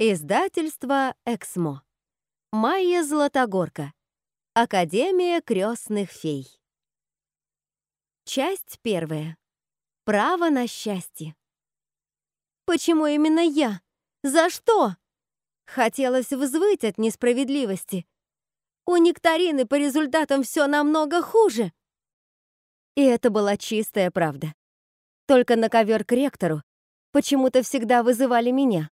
Издательство «Эксмо». Майя Златогорка. Академия крестных фей. Часть первая. Право на счастье. Почему именно я? За что? Хотелось взвыть от несправедливости. У нектарины по результатам все намного хуже. И это была чистая правда. Только на ковер к ректору почему-то всегда вызывали меня.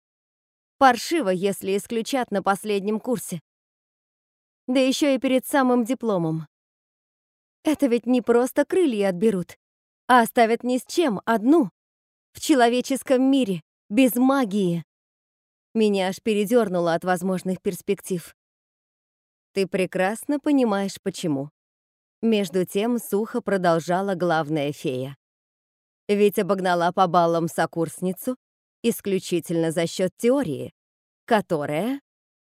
Паршиво, если исключат на последнем курсе. Да еще и перед самым дипломом. Это ведь не просто крылья отберут, а оставят ни с чем, одну. В человеческом мире, без магии. Меня аж передернуло от возможных перспектив. Ты прекрасно понимаешь, почему. Между тем сухо продолжала главная фея. Ведь обогнала по баллам сокурсницу исключительно за счет теории, которая...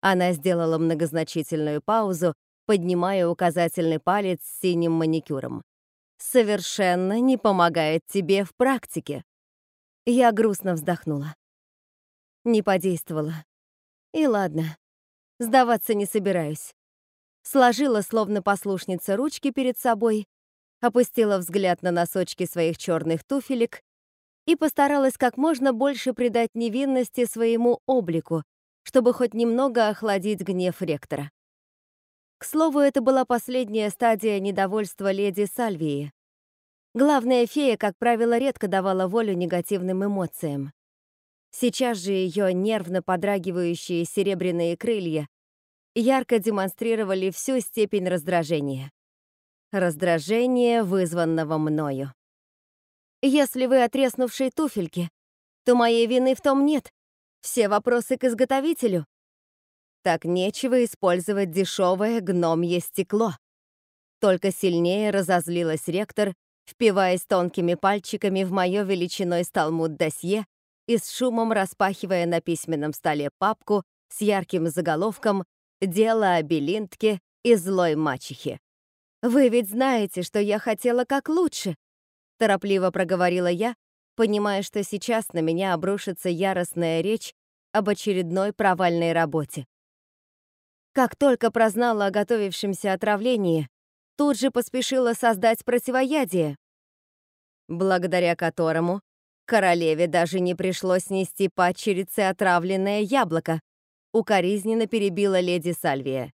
Она сделала многозначительную паузу, поднимая указательный палец с синим маникюром. «Совершенно не помогает тебе в практике». Я грустно вздохнула. Не подействовала. И ладно, сдаваться не собираюсь. Сложила, словно послушница, ручки перед собой, опустила взгляд на носочки своих черных туфелек и постаралась как можно больше придать невинности своему облику, чтобы хоть немного охладить гнев ректора. К слову, это была последняя стадия недовольства леди Сальвии. Главная фея, как правило, редко давала волю негативным эмоциям. Сейчас же ее нервно подрагивающие серебряные крылья ярко демонстрировали всю степень раздражения. Раздражение, вызванного мною. Если вы отреснувшие туфельки, то моей вины в том нет. Все вопросы к изготовителю. Так нечего использовать дешевое гномье стекло. Только сильнее разозлилась ректор, впиваясь тонкими пальчиками в мое величиной сталмуд-досье и с шумом распахивая на письменном столе папку с ярким заголовком «Дело о Белинтке и злой мачехе». «Вы ведь знаете, что я хотела как лучше торопливо проговорила я, понимая, что сейчас на меня обрушится яростная речь об очередной провальной работе. Как только прознала о готовившемся отравлении, тут же поспешила создать противоядие, благодаря которому королеве даже не пришлось нести падчерице отравленное яблоко, укоризненно перебила леди Сальвия,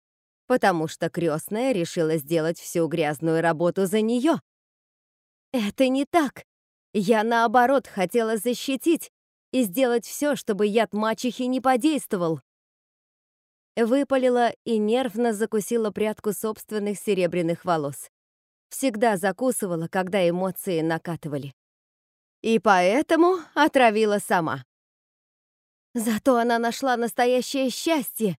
потому что крестная решила сделать всю грязную работу за нее. Это не так. Я, наоборот, хотела защитить и сделать все, чтобы яд мачехи не подействовал. Выпалила и нервно закусила прядку собственных серебряных волос. Всегда закусывала, когда эмоции накатывали. И поэтому отравила сама. Зато она нашла настоящее счастье,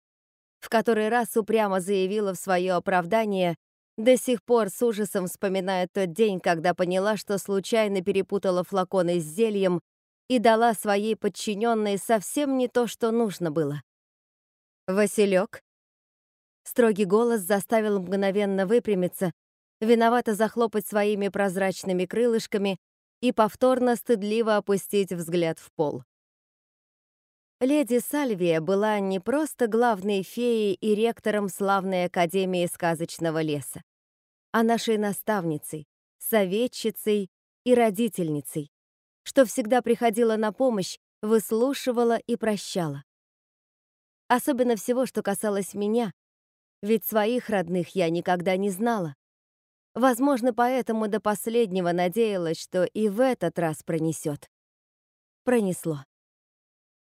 в который раз упрямо заявила в свое оправдание, до сих пор с ужасом вспоминаю тот день, когда поняла, что случайно перепутала флаконы с зельем и дала своей подчиненной совсем не то, что нужно было. «Василек?» Строгий голос заставил мгновенно выпрямиться, виновато захлопать своими прозрачными крылышками и повторно стыдливо опустить взгляд в пол. Леди Сальвия была не просто главной феей и ректором славной Академии сказочного леса, а нашей наставницей, советчицей и родительницей, что всегда приходила на помощь, выслушивала и прощала. Особенно всего, что касалось меня, ведь своих родных я никогда не знала. Возможно, поэтому до последнего надеялась, что и в этот раз пронесет. Пронесло.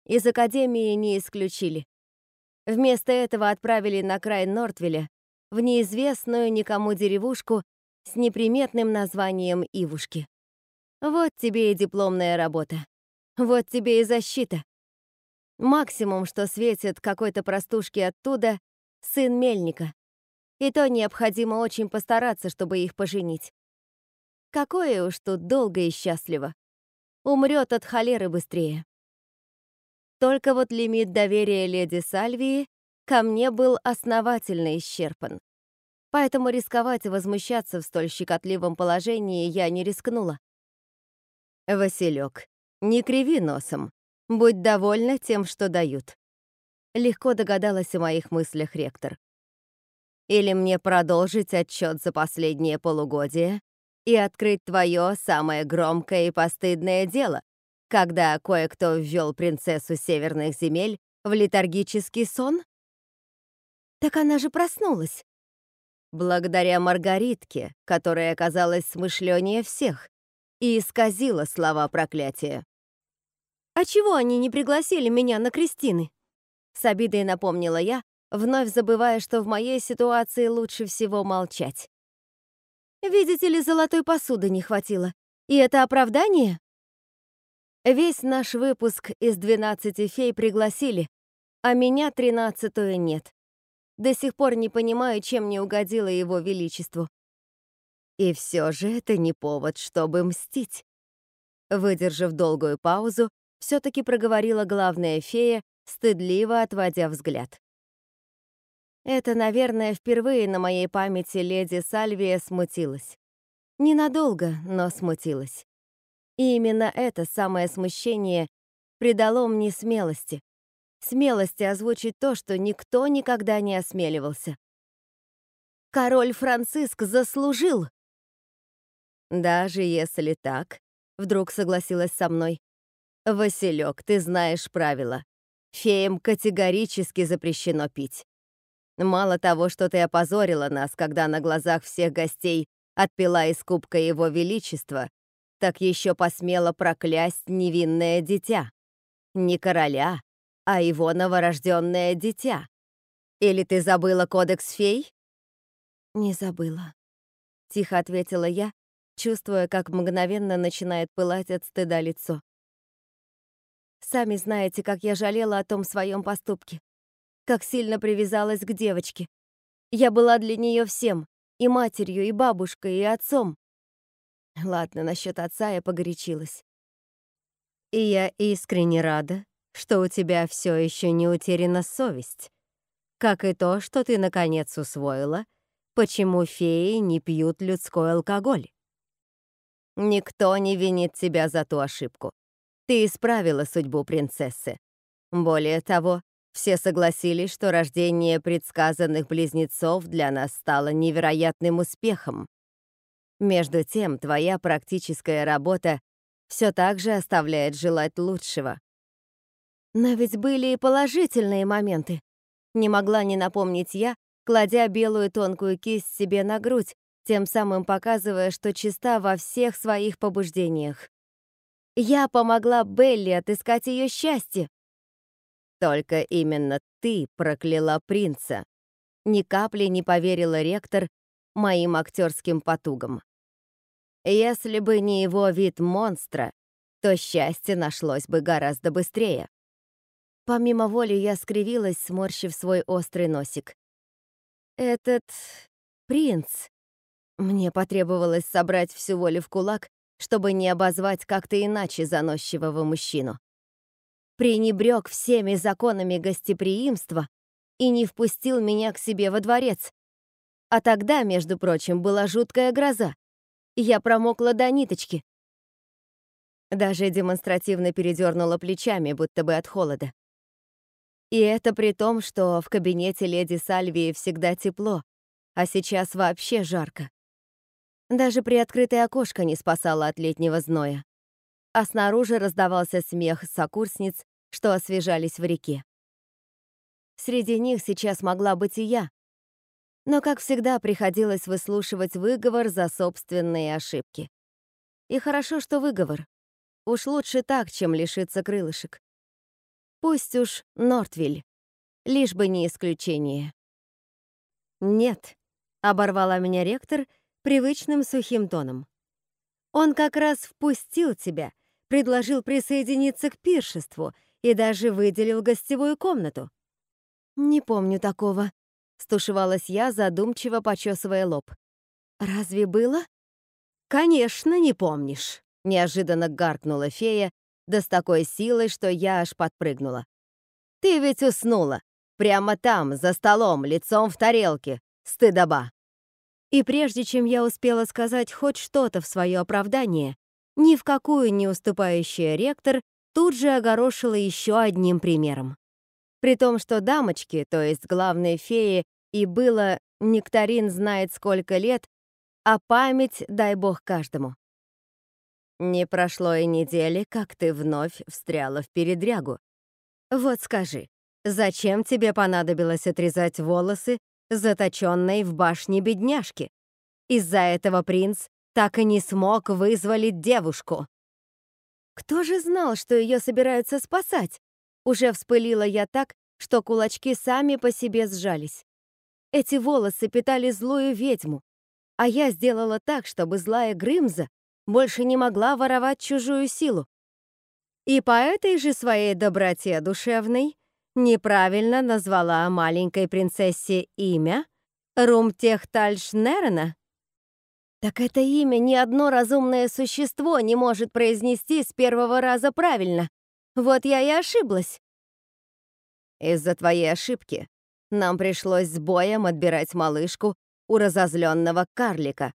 Из академии не исключили. Вместо этого отправили на край Нортвеля, в неизвестную никому деревушку с неприметным названием Ивушки. Вот тебе и дипломная работа. Вот тебе и защита. Максимум, что светит какой-то простушке оттуда, сын мельника. И то необходимо очень постараться, чтобы их поженить. Какое уж тут долго и счастливо. Умрет от холеры быстрее. Только вот лимит доверия леди Сальвии ко мне был основательно исчерпан. Поэтому рисковать и возмущаться в столь щекотливом положении я не рискнула. «Василек, не криви носом. Будь довольна тем, что дают. Легко догадалась о моих мыслях ректор. Или мне продолжить отчет за последнее полугодие и открыть твое самое громкое и постыдное дело, когда кое-кто ввел принцессу северных земель в летаргический сон? Так она же проснулась. Благодаря Маргаритке, которая оказалась смышленнее всех и исказила слова проклятия. «А чего они не пригласили меня на крестины?» С обидой напомнила я, вновь забывая, что в моей ситуации лучше всего молчать. Видите ли, золотой посуды не хватило. И это оправдание? Весь наш выпуск из 12 фей пригласили, а меня тринадцатую нет. До сих пор не понимаю, чем не угодило его величеству. И все же это не повод, чтобы мстить. Выдержав долгую паузу, все-таки проговорила главная фея, стыдливо отводя взгляд. Это, наверное, впервые на моей памяти леди Сальвия смутилась. Ненадолго, но смутилась. И именно это самое смущение придало мне смелости. Смелости озвучить то, что никто никогда не осмеливался. Король Франциск заслужил. Даже если так, вдруг согласилась со мной. Василек, ты знаешь правила. Феям категорически запрещено пить. Мало того, что ты опозорила нас, когда на глазах всех гостей отпила из кубка его величества, так еще посмела проклясть невинное дитя. Не короля, а его новорожденное дитя. Или ты забыла кодекс фей? Не забыла. Тихо ответила я, чувствуя, как мгновенно начинает пылать от стыда лицо. Сами знаете, как я жалела о том своем поступке как сильно привязалась к девочке. Я была для нее всем, и матерью, и бабушкой, и отцом. Ладно, насчет отца я погорячилась. И я искренне рада, что у тебя все еще не утеряна совесть, как и то, что ты наконец усвоила, почему феи не пьют людской алкоголь. Никто не винит тебя за ту ошибку. Ты исправила судьбу принцессы. Более того, все согласились, что рождение предсказанных близнецов для нас стало невероятным успехом. Между тем, твоя практическая работа все так же оставляет желать лучшего. Но ведь были и положительные моменты. Не могла не напомнить я, кладя белую тонкую кисть себе на грудь, тем самым показывая, что чиста во всех своих побуждениях. Я помогла Белли отыскать ее счастье. Только именно ты прокляла принца. Ни капли не поверила ректор моим актерским потугам. Если бы не его вид монстра, то счастье нашлось бы гораздо быстрее. Помимо воли я скривилась, сморщив свой острый носик. Этот принц... Мне потребовалось собрать всю волю в кулак, чтобы не обозвать как-то иначе заносчивого мужчину пренебрег всеми законами гостеприимства и не впустил меня к себе во дворец. А тогда, между прочим, была жуткая гроза. Я промокла до ниточки. Даже демонстративно передернула плечами, будто бы от холода. И это при том, что в кабинете леди Сальвии всегда тепло, а сейчас вообще жарко. Даже приоткрытое окошко не спасало от летнего зноя а снаружи раздавался смех сокурсниц, что освежались в реке. Среди них сейчас могла быть и я, но, как всегда, приходилось выслушивать выговор за собственные ошибки. И хорошо, что выговор. Уж лучше так, чем лишиться крылышек. Пусть уж Нортвиль, лишь бы не исключение. «Нет», — оборвала меня ректор привычным сухим тоном. «Он как раз впустил тебя, предложил присоединиться к пиршеству и даже выделил гостевую комнату. «Не помню такого», — стушевалась я, задумчиво почесывая лоб. «Разве было?» «Конечно, не помнишь», — неожиданно гаркнула фея, да с такой силой, что я аж подпрыгнула. «Ты ведь уснула. Прямо там, за столом, лицом в тарелке. Стыдоба». И прежде чем я успела сказать хоть что-то в свое оправдание, ни в какую не уступающая ректор, тут же огорошила еще одним примером. При том, что дамочки, то есть главные феи, и было нектарин знает сколько лет, а память дай бог каждому. Не прошло и недели, как ты вновь встряла в передрягу. Вот скажи, зачем тебе понадобилось отрезать волосы заточенной в башне бедняжки? Из-за этого принц так и не смог вызволить девушку. Кто же знал, что ее собираются спасать? Уже вспылила я так, что кулачки сами по себе сжались. Эти волосы питали злую ведьму, а я сделала так, чтобы злая Грымза больше не могла воровать чужую силу. И по этой же своей доброте душевной неправильно назвала маленькой принцессе имя Румтехтальшнерена. Так это имя ни одно разумное существо не может произнести с первого раза правильно. Вот я и ошиблась. Из-за твоей ошибки нам пришлось с боем отбирать малышку у разозленного карлика,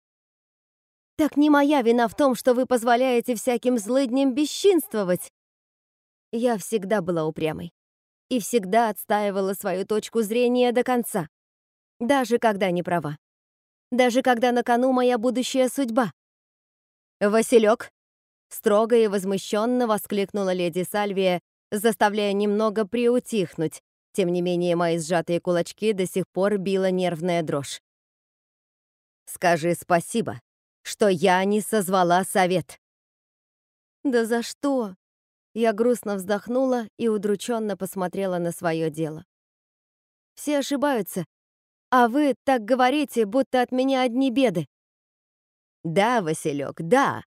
так не моя вина в том, что вы позволяете всяким злыдням бесчинствовать. Я всегда была упрямой и всегда отстаивала свою точку зрения до конца, даже когда не права, даже когда на кону моя будущая судьба. «Василек!» — строго и возмущенно воскликнула леди Сальвия, заставляя немного приутихнуть. Тем не менее, мои сжатые кулачки до сих пор била нервная дрожь. «Скажи спасибо, что я не созвала совет. Да за что? Я грустно вздохнула и удрученно посмотрела на свое дело. Все ошибаются, а вы так говорите, будто от меня одни беды. Да, Василек, да.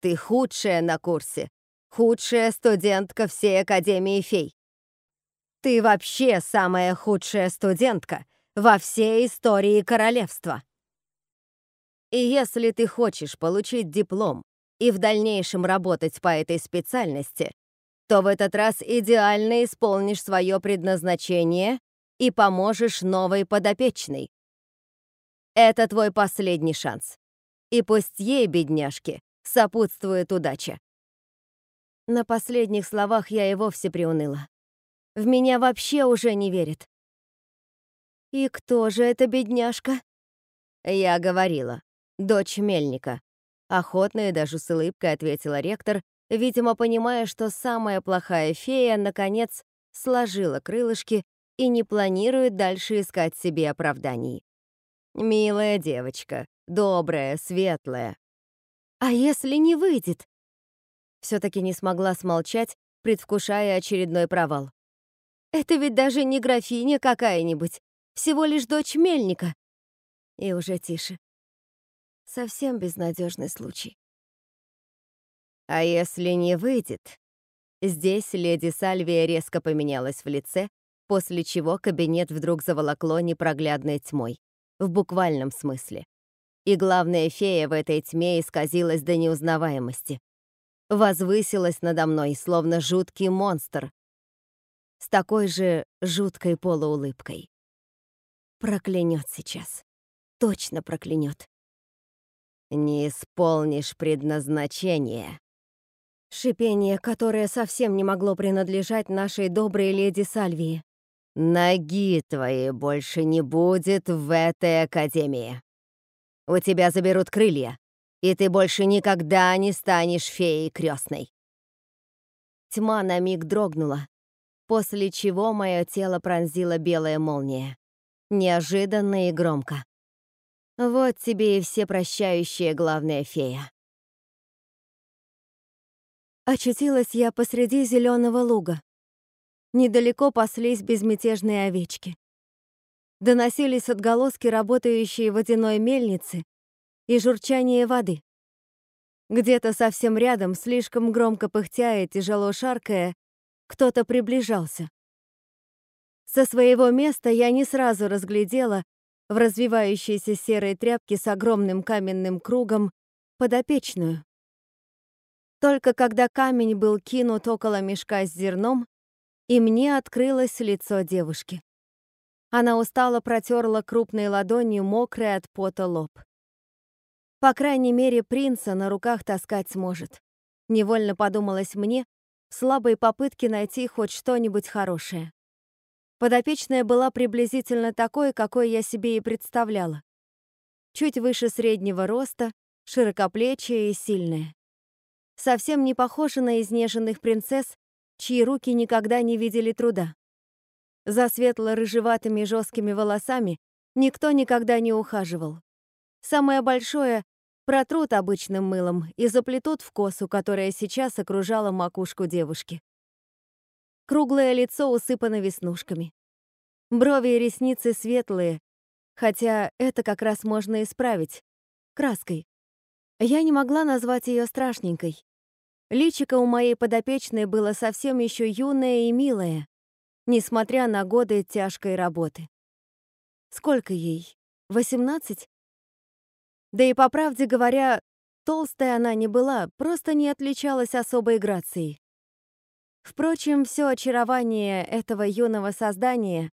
Ты худшая на курсе. Худшая студентка всей Академии фей. Ты вообще самая худшая студентка во всей истории королевства. И если ты хочешь получить диплом и в дальнейшем работать по этой специальности, то в этот раз идеально исполнишь свое предназначение и поможешь новой подопечной. Это твой последний шанс. И пусть ей, бедняжке, сопутствует удача. На последних словах я и вовсе приуныла. В меня вообще уже не верит. И кто же эта бедняжка? Я говорила, дочь мельника. Охотно и даже с улыбкой ответила ректор, видимо, понимая, что самая плохая фея, наконец, сложила крылышки и не планирует дальше искать себе оправданий. «Милая девочка, добрая, светлая». «А если не выйдет?» Все-таки не смогла смолчать, предвкушая очередной провал. «Это ведь даже не графиня какая-нибудь, всего лишь дочь мельника». И уже тише. Совсем безнадежный случай. А если не выйдет? Здесь леди Сальвия резко поменялась в лице, после чего кабинет вдруг заволокло непроглядной тьмой. В буквальном смысле. И главная фея в этой тьме исказилась до неузнаваемости. Возвысилась надо мной, словно жуткий монстр. С такой же жуткой полуулыбкой. Проклянет сейчас. Точно проклянет не исполнишь предназначение. Шипение, которое совсем не могло принадлежать нашей доброй леди Сальвии. Ноги твоей больше не будет в этой академии. У тебя заберут крылья, и ты больше никогда не станешь феей крестной. Тьма на миг дрогнула, после чего мое тело пронзила белая молния. Неожиданно и громко. Вот тебе и все прощающая главная фея. Очутилась я посреди зеленого луга. Недалеко паслись безмятежные овечки. Доносились отголоски работающей водяной мельницы и журчание воды. Где-то совсем рядом, слишком громко пыхтя и тяжело шаркая, кто-то приближался. Со своего места я не сразу разглядела, в развивающейся серой тряпке с огромным каменным кругом подопечную. Только когда камень был кинут около мешка с зерном, и мне открылось лицо девушки. Она устало протерла крупной ладонью мокрый от пота лоб. По крайней мере, принца на руках таскать сможет. Невольно подумалось мне в слабой попытке найти хоть что-нибудь хорошее. Подопечная была приблизительно такой, какой я себе и представляла. Чуть выше среднего роста, широкоплечая и сильная. Совсем не похожа на изнеженных принцесс, чьи руки никогда не видели труда. За светло-рыжеватыми жесткими волосами никто никогда не ухаживал. Самое большое протрут обычным мылом и заплетут в косу, которая сейчас окружала макушку девушки. Круглое лицо усыпано веснушками. Брови и ресницы светлые, хотя это как раз можно исправить. Краской. Я не могла назвать ее страшненькой. Личико у моей подопечной было совсем еще юное и милое, несмотря на годы тяжкой работы. Сколько ей? Восемнадцать? Да и по правде говоря, толстая она не была, просто не отличалась особой грацией. Впрочем, все очарование этого юного создания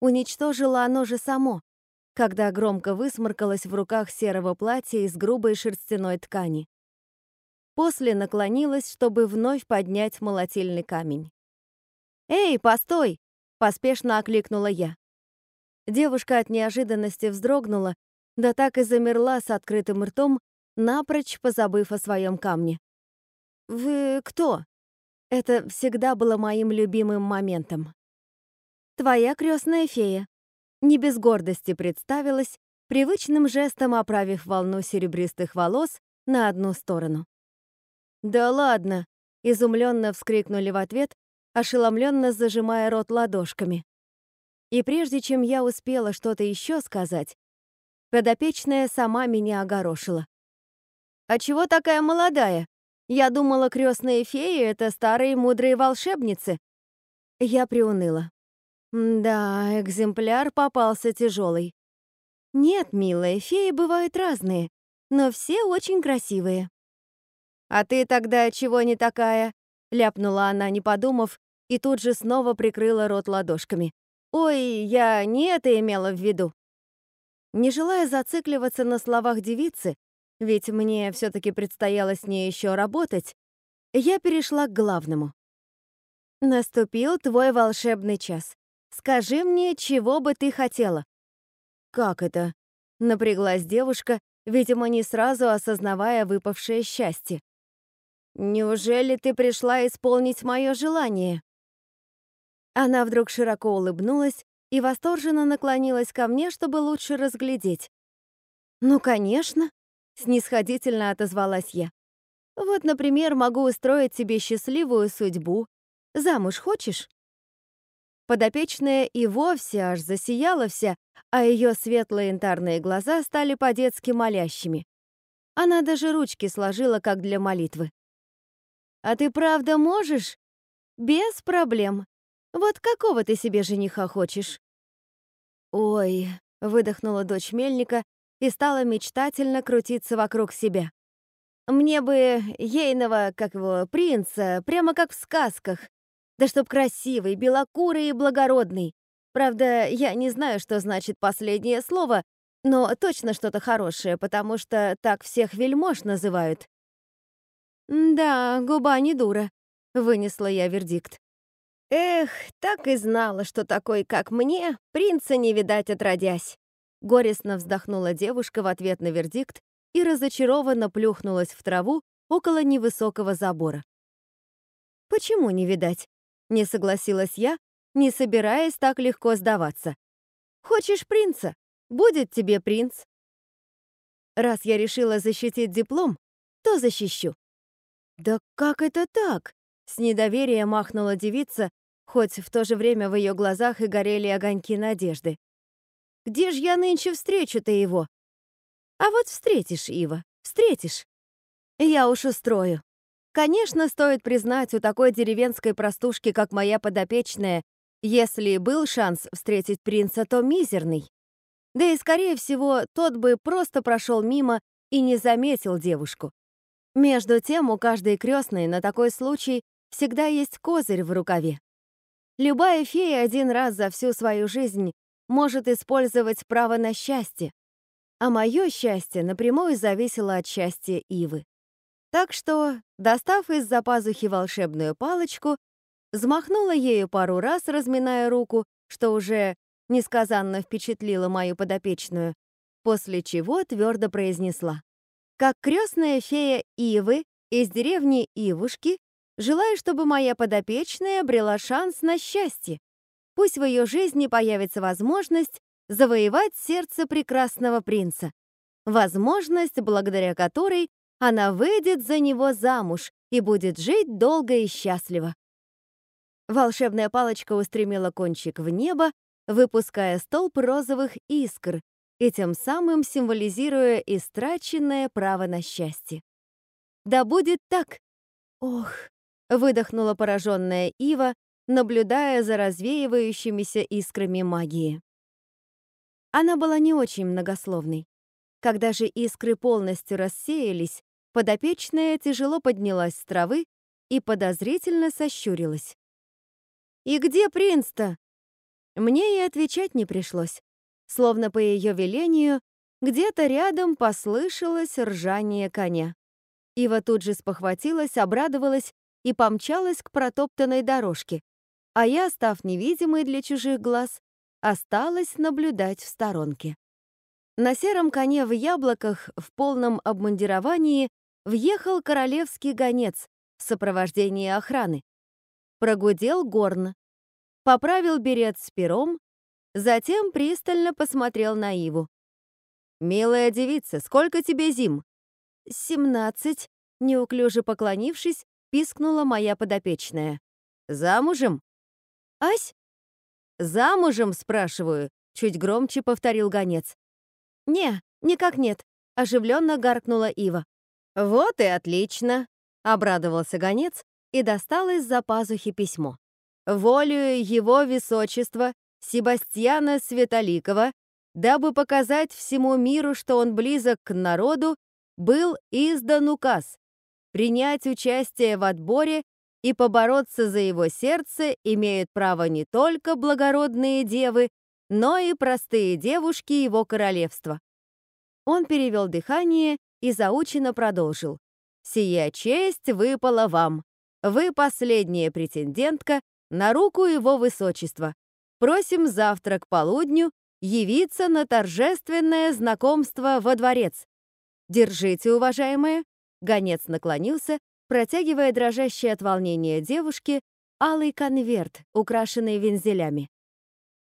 уничтожило оно же само, когда громко высморкалось в руках серого платья из грубой шерстяной ткани. После наклонилась, чтобы вновь поднять молотильный камень. «Эй, постой!» — поспешно окликнула я. Девушка от неожиданности вздрогнула, да так и замерла с открытым ртом, напрочь позабыв о своем камне. «Вы кто?» Это всегда было моим любимым моментом. «Твоя крестная фея», — не без гордости представилась, привычным жестом оправив волну серебристых волос на одну сторону. «Да ладно!» — изумленно вскрикнули в ответ, ошеломленно зажимая рот ладошками. И прежде чем я успела что-то еще сказать, подопечная сама меня огорошила. «А чего такая молодая? Я думала, крестные феи — это старые мудрые волшебницы». Я приуныла. Да, экземпляр попался тяжелый. Нет, милая, феи бывают разные, но все очень красивые. «А ты тогда чего не такая?» — ляпнула она, не подумав, и тут же снова прикрыла рот ладошками. «Ой, я не это имела в виду». Не желая зацикливаться на словах девицы, ведь мне все таки предстояло с ней еще работать, я перешла к главному. «Наступил твой волшебный час. Скажи мне, чего бы ты хотела?» «Как это?» — напряглась девушка, видимо, не сразу осознавая выпавшее счастье. «Неужели ты пришла исполнить мое желание?» Она вдруг широко улыбнулась и восторженно наклонилась ко мне, чтобы лучше разглядеть. «Ну, конечно», — снисходительно отозвалась я. «Вот, например, могу устроить тебе счастливую судьбу. Замуж хочешь?» Подопечная и вовсе аж засияла вся, а ее светлые янтарные глаза стали по-детски молящими. Она даже ручки сложила, как для молитвы. «А ты правда можешь?» «Без проблем. Вот какого ты себе жениха хочешь?» «Ой», — выдохнула дочь Мельника и стала мечтательно крутиться вокруг себя. «Мне бы ейного, как его, принца, прямо как в сказках. Да чтоб красивый, белокурый и благородный. Правда, я не знаю, что значит последнее слово, но точно что-то хорошее, потому что так всех вельмож называют. «Да, губа не дура», — вынесла я вердикт. «Эх, так и знала, что такой, как мне, принца не видать отродясь». Горестно вздохнула девушка в ответ на вердикт и разочарованно плюхнулась в траву около невысокого забора. «Почему не видать?» — не согласилась я, не собираясь так легко сдаваться. «Хочешь принца? Будет тебе принц». Раз я решила защитить диплом, то защищу. «Да как это так?» — с недоверием махнула девица, хоть в то же время в ее глазах и горели огоньки надежды. «Где ж я нынче встречу-то его?» «А вот встретишь, Ива, встретишь. Я уж устрою. Конечно, стоит признать, у такой деревенской простушки, как моя подопечная, если был шанс встретить принца, то мизерный. Да и, скорее всего, тот бы просто прошел мимо и не заметил девушку. Между тем, у каждой крестной на такой случай всегда есть козырь в рукаве. Любая фея один раз за всю свою жизнь может использовать право на счастье, а мое счастье напрямую зависело от счастья Ивы. Так что, достав из-за пазухи волшебную палочку, взмахнула ею пару раз, разминая руку, что уже несказанно впечатлило мою подопечную, после чего твердо произнесла. Как крестная фея Ивы из деревни Ивушки, желаю, чтобы моя подопечная обрела шанс на счастье. Пусть в ее жизни появится возможность завоевать сердце прекрасного принца. Возможность, благодаря которой она выйдет за него замуж и будет жить долго и счастливо. Волшебная палочка устремила кончик в небо, выпуская столб розовых искр и тем самым символизируя истраченное право на счастье. «Да будет так!» «Ох!» — выдохнула пораженная Ива, наблюдая за развеивающимися искрами магии. Она была не очень многословной. Когда же искры полностью рассеялись, подопечная тяжело поднялась с травы и подозрительно сощурилась. «И где принц-то?» Мне и отвечать не пришлось. Словно по ее велению, где-то рядом послышалось ржание коня. Ива тут же спохватилась, обрадовалась и помчалась к протоптанной дорожке, а я, став невидимой для чужих глаз, осталась наблюдать в сторонке. На сером коне в яблоках в полном обмундировании въехал королевский гонец в сопровождении охраны. Прогудел горн, поправил берет с пером, затем пристально посмотрел на Иву. «Милая девица, сколько тебе зим?» «Семнадцать», — неуклюже поклонившись, пискнула моя подопечная. «Замужем?» «Ась?» «Замужем, спрашиваю», — чуть громче повторил гонец. «Не, никак нет», — оживленно гаркнула Ива. «Вот и отлично», — обрадовался гонец и достал из-за пазухи письмо. «Волею его височества Себастьяна Светоликова, дабы показать всему миру, что он близок к народу, был издан указ принять участие в отборе и побороться за его сердце имеют право не только благородные девы, но и простые девушки его королевства. Он перевел дыхание и заучено продолжил. «Сия честь выпала вам. Вы последняя претендентка на руку его высочества. Просим завтра к полудню явиться на торжественное знакомство во дворец. Держите, уважаемая». Гонец наклонился, протягивая дрожащей от волнения девушке алый конверт, украшенный вензелями.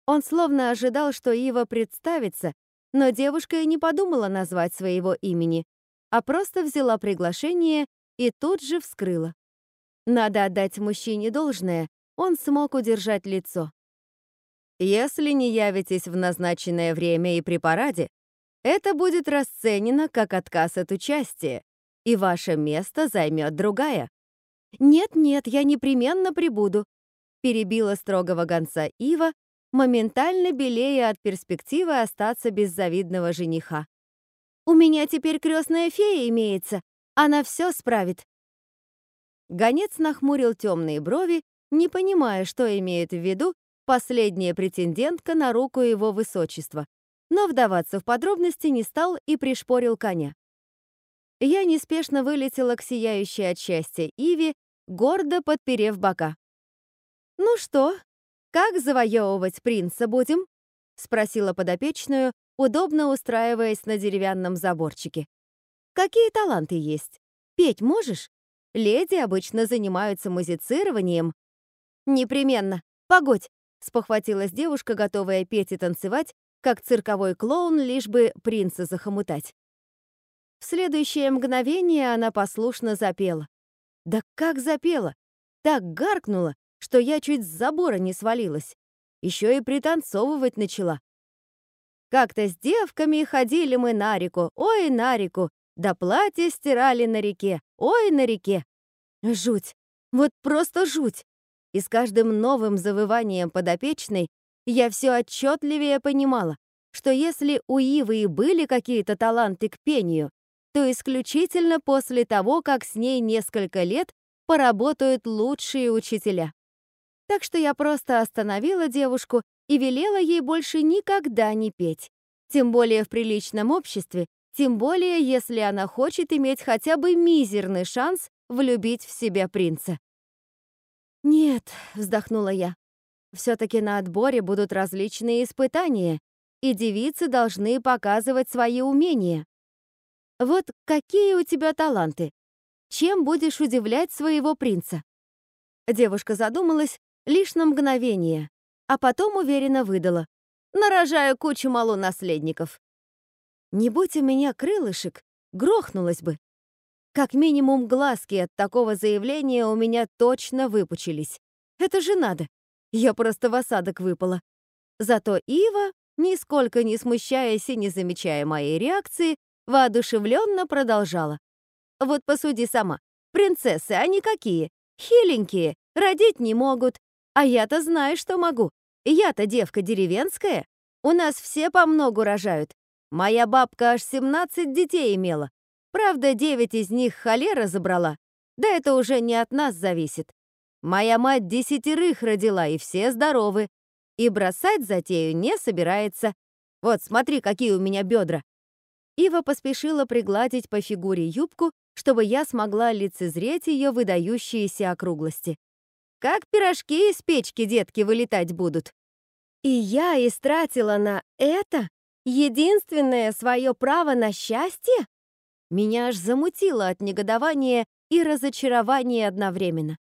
Он словно ожидал, что Ива представится, но девушка и не подумала назвать своего имени, а просто взяла приглашение и тут же вскрыла. Надо отдать мужчине должное, он смог удержать лицо. Если не явитесь в назначенное время и при параде, это будет расценено как отказ от участия, и ваше место займет другая. «Нет-нет, я непременно прибуду», — перебила строгого гонца Ива, моментально белея от перспективы остаться без завидного жениха. «У меня теперь крестная фея имеется, она все справит». Гонец нахмурил темные брови, не понимая, что имеет в виду последняя претендентка на руку его высочества, но вдаваться в подробности не стал и пришпорил коня. Я неспешно вылетела к сияющей от счастья Иве, гордо подперев бока. «Ну что, как завоевывать принца будем?» — спросила подопечную, удобно устраиваясь на деревянном заборчике. «Какие таланты есть? Петь можешь? Леди обычно занимаются музицированием». «Непременно. Погодь!» — спохватилась девушка, готовая петь и танцевать, как цирковой клоун, лишь бы принца захомутать. В следующее мгновение она послушно запела. Да как запела! Так гаркнула, что я чуть с забора не свалилась. Еще и пританцовывать начала. Как-то с девками ходили мы на реку, ой, на реку, да платье стирали на реке, ой, на реке. Жуть, вот просто жуть. И с каждым новым завыванием подопечной я все отчетливее понимала, что если у Ивы и были какие-то таланты к пению, то исключительно после того, как с ней несколько лет поработают лучшие учителя. Так что я просто остановила девушку и велела ей больше никогда не петь. Тем более в приличном обществе, тем более если она хочет иметь хотя бы мизерный шанс влюбить в себя принца. «Нет», — вздохнула я, Все-таки на отборе будут различные испытания, и девицы должны показывать свои умения. Вот какие у тебя таланты? Чем будешь удивлять своего принца?» Девушка задумалась лишь на мгновение, а потом уверенно выдала. «Нарожаю кучу малу наследников». Не будь у меня крылышек, грохнулась бы. Как минимум глазки от такого заявления у меня точно выпучились. Это же надо. Я просто в осадок выпала. Зато Ива, нисколько не смущаясь и не замечая моей реакции, воодушевленно продолжала. Вот посуди сама. Принцессы, они какие? Хиленькие, родить не могут. А я-то знаю, что могу. Я-то девка деревенская. У нас все по многу рожают. Моя бабка аж 17 детей имела. Правда, 9 из них холера забрала. Да это уже не от нас зависит. Моя мать десятерых родила, и все здоровы. И бросать затею не собирается. Вот, смотри, какие у меня бедра. Ива поспешила пригладить по фигуре юбку, чтобы я смогла лицезреть ее выдающиеся округлости. Как пирожки из печки детки вылетать будут. И я истратила на это Единственное свое право на счастье? Меня аж замутило от негодования и разочарования одновременно.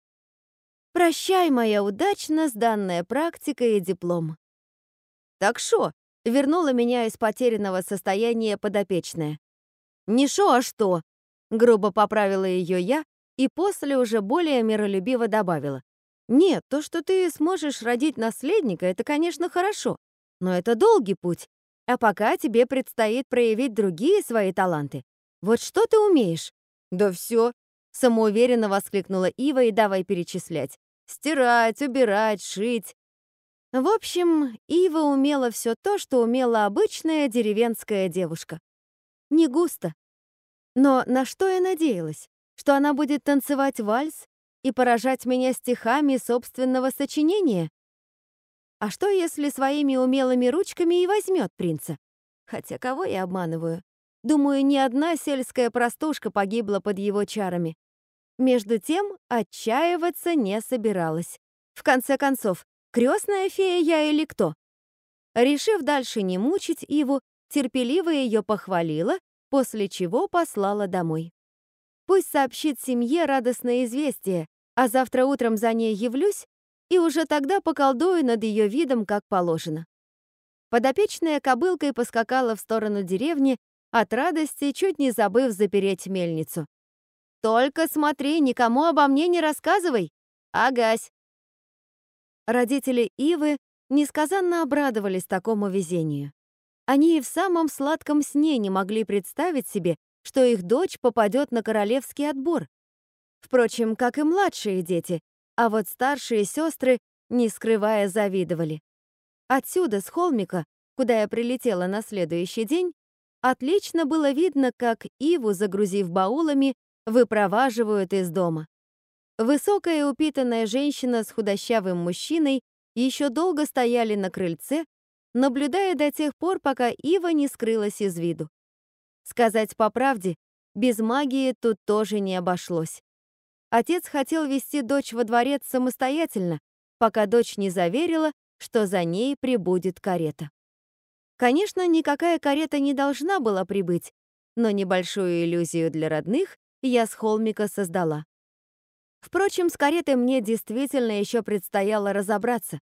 Прощай, моя удачно сданная практика и диплом. Так что, вернула меня из потерянного состояния подопечная. Не шо, а что? Грубо поправила ее я и после уже более миролюбиво добавила. Нет, то, что ты сможешь родить наследника, это, конечно, хорошо, но это долгий путь, а пока тебе предстоит проявить другие свои таланты. Вот что ты умеешь?» «Да все!» — самоуверенно воскликнула Ива и давай перечислять. «Стирать, убирать, шить». В общем, Ива умела все то, что умела обычная деревенская девушка. Не густо. Но на что я надеялась? Что она будет танцевать вальс и поражать меня стихами собственного сочинения? А что, если своими умелыми ручками и возьмет принца? Хотя кого я обманываю? Думаю, ни одна сельская простушка погибла под его чарами. Между тем, отчаиваться не собиралась. В конце концов, крестная фея я или кто? Решив дальше не мучить Иву, терпеливо ее похвалила, после чего послала домой. Пусть сообщит семье радостное известие, а завтра утром за ней явлюсь и уже тогда поколдую над ее видом, как положено. Подопечная кобылкой поскакала в сторону деревни, от радости чуть не забыв запереть мельницу. «Только смотри, никому обо мне не рассказывай! Агась!» Родители Ивы несказанно обрадовались такому везению. Они и в самом сладком сне не могли представить себе, что их дочь попадет на королевский отбор. Впрочем, как и младшие дети, а вот старшие сестры, не скрывая, завидовали. Отсюда, с холмика, куда я прилетела на следующий день, отлично было видно, как Иву, загрузив баулами, выпроваживают из дома. Высокая упитанная женщина с худощавым мужчиной еще долго стояли на крыльце, наблюдая до тех пор, пока Ива не скрылась из виду. Сказать по правде, без магии тут тоже не обошлось. Отец хотел вести дочь во дворец самостоятельно, пока дочь не заверила, что за ней прибудет карета. Конечно, никакая карета не должна была прибыть, но небольшую иллюзию для родных я с холмика создала. Впрочем, с каретой мне действительно еще предстояло разобраться.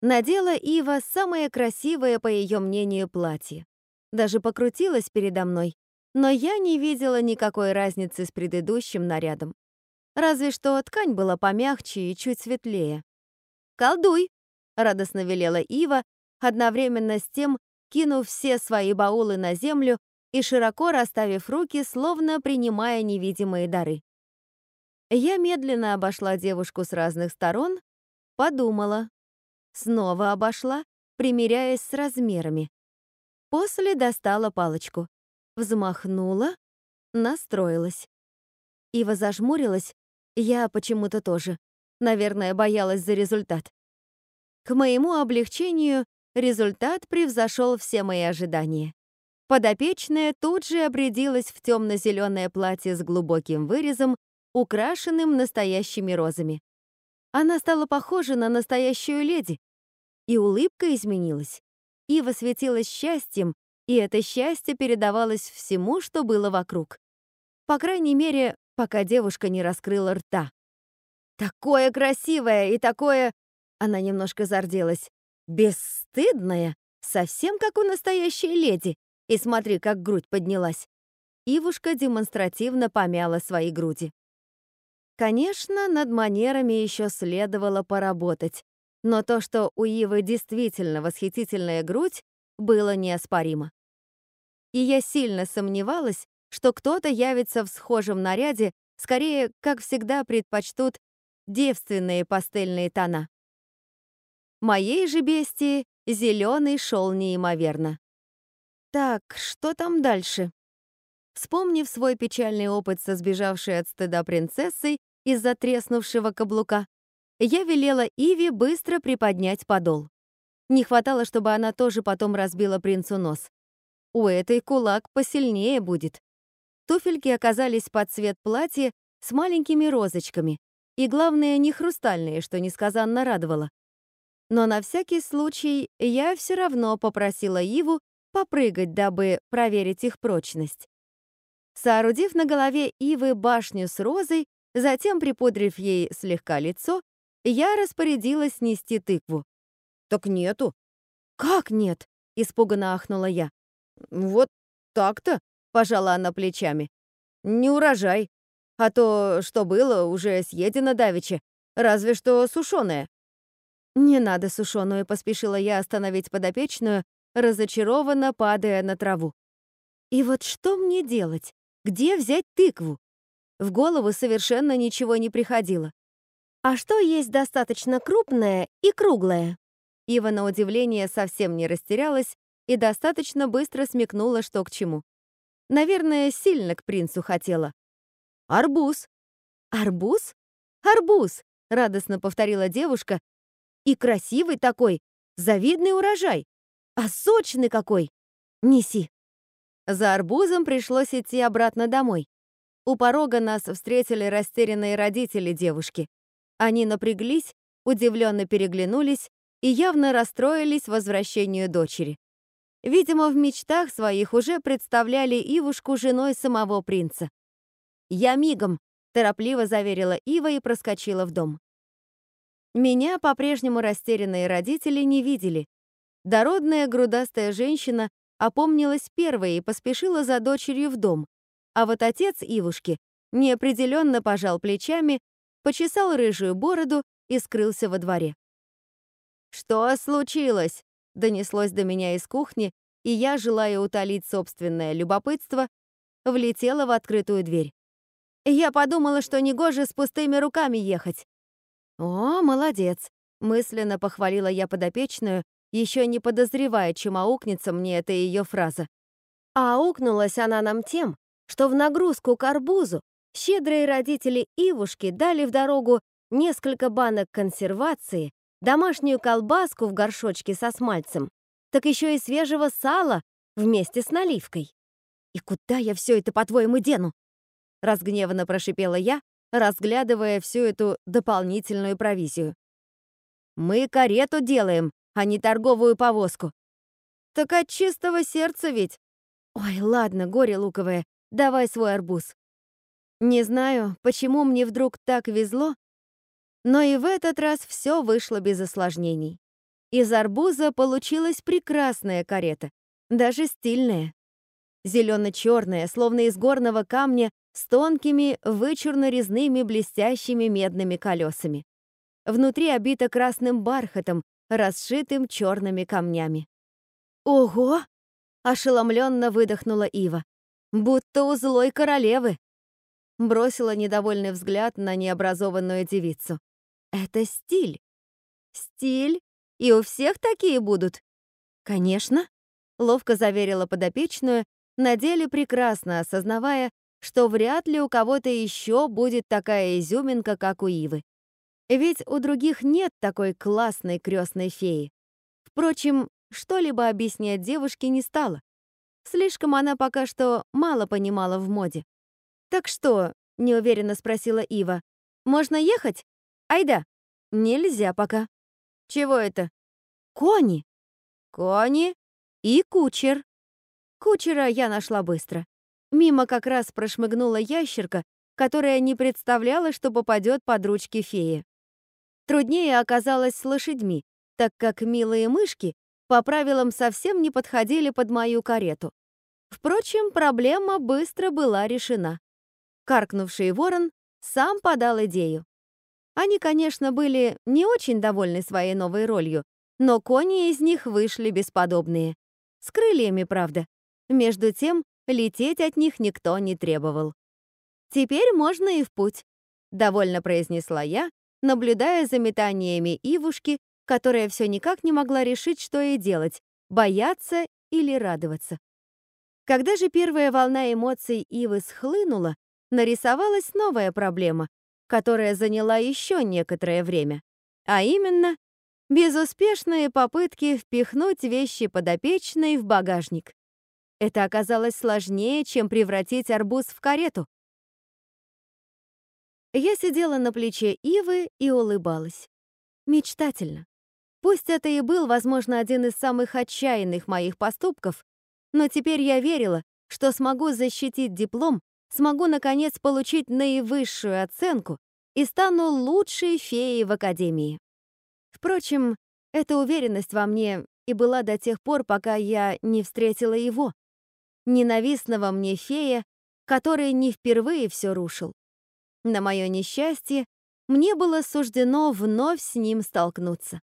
Надела Ива самое красивое, по ее мнению, платье. Даже покрутилась передо мной, но я не видела никакой разницы с предыдущим нарядом. Разве что ткань была помягче и чуть светлее. «Колдуй!» — радостно велела Ива, одновременно с тем кинув все свои баулы на землю и широко расставив руки, словно принимая невидимые дары. Я медленно обошла девушку с разных сторон, подумала. Снова обошла, примеряясь с размерами. После достала палочку. Взмахнула, настроилась. Ива зажмурилась, я почему-то тоже. Наверное, боялась за результат. К моему облегчению результат превзошел все мои ожидания. Подопечная тут же обрядилась в темно-зеленое платье с глубоким вырезом, украшенным настоящими розами. Она стала похожа на настоящую леди, и улыбка изменилась. Ива светилась счастьем, и это счастье передавалось всему, что было вокруг. По крайней мере, пока девушка не раскрыла рта. «Такое красивое и такое...» Она немножко зарделась. «Бесстыдное, совсем как у настоящей леди. И смотри, как грудь поднялась». Ивушка демонстративно помяла свои груди. Конечно, над манерами еще следовало поработать, но то, что у Ивы действительно восхитительная грудь, было неоспоримо. И я сильно сомневалась, что кто-то явится в схожем наряде, скорее, как всегда, предпочтут девственные пастельные тона. Моей же бестии зеленый шел неимоверно. Так, что там дальше? Вспомнив свой печальный опыт со сбежавшей от стыда принцессой из-за треснувшего каблука, я велела Иве быстро приподнять подол. Не хватало, чтобы она тоже потом разбила принцу нос. У этой кулак посильнее будет. Туфельки оказались под цвет платья с маленькими розочками, и, главное, не хрустальные, что несказанно радовало. Но на всякий случай я все равно попросила Иву попрыгать, дабы проверить их прочность. Соорудив на голове Ивы башню с розой, затем припудрив ей слегка лицо, я распорядилась нести тыкву. «Так нету». «Как нет?» — испуганно ахнула я. «Вот так-то», — пожала она плечами. «Не урожай. А то, что было, уже съедено давеча. Разве что сушеное». «Не надо сушеную», — поспешила я остановить подопечную, разочарованно падая на траву. «И вот что мне делать? Где взять тыкву?» В голову совершенно ничего не приходило. «А что есть достаточно крупное и круглое?» Ива, на удивление, совсем не растерялась и достаточно быстро смекнула, что к чему. Наверное, сильно к принцу хотела. «Арбуз». «Арбуз? Арбуз!» — радостно повторила девушка. «И красивый такой, завидный урожай. А сочный какой! Неси!» За арбузом пришлось идти обратно домой. У порога нас встретили растерянные родители девушки. Они напряглись, удивленно переглянулись и явно расстроились возвращению дочери. Видимо, в мечтах своих уже представляли Ивушку женой самого принца. «Я мигом», — торопливо заверила Ива и проскочила в дом. Меня по-прежнему растерянные родители не видели. Дородная грудастая женщина опомнилась первой и поспешила за дочерью в дом, а вот отец Ивушки неопределенно пожал плечами, почесал рыжую бороду и скрылся во дворе. «Что случилось?» — донеслось до меня из кухни, и я, желая утолить собственное любопытство, влетела в открытую дверь. Я подумала, что негоже с пустыми руками ехать. «О, молодец!» — мысленно похвалила я подопечную, еще не подозревая, чем аукнется мне эта ее фраза. А аукнулась она нам тем, что в нагрузку к арбузу щедрые родители Ивушки дали в дорогу несколько банок консервации домашнюю колбаску в горшочке со смальцем, так еще и свежего сала вместе с наливкой. «И куда я все это, по-твоему, дену?» Разгневанно прошипела я, разглядывая всю эту дополнительную провизию. «Мы карету делаем, а не торговую повозку». «Так от чистого сердца ведь». «Ой, ладно, горе луковое, давай свой арбуз». Не знаю, почему мне вдруг так везло, но и в этот раз все вышло без осложнений. Из арбуза получилась прекрасная карета, даже стильная. Зелено-черная, словно из горного камня, с тонкими, вычурно-резными блестящими медными колесами. Внутри обита красным бархатом, расшитым черными камнями. «Ого!» — ошеломленно выдохнула Ива. «Будто у злой королевы!» Бросила недовольный взгляд на необразованную девицу. Это стиль. Стиль? И у всех такие будут? Конечно, ловко заверила подопечную, на деле прекрасно осознавая, что вряд ли у кого-то еще будет такая изюминка, как у Ивы. Ведь у других нет такой классной крестной феи. Впрочем, что-либо объяснять девушке не стало. Слишком она пока что мало понимала в моде. «Так что?» — неуверенно спросила Ива. «Можно ехать?» Айда!» Нельзя пока. Чего это? Кони. Кони и кучер. Кучера я нашла быстро. Мимо как раз прошмыгнула ящерка, которая не представляла, что попадет под ручки феи. Труднее оказалось с лошадьми, так как милые мышки по правилам совсем не подходили под мою карету. Впрочем, проблема быстро была решена. Каркнувший ворон сам подал идею. Они, конечно, были не очень довольны своей новой ролью, но кони из них вышли бесподобные. С крыльями, правда. Между тем, лететь от них никто не требовал. «Теперь можно и в путь», — довольно произнесла я, наблюдая за метаниями Ивушки, которая все никак не могла решить, что ей делать — бояться или радоваться. Когда же первая волна эмоций Ивы схлынула, нарисовалась новая проблема, которая заняла еще некоторое время, а именно безуспешные попытки впихнуть вещи подопечной в багажник. Это оказалось сложнее, чем превратить арбуз в карету. Я сидела на плече Ивы и улыбалась. Мечтательно. Пусть это и был, возможно, один из самых отчаянных моих поступков, но теперь я верила, что смогу защитить диплом, смогу, наконец, получить наивысшую оценку и стану лучшей феей в академии. Впрочем, эта уверенность во мне и была до тех пор, пока я не встретила его, ненавистного мне фея, который не впервые все рушил. На мое несчастье, мне было суждено вновь с ним столкнуться.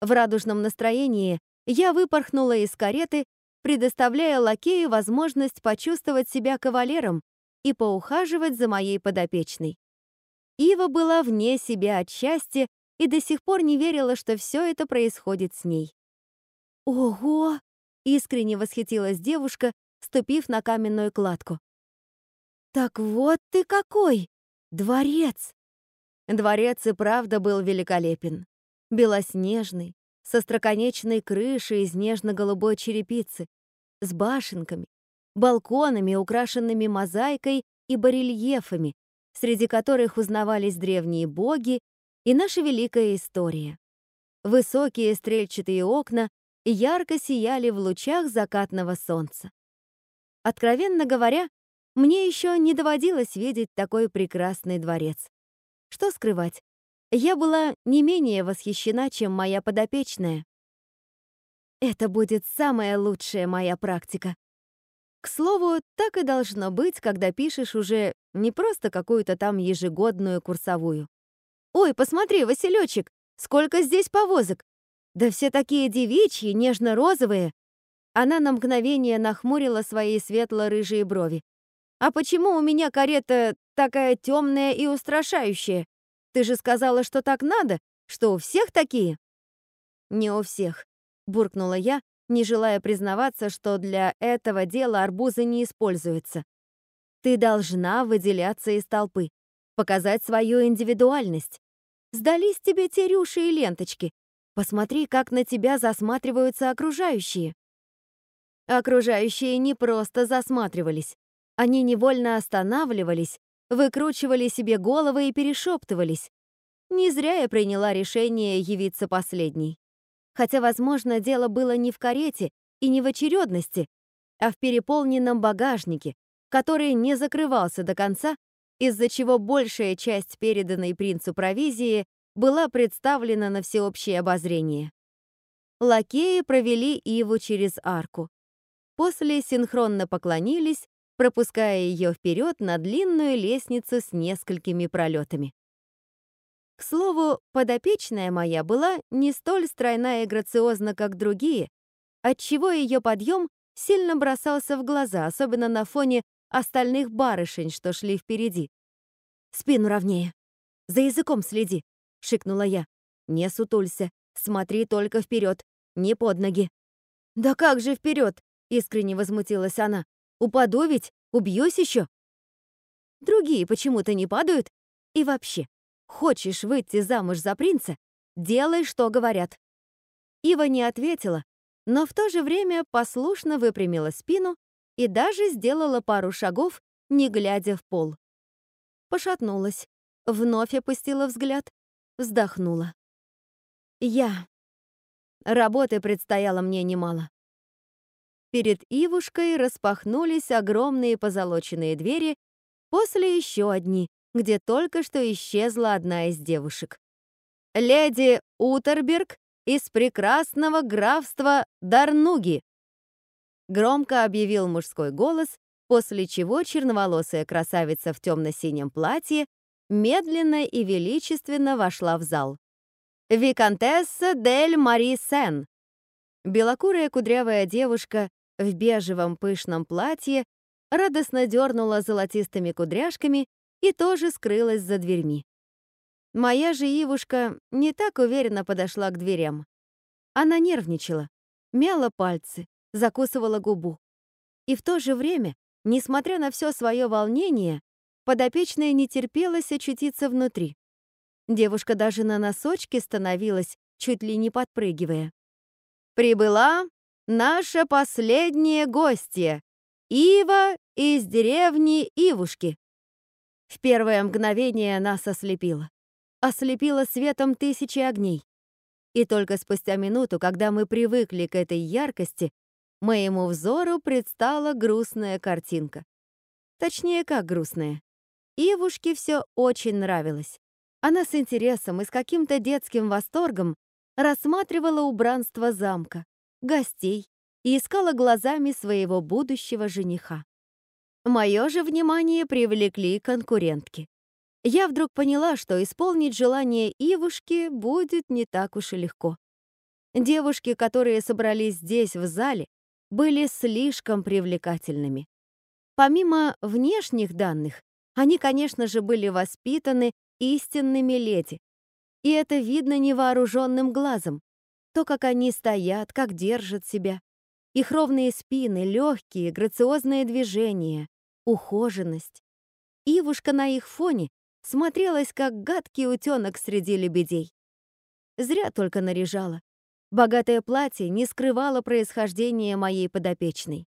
В радужном настроении я выпорхнула из кареты, предоставляя лакею возможность почувствовать себя кавалером и поухаживать за моей подопечной. Ива была вне себя от счастья и до сих пор не верила, что все это происходит с ней. «Ого!» — искренне восхитилась девушка, ступив на каменную кладку. «Так вот ты какой!» Дворец! Дворец и правда был великолепен. Белоснежный, со строконечной крышей из нежно-голубой черепицы, с башенками, балконами, украшенными мозаикой и барельефами, среди которых узнавались древние боги и наша великая история. Высокие стрельчатые окна ярко сияли в лучах закатного солнца. Откровенно говоря, мне еще не доводилось видеть такой прекрасный дворец. Что скрывать, я была не менее восхищена, чем моя подопечная. Это будет самая лучшая моя практика. К слову, так и должно быть, когда пишешь уже не просто какую-то там ежегодную курсовую. «Ой, посмотри, Василечек, сколько здесь повозок! Да все такие девичьи, нежно-розовые!» Она на мгновение нахмурила свои светло-рыжие брови. «А почему у меня карета такая темная и устрашающая? Ты же сказала, что так надо, что у всех такие?» «Не у всех», — буркнула я, не желая признаваться, что для этого дела арбузы не используются. «Ты должна выделяться из толпы, показать свою индивидуальность. Сдались тебе те рюши и ленточки. Посмотри, как на тебя засматриваются окружающие». Окружающие не просто засматривались. Они невольно останавливались, выкручивали себе головы и перешептывались. Не зря я приняла решение явиться последней. Хотя, возможно, дело было не в карете и не в очередности, а в переполненном багажнике, который не закрывался до конца, из-за чего большая часть переданной принцу провизии была представлена на всеобщее обозрение. Лакеи провели Иву через арку. После синхронно поклонились пропуская ее вперед на длинную лестницу с несколькими пролетами. К слову, подопечная моя была не столь стройна и грациозна, как другие, отчего ее подъем сильно бросался в глаза, особенно на фоне остальных барышень, что шли впереди. «Спину ровнее. За языком следи», — шикнула я. «Не сутулься. Смотри только вперед, не под ноги». «Да как же вперед? искренне возмутилась она. Упаду ведь, убьюсь еще. Другие почему-то не падают. И вообще, хочешь выйти замуж за принца, делай, что говорят. Ива не ответила, но в то же время послушно выпрямила спину и даже сделала пару шагов, не глядя в пол. Пошатнулась, вновь опустила взгляд, вздохнула. Я. Работы предстояло мне немало. Перед Ивушкой распахнулись огромные позолоченные двери, после еще одни, где только что исчезла одна из девушек. «Леди Утерберг из прекрасного графства Дарнуги!» Громко объявил мужской голос, после чего черноволосая красавица в темно-синем платье медленно и величественно вошла в зал. «Викантесса дель Мари Сен!» Белокурая кудрявая девушка в бежевом пышном платье радостно дернула золотистыми кудряшками и тоже скрылась за дверьми. Моя же Ивушка не так уверенно подошла к дверям. Она нервничала, мяла пальцы, закусывала губу. И в то же время Несмотря на все свое волнение, подопечная не терпелась очутиться внутри. Девушка даже на носочки становилась, чуть ли не подпрыгивая. «Прибыла наша последняя гостья, Ива из деревни Ивушки». В первое мгновение нас ослепило. Ослепило светом тысячи огней. И только спустя минуту, когда мы привыкли к этой яркости, моему взору предстала грустная картинка. Точнее, как грустная. Ивушке все очень нравилось. Она с интересом и с каким-то детским восторгом рассматривала убранство замка, гостей и искала глазами своего будущего жениха. Мое же внимание привлекли конкурентки. Я вдруг поняла, что исполнить желание Ивушки будет не так уж и легко. Девушки, которые собрались здесь, в зале, были слишком привлекательными. Помимо внешних данных, они, конечно же, были воспитаны истинными леди. И это видно невооруженным глазом. То, как они стоят, как держат себя. Их ровные спины, легкие, грациозные движения, ухоженность. Ивушка на их фоне смотрелась, как гадкий утенок среди лебедей. Зря только наряжала. Богатое платье не скрывало происхождение моей подопечной.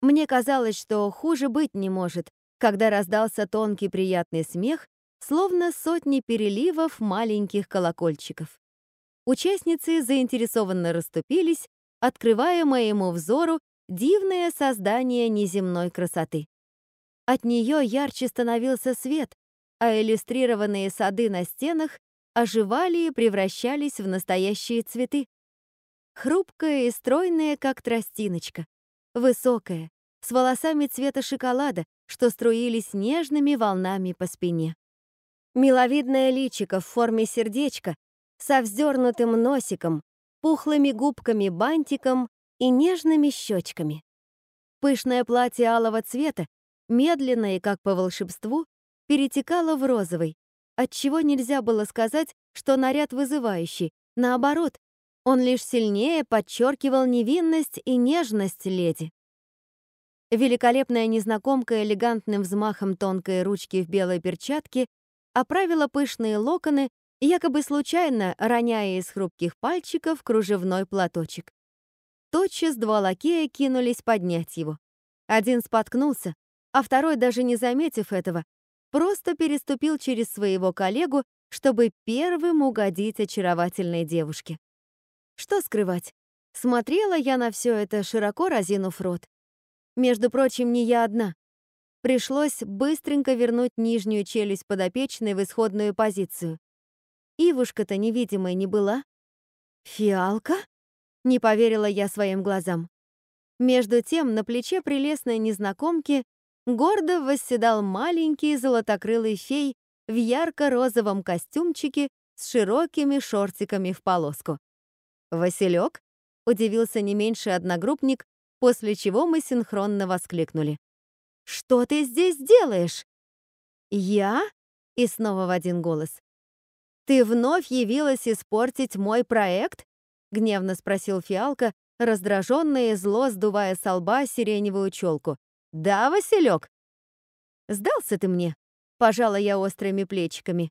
Мне казалось, что хуже быть не может, когда раздался тонкий приятный смех, словно сотни переливов маленьких колокольчиков. Участницы заинтересованно расступились, открывая моему взору дивное создание неземной красоты. От нее ярче становился свет, а иллюстрированные сады на стенах оживали и превращались в настоящие цветы. Хрупкая и стройная, как тростиночка. Высокая, с волосами цвета шоколада, что струились нежными волнами по спине. Миловидное личико в форме сердечка, со вздернутым носиком, пухлыми губками-бантиком и нежными щечками. Пышное платье алого цвета, медленно и как по волшебству, перетекало в розовый, отчего нельзя было сказать, что наряд вызывающий. Наоборот, он лишь сильнее подчеркивал невинность и нежность леди. Великолепная незнакомка элегантным взмахом тонкой ручки в белой перчатке оправила пышные локоны, якобы случайно роняя из хрупких пальчиков кружевной платочек. Тотчас два лакея кинулись поднять его. Один споткнулся, а второй, даже не заметив этого, просто переступил через своего коллегу, чтобы первым угодить очаровательной девушке. Что скрывать? Смотрела я на все это, широко разинув рот. Между прочим, не я одна. Пришлось быстренько вернуть нижнюю челюсть подопечной в исходную позицию. Ивушка-то невидимой не была. «Фиалка?» — не поверила я своим глазам. Между тем на плече прелестной незнакомки гордо восседал маленький золотокрылый фей в ярко-розовом костюмчике с широкими шортиками в полоску. «Василек?» — удивился не меньше одногруппник, после чего мы синхронно воскликнули. «Что ты здесь делаешь?» «Я?» — и снова в один голос. «Ты вновь явилась испортить мой проект?» — гневно спросил Фиалка, раздражённая и зло сдувая с лба сиреневую челку. «Да, Василек?» «Сдался ты мне?» — пожала я острыми плечиками.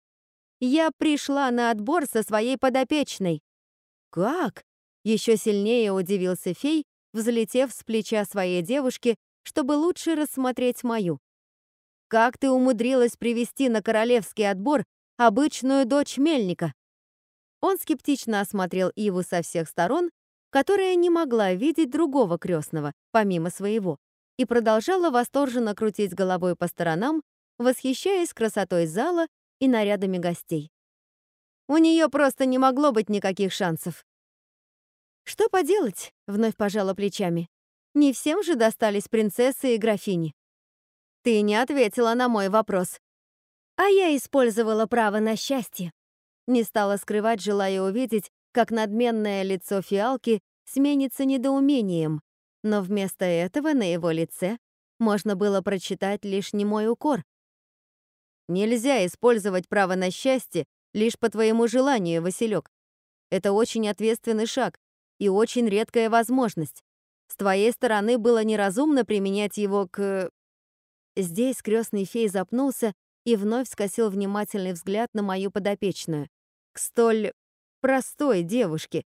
«Я пришла на отбор со своей подопечной». «Как?» — еще сильнее удивился фей, взлетев с плеча своей девушки, чтобы лучше рассмотреть мою. «Как ты умудрилась привести на королевский отбор обычную дочь мельника. Он скептично осмотрел Иву со всех сторон, которая не могла видеть другого крестного, помимо своего, и продолжала восторженно крутить головой по сторонам, восхищаясь красотой зала и нарядами гостей. У нее просто не могло быть никаких шансов. «Что поделать?» — вновь пожала плечами. «Не всем же достались принцессы и графини». «Ты не ответила на мой вопрос». «А я использовала право на счастье». Не стала скрывать, желая увидеть, как надменное лицо фиалки сменится недоумением, но вместо этого на его лице можно было прочитать лишь немой укор. «Нельзя использовать право на счастье лишь по твоему желанию, Василек. Это очень ответственный шаг и очень редкая возможность. С твоей стороны было неразумно применять его к...» Здесь крестный фей запнулся и вновь скосил внимательный взгляд на мою подопечную к столь простой девушке.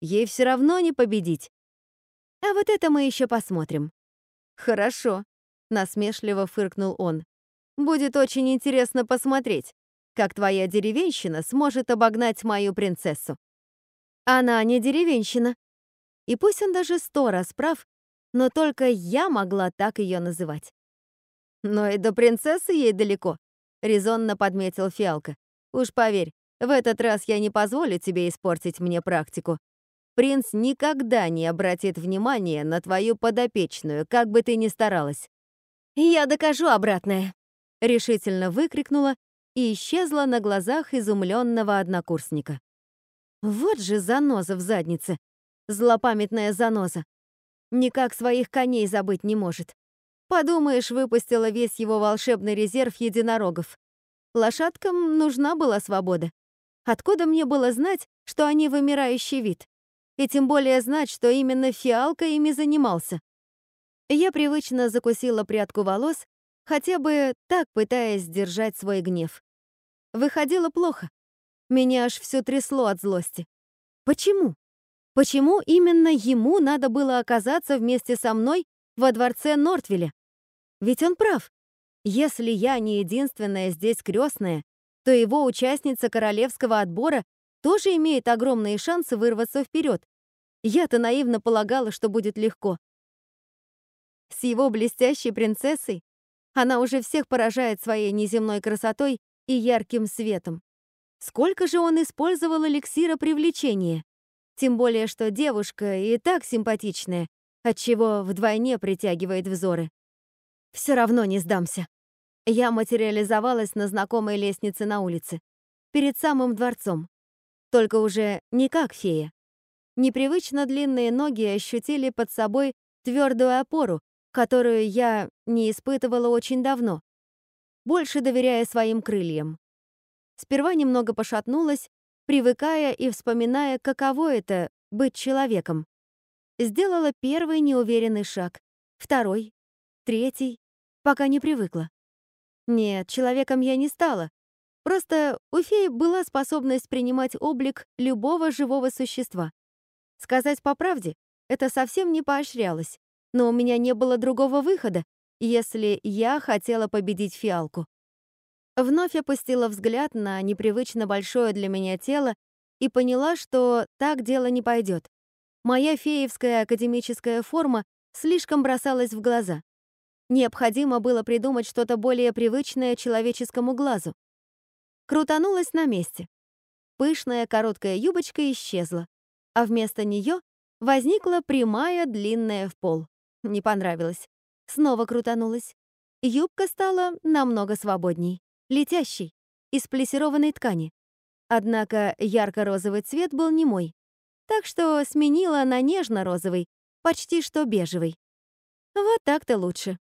Ей все равно не победить. А вот это мы еще посмотрим. Хорошо, насмешливо фыркнул он. Будет очень интересно посмотреть, как твоя деревенщина сможет обогнать мою принцессу. Она не деревенщина. И пусть он даже сто раз прав, но только я могла так ее называть. Но и до принцессы ей далеко, резонно подметил Фиалка. Уж поверь, в этот раз я не позволю тебе испортить мне практику. Принц никогда не обратит внимания на твою подопечную, как бы ты ни старалась. Я докажу обратное, решительно выкрикнула и исчезла на глазах изумленного однокурсника. Вот же заноза в заднице, злопамятная заноза. Никак своих коней забыть не может. Подумаешь, выпустила весь его волшебный резерв единорогов. Лошадкам нужна была свобода. Откуда мне было знать, что они вымирающий вид? И тем более знать, что именно фиалка ими занимался. Я привычно закусила прядку волос, хотя бы так пытаясь сдержать свой гнев. Выходило плохо. Меня аж все трясло от злости. Почему? Почему именно ему надо было оказаться вместе со мной во дворце Нортвилля? Ведь он прав. Если я не единственная здесь крестная, то его участница королевского отбора тоже имеет огромные шансы вырваться вперед. Я-то наивно полагала, что будет легко. С его блестящей принцессой она уже всех поражает своей неземной красотой и ярким светом. Сколько же он использовал эликсира привлечения? Тем более, что девушка и так симпатичная, отчего вдвойне притягивает взоры. Все равно не сдамся. Я материализовалась на знакомой лестнице на улице, перед самым дворцом. Только уже не как фея. Непривычно длинные ноги ощутили под собой твердую опору, которую я не испытывала очень давно, больше доверяя своим крыльям. Сперва немного пошатнулась, привыкая и вспоминая, каково это — быть человеком. Сделала первый неуверенный шаг, второй, третий, пока не привыкла. Нет, человеком я не стала. Просто у феи была способность принимать облик любого живого существа. Сказать по правде, это совсем не поощрялось, но у меня не было другого выхода, если я хотела победить фиалку. Вновь опустила взгляд на непривычно большое для меня тело и поняла, что так дело не пойдет. Моя феевская академическая форма слишком бросалась в глаза. Необходимо было придумать что-то более привычное человеческому глазу. Крутанулась на месте. Пышная короткая юбочка исчезла, а вместо нее возникла прямая, длинная в пол. Не понравилось. Снова крутанулась. Юбка стала намного свободней, летящей, из плессированной ткани. Однако ярко-розовый цвет был не мой, так что сменила на нежно-розовый, почти что бежевый. Вот так-то лучше.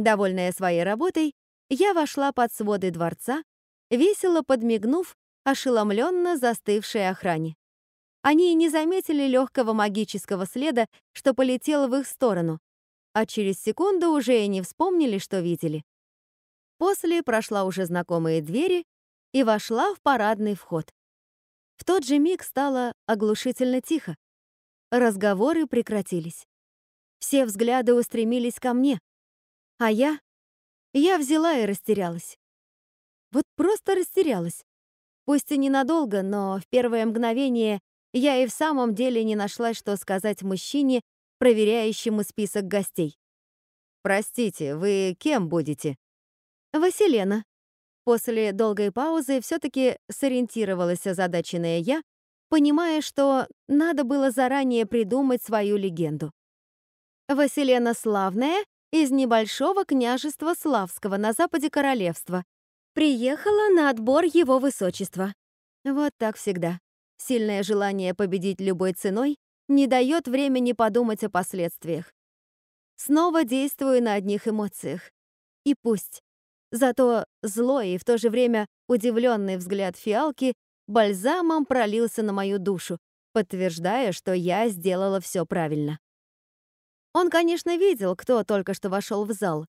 Довольная своей работой, я вошла под своды дворца, весело подмигнув ошеломленно застывшей охране. Они и не заметили легкого магического следа, что полетел в их сторону, а через секунду уже и не вспомнили, что видели. После прошла уже знакомые двери и вошла в парадный вход. В тот же миг стало оглушительно тихо. Разговоры прекратились. Все взгляды устремились ко мне, а я? Я взяла и растерялась. Вот просто растерялась. Пусть и ненадолго, но в первое мгновение я и в самом деле не нашла, что сказать мужчине, проверяющему список гостей. «Простите, вы кем будете?» «Василена». После долгой паузы все-таки сориентировалась озадаченная я, понимая, что надо было заранее придумать свою легенду. Василена Славная из небольшого княжества Славского на западе королевства. Приехала на отбор его высочества. Вот так всегда. Сильное желание победить любой ценой не дает времени подумать о последствиях. Снова действую на одних эмоциях. И пусть. Зато злой и в то же время удивленный взгляд фиалки бальзамом пролился на мою душу, подтверждая, что я сделала все правильно. Он, конечно, видел, кто только что вошел в зал.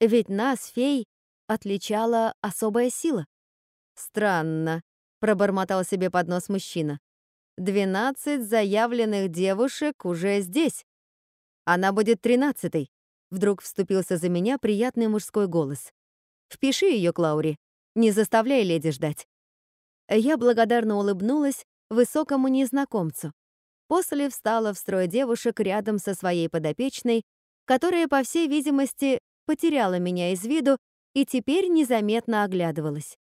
Ведь нас, фей, отличала особая сила. «Странно», — пробормотал себе под нос мужчина. «Двенадцать заявленных девушек уже здесь. Она будет тринадцатой». Вдруг вступился за меня приятный мужской голос. «Впиши ее, Клаури. Не заставляй леди ждать». Я благодарно улыбнулась высокому незнакомцу. После встала в строй девушек рядом со своей подопечной, которая, по всей видимости, потеряла меня из виду и теперь незаметно оглядывалась.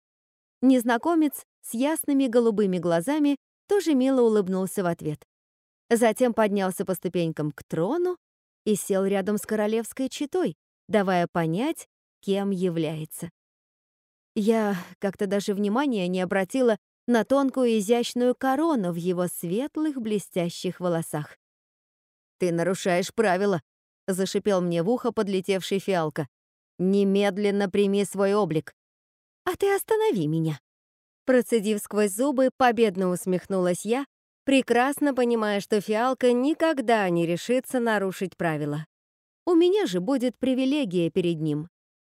Незнакомец с ясными голубыми глазами тоже мило улыбнулся в ответ. Затем поднялся по ступенькам к трону и сел рядом с королевской четой, давая понять, кем является. Я как-то даже внимания не обратила на тонкую изящную корону в его светлых блестящих волосах. «Ты нарушаешь правила», — зашипел мне в ухо подлетевший фиалка. «Немедленно прими свой облик». «А ты останови меня». Процедив сквозь зубы, победно усмехнулась я, прекрасно понимая, что фиалка никогда не решится нарушить правила. У меня же будет привилегия перед ним.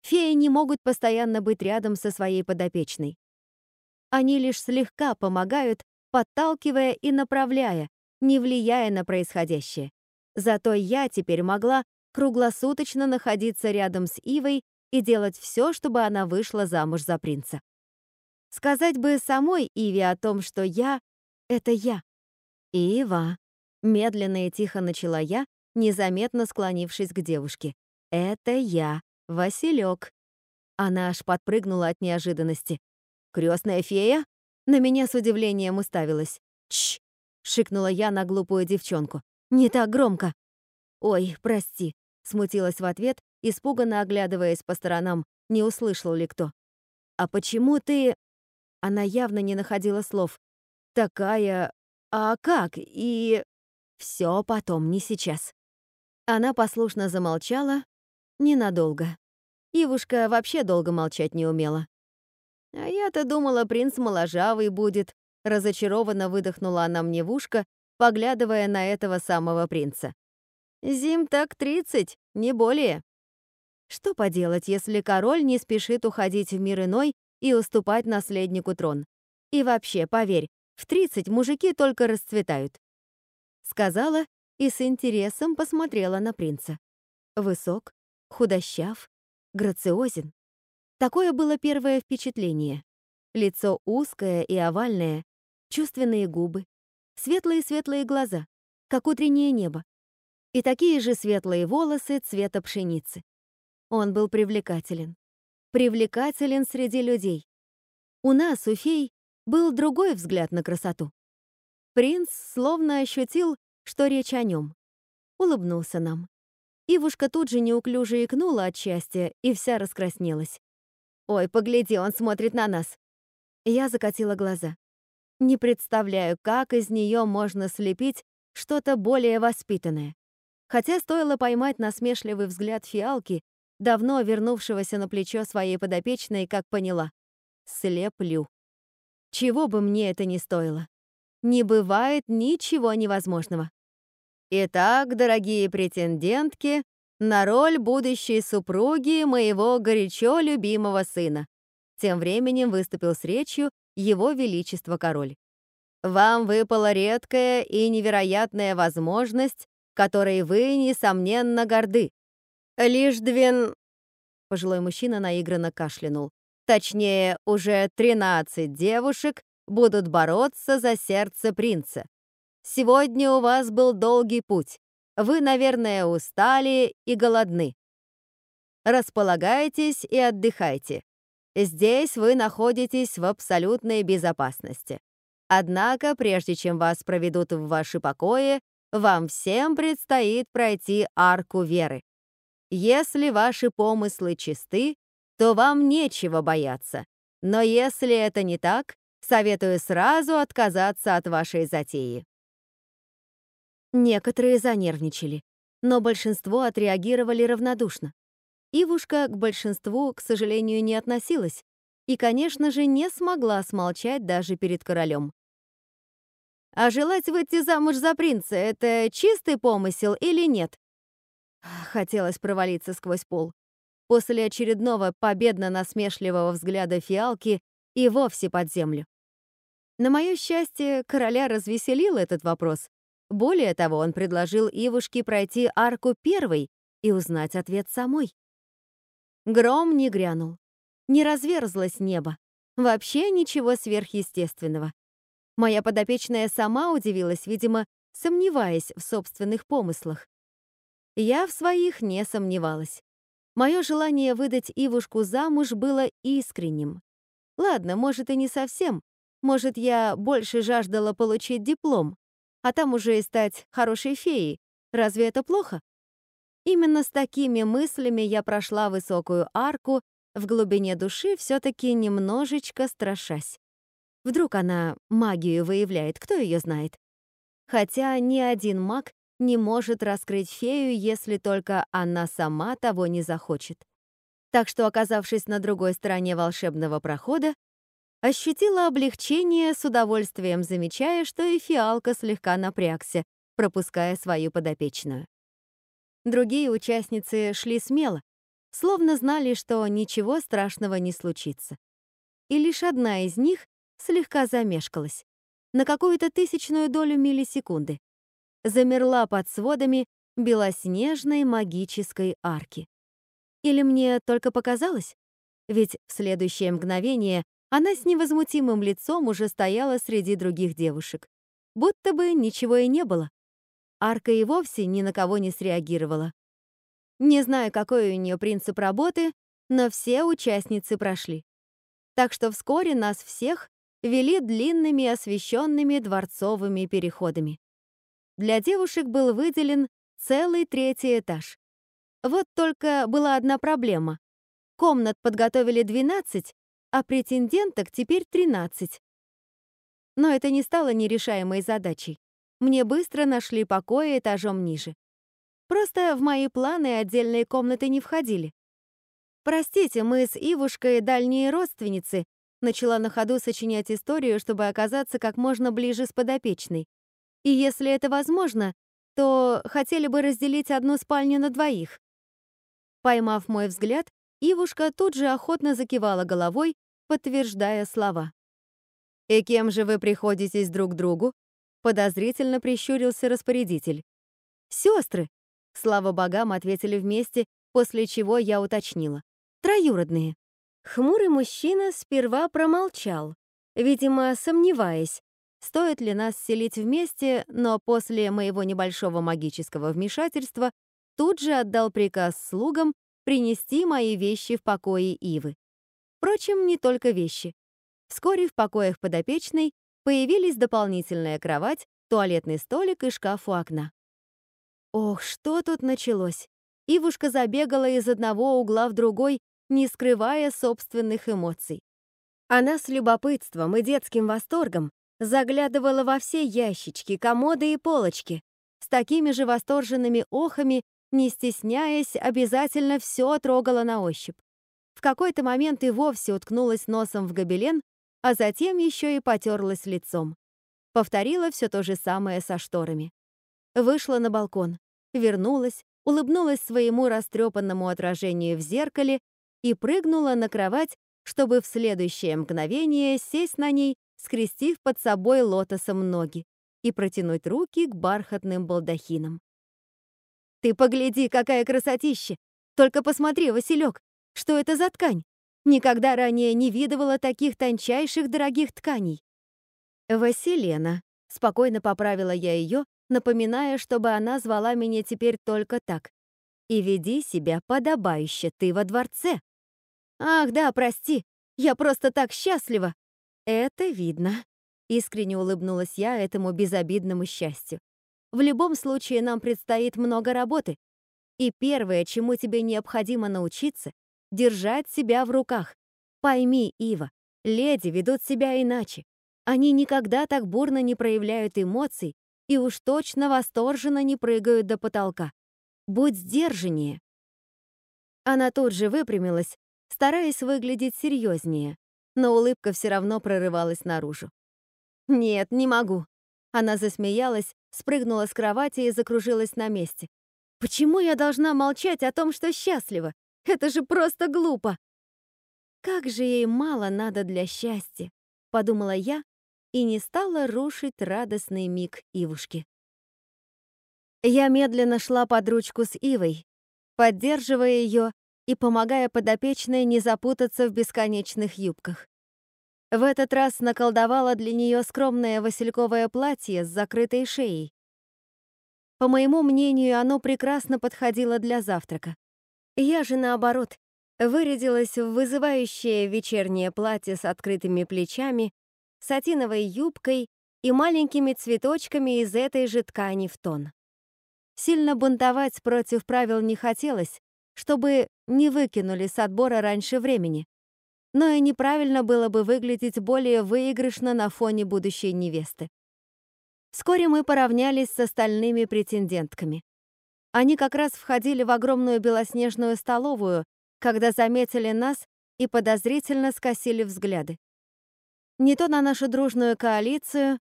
Феи не могут постоянно быть рядом со своей подопечной. Они лишь слегка помогают, подталкивая и направляя, не влияя на происходящее. Зато я теперь могла круглосуточно находиться рядом с Ивой и делать все, чтобы она вышла замуж за принца. Сказать бы самой Иве о том, что я — это я. Ива. Медленно и тихо начала я, незаметно склонившись к девушке. Это я, Василек. Она аж подпрыгнула от неожиданности. Крестная фея?» На меня с удивлением уставилась. «Чш!» — шикнула я на глупую девчонку. «Не так громко!» «Ой, прости!» — смутилась в ответ, испуганно оглядываясь по сторонам, не услышал ли кто. «А почему ты...» Она явно не находила слов. «Такая... А как? И...» «Все потом, не сейчас». Она послушно замолчала. Ненадолго. Ивушка вообще долго молчать не умела. А я-то думала, принц моложавый будет. Разочарованно выдохнула она мне в ушко, поглядывая на этого самого принца. Зим так тридцать, не более. Что поделать, если король не спешит уходить в мир иной и уступать наследнику трон? И вообще, поверь, в тридцать мужики только расцветают. Сказала и с интересом посмотрела на принца. Высок, худощав, грациозен. Такое было первое впечатление. Лицо узкое и овальное, чувственные губы, светлые-светлые глаза, как утреннее небо, и такие же светлые волосы цвета пшеницы. Он был привлекателен. Привлекателен среди людей. У нас, у фей, был другой взгляд на красоту. Принц словно ощутил, что речь о нем. Улыбнулся нам. Ивушка тут же неуклюже икнула от счастья и вся раскраснелась. «Ой, погляди, он смотрит на нас!» Я закатила глаза. Не представляю, как из нее можно слепить что-то более воспитанное. Хотя стоило поймать насмешливый взгляд фиалки, давно вернувшегося на плечо своей подопечной, как поняла. Слеплю. Чего бы мне это ни стоило. Не бывает ничего невозможного. Итак, дорогие претендентки, на роль будущей супруги моего горячо любимого сына. Тем временем выступил с речью его величество король. Вам выпала редкая и невероятная возможность, которой вы, несомненно, горды. Лишь двен... Пожилой мужчина наигранно кашлянул. Точнее, уже 13 девушек будут бороться за сердце принца. Сегодня у вас был долгий путь. Вы, наверное, устали и голодны. Располагайтесь и отдыхайте. Здесь вы находитесь в абсолютной безопасности. Однако, прежде чем вас проведут в ваши покои, вам всем предстоит пройти арку веры. Если ваши помыслы чисты, то вам нечего бояться. Но если это не так, советую сразу отказаться от вашей затеи. Некоторые занервничали, но большинство отреагировали равнодушно. Ивушка к большинству, к сожалению, не относилась и, конечно же, не смогла смолчать даже перед королем. «А желать выйти замуж за принца — это чистый помысел или нет?» Хотелось провалиться сквозь пол. После очередного победно-насмешливого взгляда фиалки и вовсе под землю. На мое счастье, короля развеселил этот вопрос. Более того, он предложил Ивушке пройти арку первой и узнать ответ самой. Гром не грянул. Не разверзлось небо. Вообще ничего сверхъестественного. Моя подопечная сама удивилась, видимо, сомневаясь в собственных помыслах. Я в своих не сомневалась. Мое желание выдать Ивушку замуж было искренним. Ладно, может и не совсем. Может, я больше жаждала получить диплом, а там уже и стать хорошей феей. Разве это плохо? Именно с такими мыслями я прошла высокую арку, в глубине души все-таки немножечко страшась. Вдруг она магию выявляет, кто ее знает? Хотя ни один маг не может раскрыть фею, если только она сама того не захочет. Так что, оказавшись на другой стороне волшебного прохода, ощутила облегчение, с удовольствием замечая, что и фиалка слегка напрягся, пропуская свою подопечную. Другие участницы шли смело, словно знали, что ничего страшного не случится. И лишь одна из них слегка замешкалась, на какую-то тысячную долю миллисекунды. Замерла под сводами белоснежной магической арки. Или мне только показалось? Ведь в следующее мгновение она с невозмутимым лицом уже стояла среди других девушек. Будто бы ничего и не было. Арка и вовсе ни на кого не среагировала. Не знаю, какой у нее принцип работы, но все участницы прошли. Так что вскоре нас всех вели длинными освещенными дворцовыми переходами. Для девушек был выделен целый третий этаж. Вот только была одна проблема. Комнат подготовили 12, а претенденток теперь 13. Но это не стало нерешаемой задачей. Мне быстро нашли покои этажом ниже. Просто в мои планы отдельные комнаты не входили. «Простите, мы с Ивушкой дальние родственницы», начала на ходу сочинять историю, чтобы оказаться как можно ближе с подопечной. И если это возможно, то хотели бы разделить одну спальню на двоих. Поймав мой взгляд, Ивушка тут же охотно закивала головой, подтверждая слова. «И кем же вы приходитесь друг другу?» Подозрительно прищурился распорядитель. «Сестры!» Слава богам, ответили вместе, после чего я уточнила. «Троюродные». Хмурый мужчина сперва промолчал, видимо, сомневаясь, стоит ли нас селить вместе, но после моего небольшого магического вмешательства тут же отдал приказ слугам принести мои вещи в покое Ивы. Впрочем, не только вещи. Вскоре в покоях подопечной Появились дополнительная кровать, туалетный столик и шкаф у окна. Ох, что тут началось! Ивушка забегала из одного угла в другой, не скрывая собственных эмоций. Она с любопытством и детским восторгом заглядывала во все ящички, комоды и полочки, с такими же восторженными охами, не стесняясь, обязательно все трогала на ощупь. В какой-то момент и вовсе уткнулась носом в гобелен, а затем еще и потерлась лицом. Повторила все то же самое со шторами. Вышла на балкон, вернулась, улыбнулась своему растрепанному отражению в зеркале и прыгнула на кровать, чтобы в следующее мгновение сесть на ней, скрестив под собой лотосом ноги и протянуть руки к бархатным балдахинам. «Ты погляди, какая красотища! Только посмотри, Василек, что это за ткань? Никогда ранее не видывала таких тончайших дорогих тканей. «Василена», — спокойно поправила я ее, напоминая, чтобы она звала меня теперь только так. «И веди себя подобающе, ты во дворце». «Ах, да, прости, я просто так счастлива!» «Это видно», — искренне улыбнулась я этому безобидному счастью. «В любом случае нам предстоит много работы, и первое, чему тебе необходимо научиться, держать себя в руках. Пойми, Ива, леди ведут себя иначе. Они никогда так бурно не проявляют эмоций и уж точно восторженно не прыгают до потолка. Будь сдержаннее. Она тут же выпрямилась, стараясь выглядеть серьезнее, но улыбка все равно прорывалась наружу. «Нет, не могу». Она засмеялась, спрыгнула с кровати и закружилась на месте. «Почему я должна молчать о том, что счастлива? Это же просто глупо!» «Как же ей мало надо для счастья», — подумала я и не стала рушить радостный миг Ивушки. Я медленно шла под ручку с Ивой, поддерживая ее и помогая подопечной не запутаться в бесконечных юбках. В этот раз наколдовала для нее скромное васильковое платье с закрытой шеей. По моему мнению, оно прекрасно подходило для завтрака. Я же, наоборот, вырядилась в вызывающее вечернее платье с открытыми плечами, сатиновой юбкой и маленькими цветочками из этой же ткани в тон. Сильно бунтовать против правил не хотелось, чтобы не выкинули с отбора раньше времени. Но и неправильно было бы выглядеть более выигрышно на фоне будущей невесты. Вскоре мы поравнялись с остальными претендентками. Они как раз входили в огромную белоснежную столовую, когда заметили нас и подозрительно скосили взгляды. Не то на нашу дружную коалицию,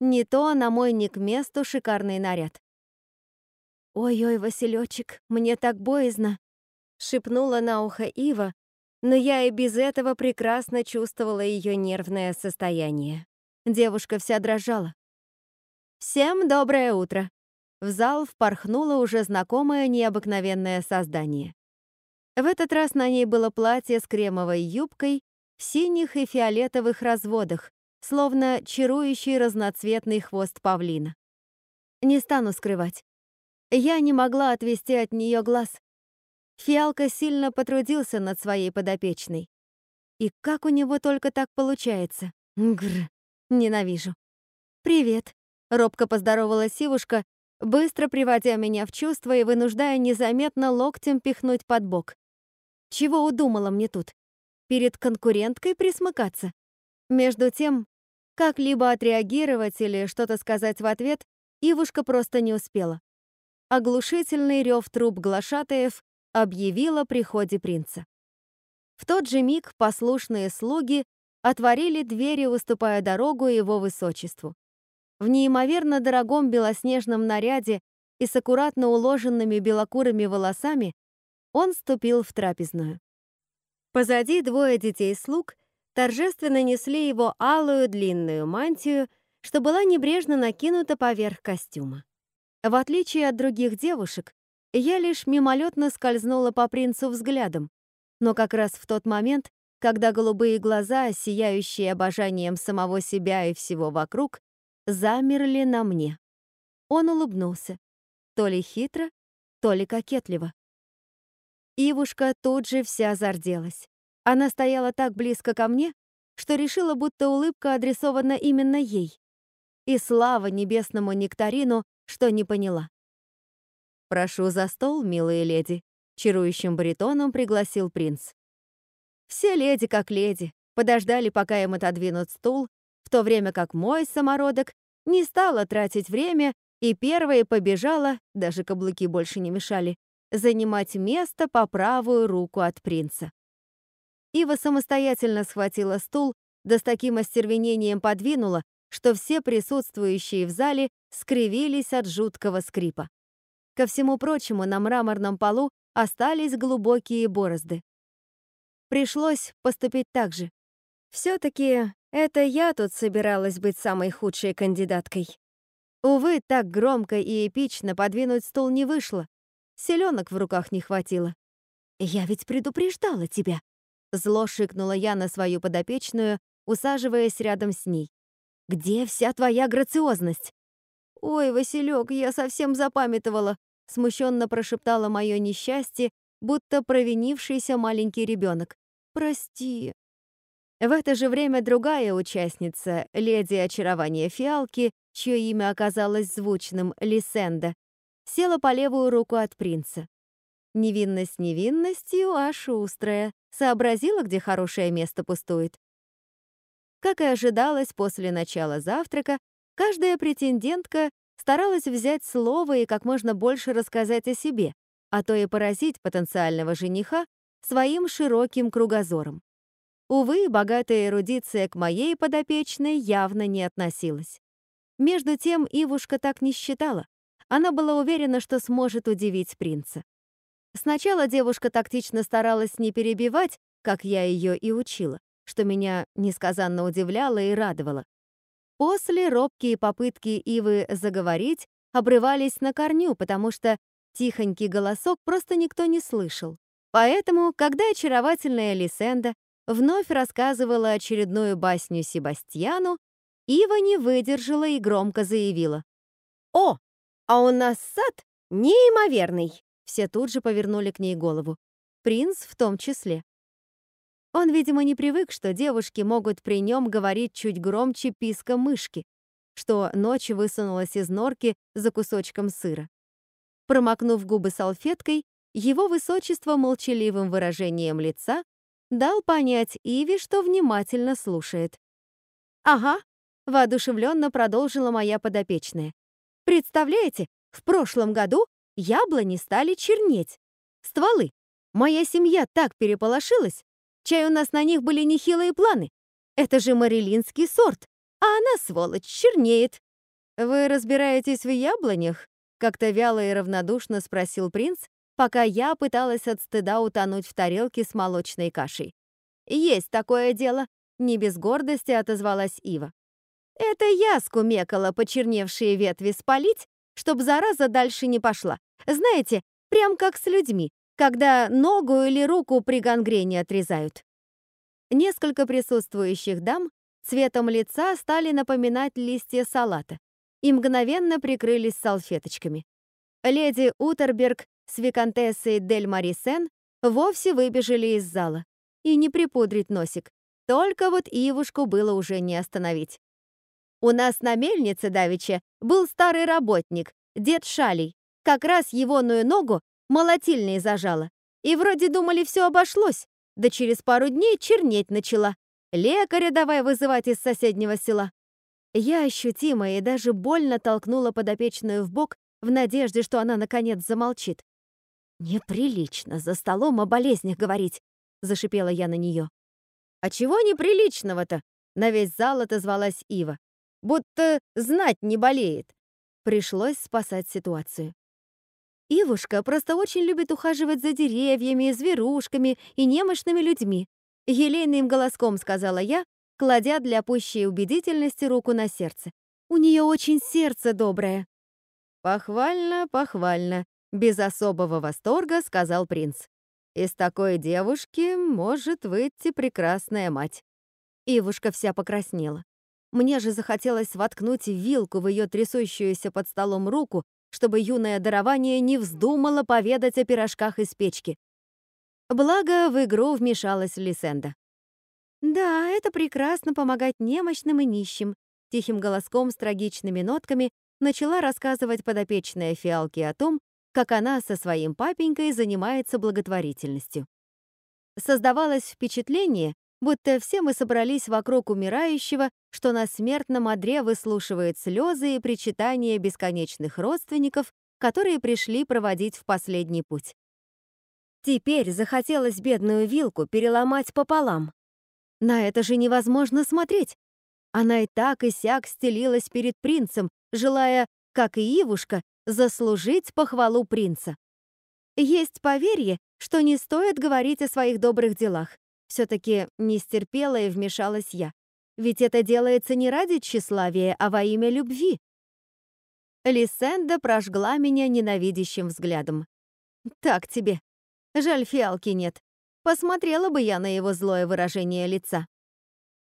не то на мой не к месту шикарный наряд. «Ой-ой, Василёчек, мне так боязно!» — шепнула на ухо Ива, но я и без этого прекрасно чувствовала ее нервное состояние. Девушка вся дрожала. «Всем доброе утро!» В зал впорхнуло уже знакомое необыкновенное создание. В этот раз на ней было платье с кремовой юбкой в синих и фиолетовых разводах, словно чарующий разноцветный хвост павлина. Не стану скрывать. Я не могла отвести от нее глаз. Фиалка сильно потрудился над своей подопечной. И как у него только так получается? Гр, ненавижу. «Привет», — робко поздоровалась Сивушка, быстро приводя меня в чувство и вынуждая незаметно локтем пихнуть под бок. Чего удумала мне тут? Перед конкуренткой присмыкаться? Между тем, как-либо отреагировать или что-то сказать в ответ, Ивушка просто не успела. Оглушительный рев труб глашатаев объявил о приходе принца. В тот же миг послушные слуги отворили двери, уступая дорогу его высочеству. В неимоверно дорогом белоснежном наряде и с аккуратно уложенными белокурыми волосами он ступил в трапезную. Позади двое детей-слуг торжественно несли его алую длинную мантию, что была небрежно накинута поверх костюма. В отличие от других девушек, я лишь мимолетно скользнула по принцу взглядом, но как раз в тот момент, когда голубые глаза, сияющие обожанием самого себя и всего вокруг, замерли на мне. Он улыбнулся. То ли хитро, то ли кокетливо. Ивушка тут же вся зарделась. Она стояла так близко ко мне, что решила, будто улыбка адресована именно ей. И слава небесному нектарину, что не поняла. «Прошу за стол, милые леди», — чарующим баритоном пригласил принц. Все леди как леди, подождали, пока им отодвинут стул, в то время как мой самородок не стала тратить время и первая побежала, даже каблуки больше не мешали, занимать место по правую руку от принца. Ива самостоятельно схватила стул, да с таким остервенением подвинула, что все присутствующие в зале скривились от жуткого скрипа. Ко всему прочему, на мраморном полу остались глубокие борозды. Пришлось поступить так же. Все-таки это я тут собиралась быть самой худшей кандидаткой. Увы, так громко и эпично подвинуть стул не вышло. Селенок в руках не хватило. «Я ведь предупреждала тебя», Зло шикнула я на свою подопечную, усаживаясь рядом с ней. «Где вся твоя грациозность?» «Ой, Василек, я совсем запамятовала», — смущенно прошептала мое несчастье, будто провинившийся маленький ребенок. «Прости». В это же время другая участница, леди очарования фиалки, чье имя оказалось звучным, Лисенда, села по левую руку от принца. Невинность невинностью, а шустрая. Сообразила, где хорошее место пустует. Как и ожидалось после начала завтрака, каждая претендентка старалась взять слово и как можно больше рассказать о себе, а то и поразить потенциального жениха своим широким кругозором. Увы, богатая эрудиция к моей подопечной явно не относилась. Между тем Ивушка так не считала. Она была уверена, что сможет удивить принца. Сначала девушка тактично старалась не перебивать, как я ее и учила, что меня несказанно удивляло и радовало. После робкие попытки Ивы заговорить обрывались на корню, потому что тихонький голосок просто никто не слышал. Поэтому, когда очаровательная Лисенда вновь рассказывала очередную басню Себастьяну, Ива не выдержала и громко заявила. «О, а у нас сад неимоверный!» Все тут же повернули к ней голову. Принц в том числе. Он, видимо, не привык, что девушки могут при нем говорить чуть громче писка мышки, что ночью высунулась из норки за кусочком сыра. Промокнув губы салфеткой, его высочество молчаливым выражением лица дал понять Иве, что внимательно слушает. «Ага», — воодушевленно продолжила моя подопечная. «Представляете, в прошлом году яблони стали чернеть. Стволы. Моя семья так переполошилась. Чай у нас на них были нехилые планы. Это же марилинский сорт, а она, сволочь, чернеет. «Вы разбираетесь в яблонях?» Как-то вяло и равнодушно спросил принц, пока я пыталась от стыда утонуть в тарелке с молочной кашей. «Есть такое дело», — не без гордости отозвалась Ива. «Это я скумекала почерневшие ветви спалить, чтоб зараза дальше не пошла. Знаете, прям как с людьми, когда ногу или руку при гангрене отрезают. Несколько присутствующих дам цветом лица стали напоминать листья салата и мгновенно прикрылись салфеточками. Леди Утерберг с виконтессой Дель Марисен вовсе выбежали из зала. И не припудрить носик. Только вот Ивушку было уже не остановить. У нас на мельнице давеча был старый работник, дед Шалей. Как раз егоную ногу молотильной зажала. И вроде думали, все обошлось. Да через пару дней чернеть начала. Лекаря давай вызывать из соседнего села. Я ощутимо и даже больно толкнула подопечную в бок в надежде, что она наконец замолчит. «Неприлично за столом о болезнях говорить», — зашипела я на нее. «А чего неприличного-то?» — на весь зал отозвалась Ива будто знать не болеет. Пришлось спасать ситуацию. Ивушка просто очень любит ухаживать за деревьями, зверушками и немощными людьми. Елейным голоском сказала я, кладя для пущей убедительности руку на сердце. У нее очень сердце доброе. Похвально, похвально, без особого восторга сказал принц. Из такой девушки может выйти прекрасная мать. Ивушка вся покраснела. Мне же захотелось воткнуть вилку в ее трясущуюся под столом руку, чтобы юное дарование не вздумало поведать о пирожках из печки. Благо, в игру вмешалась Лисенда. «Да, это прекрасно помогать немощным и нищим», тихим голоском с трагичными нотками начала рассказывать подопечная фиалки о том, как она со своим папенькой занимается благотворительностью. Создавалось впечатление, будто все мы собрались вокруг умирающего, что на смертном одре выслушивает слезы и причитания бесконечных родственников, которые пришли проводить в последний путь. Теперь захотелось бедную вилку переломать пополам. На это же невозможно смотреть. Она и так и сяк стелилась перед принцем, желая, как и Ивушка, заслужить похвалу принца. Есть поверье, что не стоит говорить о своих добрых делах. Все-таки не стерпела и вмешалась я. Ведь это делается не ради тщеславия, а во имя любви. Лисенда прожгла меня ненавидящим взглядом. «Так тебе. Жаль, фиалки нет. Посмотрела бы я на его злое выражение лица.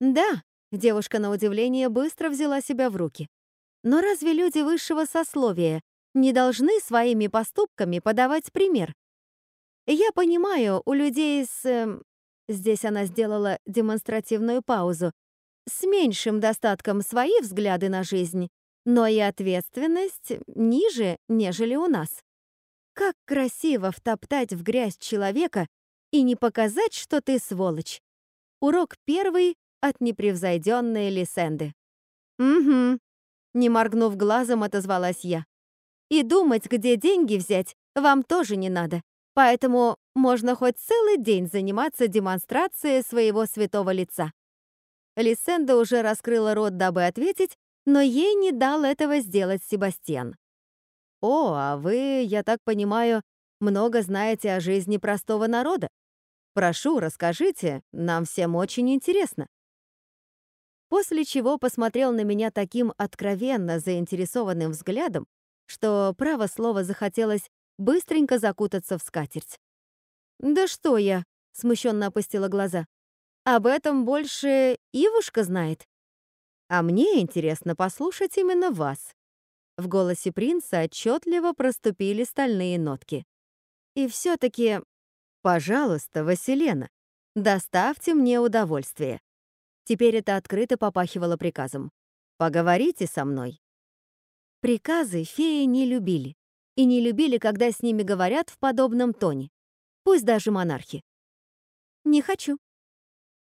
Да, девушка на удивление быстро взяла себя в руки. Но разве люди высшего сословия не должны своими поступками подавать пример? Я понимаю, у людей с... Э, здесь она сделала демонстративную паузу. С меньшим достатком свои взгляды на жизнь, но и ответственность ниже, нежели у нас. Как красиво втоптать в грязь человека и не показать, что ты сволочь. Урок первый от непревзойденной Лисенды. «Угу», — не моргнув глазом, отозвалась я. «И думать, где деньги взять, вам тоже не надо. Поэтому можно хоть целый день заниматься демонстрацией своего святого лица». Лисенда уже раскрыла рот, дабы ответить, но ей не дал этого сделать Себастьян. «О, а вы, я так понимаю, много знаете о жизни простого народа. Прошу, расскажите, нам всем очень интересно». После чего посмотрел на меня таким откровенно заинтересованным взглядом, что, право слово, захотелось быстренько закутаться в скатерть. «Да что я?» — смущенно опустила глаза. «Об этом больше Ивушка знает. А мне интересно послушать именно вас». В голосе принца отчетливо проступили стальные нотки. «И все-таки, пожалуйста, Василена, доставьте мне удовольствие». Теперь это открыто попахивало приказом. «Поговорите со мной». Приказы феи не любили и не любили, когда с ними говорят в подобном тоне. Пусть даже монархи. «Не хочу».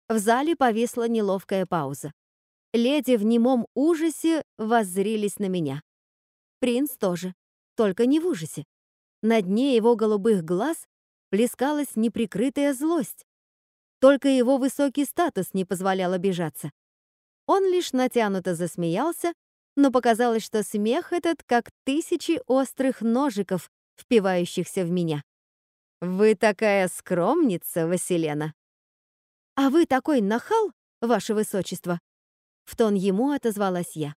В зале повисла неловкая пауза. Леди в немом ужасе воззрились на меня. Принц тоже, только не в ужасе. На дне его голубых глаз плескалась неприкрытая злость. Только его высокий статус не позволял обижаться. Он лишь натянуто засмеялся, но показалось, что смех этот как тысячи острых ножиков, впивающихся в меня. «Вы такая скромница, Василена!» «А вы такой нахал, ваше высочество!» В тон ему отозвалась я.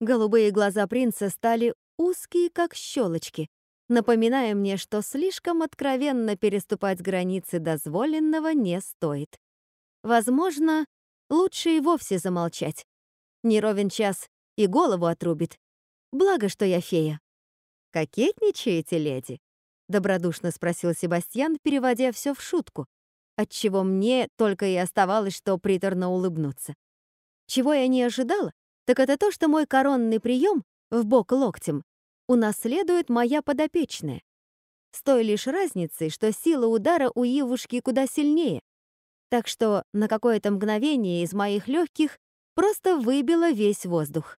Голубые глаза принца стали узкие, как щелочки, напоминая мне, что слишком откровенно переступать границы дозволенного не стоит. Возможно, лучше и вовсе замолчать. Не ровен час и голову отрубит. Благо, что я фея. «Кокетничаете, леди?» — добродушно спросил Себастьян, переводя все в шутку, отчего мне только и оставалось, что приторно улыбнуться. Чего я не ожидала, так это то, что мой коронный прием в бок локтем унаследует моя подопечная. С той лишь разницей, что сила удара у Ивушки куда сильнее. Так что на какое-то мгновение из моих легких просто выбило весь воздух.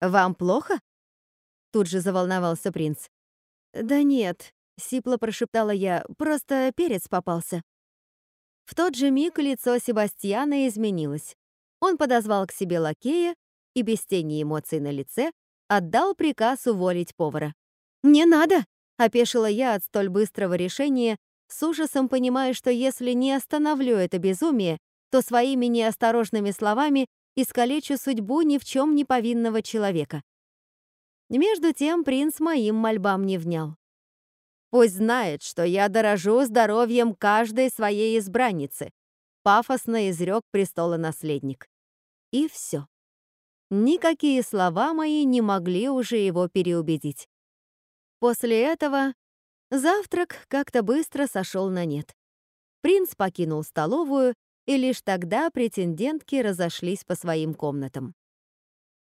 «Вам плохо?» Тут же заволновался принц. «Да нет», — сипло прошептала я, — «просто перец попался». В тот же миг лицо Себастьяна изменилось. Он подозвал к себе лакея и без тени эмоций на лице отдал приказ уволить повара. «Не надо!» — опешила я от столь быстрого решения, с ужасом понимая, что если не остановлю это безумие, то своими неосторожными словами искалечу судьбу ни в чем не повинного человека. Между тем принц моим мольбам не внял. «Пусть знает, что я дорожу здоровьем каждой своей избранницы», пафосно изрек престола наследник. И все. Никакие слова мои не могли уже его переубедить. После этого завтрак как-то быстро сошел на нет. Принц покинул столовую и лишь тогда претендентки разошлись по своим комнатам.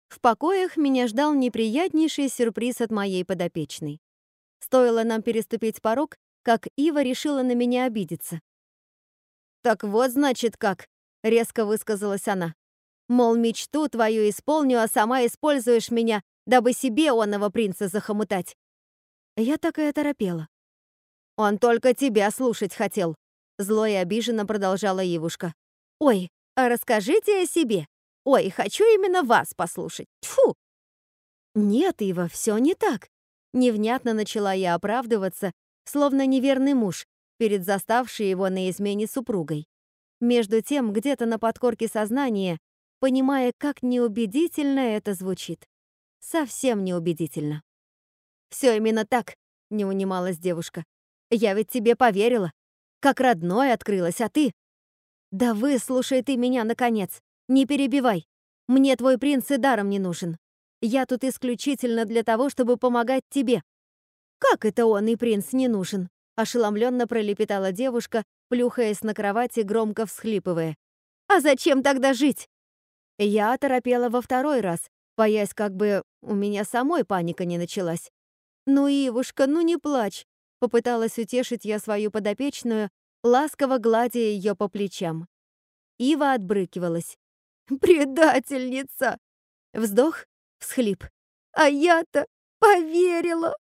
В покоях меня ждал неприятнейший сюрприз от моей подопечной. Стоило нам переступить порог, как Ива решила на меня обидеться. «Так вот, значит, как», — резко высказалась она. «Мол, мечту твою исполню, а сама используешь меня, дабы себе онного принца захомутать». Я так и оторопела. «Он только тебя слушать хотел», Зло и обиженно продолжала Ивушка. «Ой, а расскажите о себе. Ой, хочу именно вас послушать. Тьфу!» «Нет, Ива, все не так». Невнятно начала я оправдываться, словно неверный муж, перед заставшей его на измене супругой. Между тем, где-то на подкорке сознания, понимая, как неубедительно это звучит. Совсем неубедительно. «Все именно так», — не унималась девушка. «Я ведь тебе поверила. Как родной открылась, а ты... Да выслушай ты меня, наконец. Не перебивай. Мне твой принц и даром не нужен. Я тут исключительно для того, чтобы помогать тебе. Как это он и принц не нужен? Ошеломленно пролепетала девушка, плюхаясь на кровати, громко всхлипывая. А зачем тогда жить? Я оторопела во второй раз, боясь, как бы у меня самой паника не началась. «Ну, Ивушка, ну не плачь!» Попыталась утешить я свою подопечную, ласково гладя ее по плечам. Ива отбрыкивалась. «Предательница!» Вздох, всхлип. «А я-то поверила!»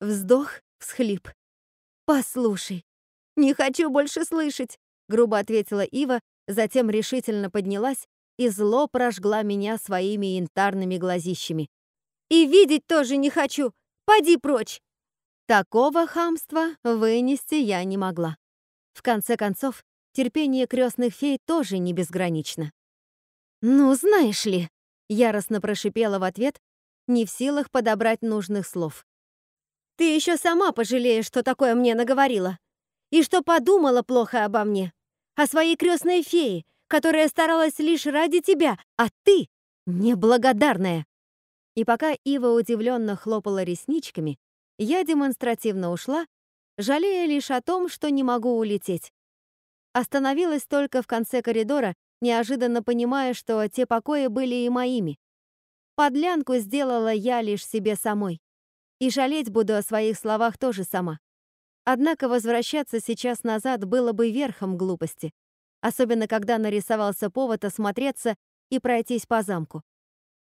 Вздох, всхлип. «Послушай, не хочу больше слышать!» грубо ответила Ива, затем решительно поднялась и зло прожгла меня своими янтарными глазищами. «И видеть тоже не хочу! Поди прочь!» Такого хамства вынести я не могла. В конце концов, терпение крестных фей тоже не безгранично. «Ну, знаешь ли», — яростно прошипела в ответ, не в силах подобрать нужных слов. «Ты еще сама пожалеешь, что такое мне наговорила, и что подумала плохо обо мне, о своей крестной фее, которая старалась лишь ради тебя, а ты — неблагодарная». И пока Ива удивленно хлопала ресничками, я демонстративно ушла, жалея лишь о том, что не могу улететь. Остановилась только в конце коридора, неожиданно понимая, что те покои были и моими. Подлянку сделала я лишь себе самой. И жалеть буду о своих словах тоже сама. Однако возвращаться сейчас назад было бы верхом глупости, особенно когда нарисовался повод осмотреться и пройтись по замку.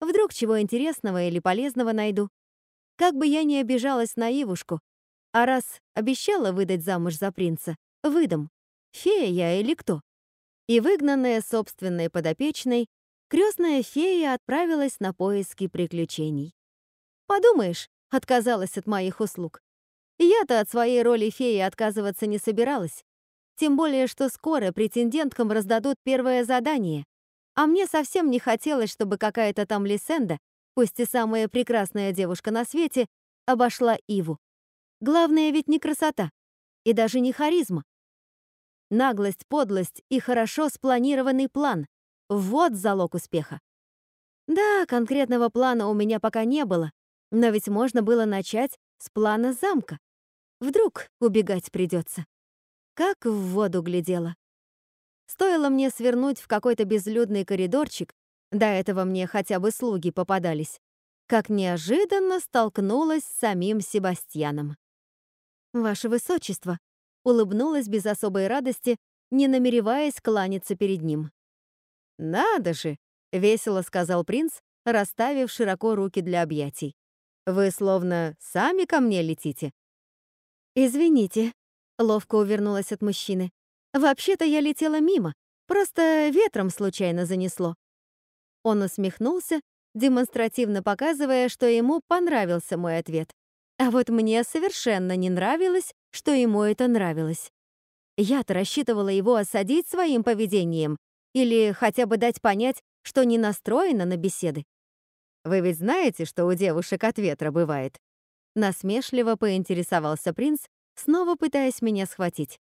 Вдруг чего интересного или полезного найду. Как бы я ни обижалась на Ивушку, а раз обещала выдать замуж за принца, выдам. Фея я или кто? И выгнанная собственной подопечной, крестная фея отправилась на поиски приключений. Подумаешь, отказалась от моих услуг. Я-то от своей роли феи отказываться не собиралась. Тем более, что скоро претенденткам раздадут первое задание. А мне совсем не хотелось, чтобы какая-то там Лисенда, пусть и самая прекрасная девушка на свете, обошла Иву. Главное ведь не красота и даже не харизма. Наглость, подлость и хорошо спланированный план — вот залог успеха. Да, конкретного плана у меня пока не было, но ведь можно было начать с плана замка. Вдруг убегать придется. Как в воду глядела. Стоило мне свернуть в какой-то безлюдный коридорчик, до этого мне хотя бы слуги попадались, как неожиданно столкнулась с самим Себастьяном. «Ваше Высочество», — улыбнулась без особой радости, не намереваясь кланяться перед ним. «Надо же!» — весело сказал принц, расставив широко руки для объятий. «Вы словно сами ко мне летите». «Извините», — ловко увернулась от мужчины. «Вообще-то я летела мимо, просто ветром случайно занесло». Он усмехнулся, демонстративно показывая, что ему понравился мой ответ. А вот мне совершенно не нравилось, что ему это нравилось. Я-то рассчитывала его осадить своим поведением или хотя бы дать понять, что не настроена на беседы. Вы ведь знаете, что у девушек от ветра бывает? Насмешливо поинтересовался принц, снова пытаясь меня схватить.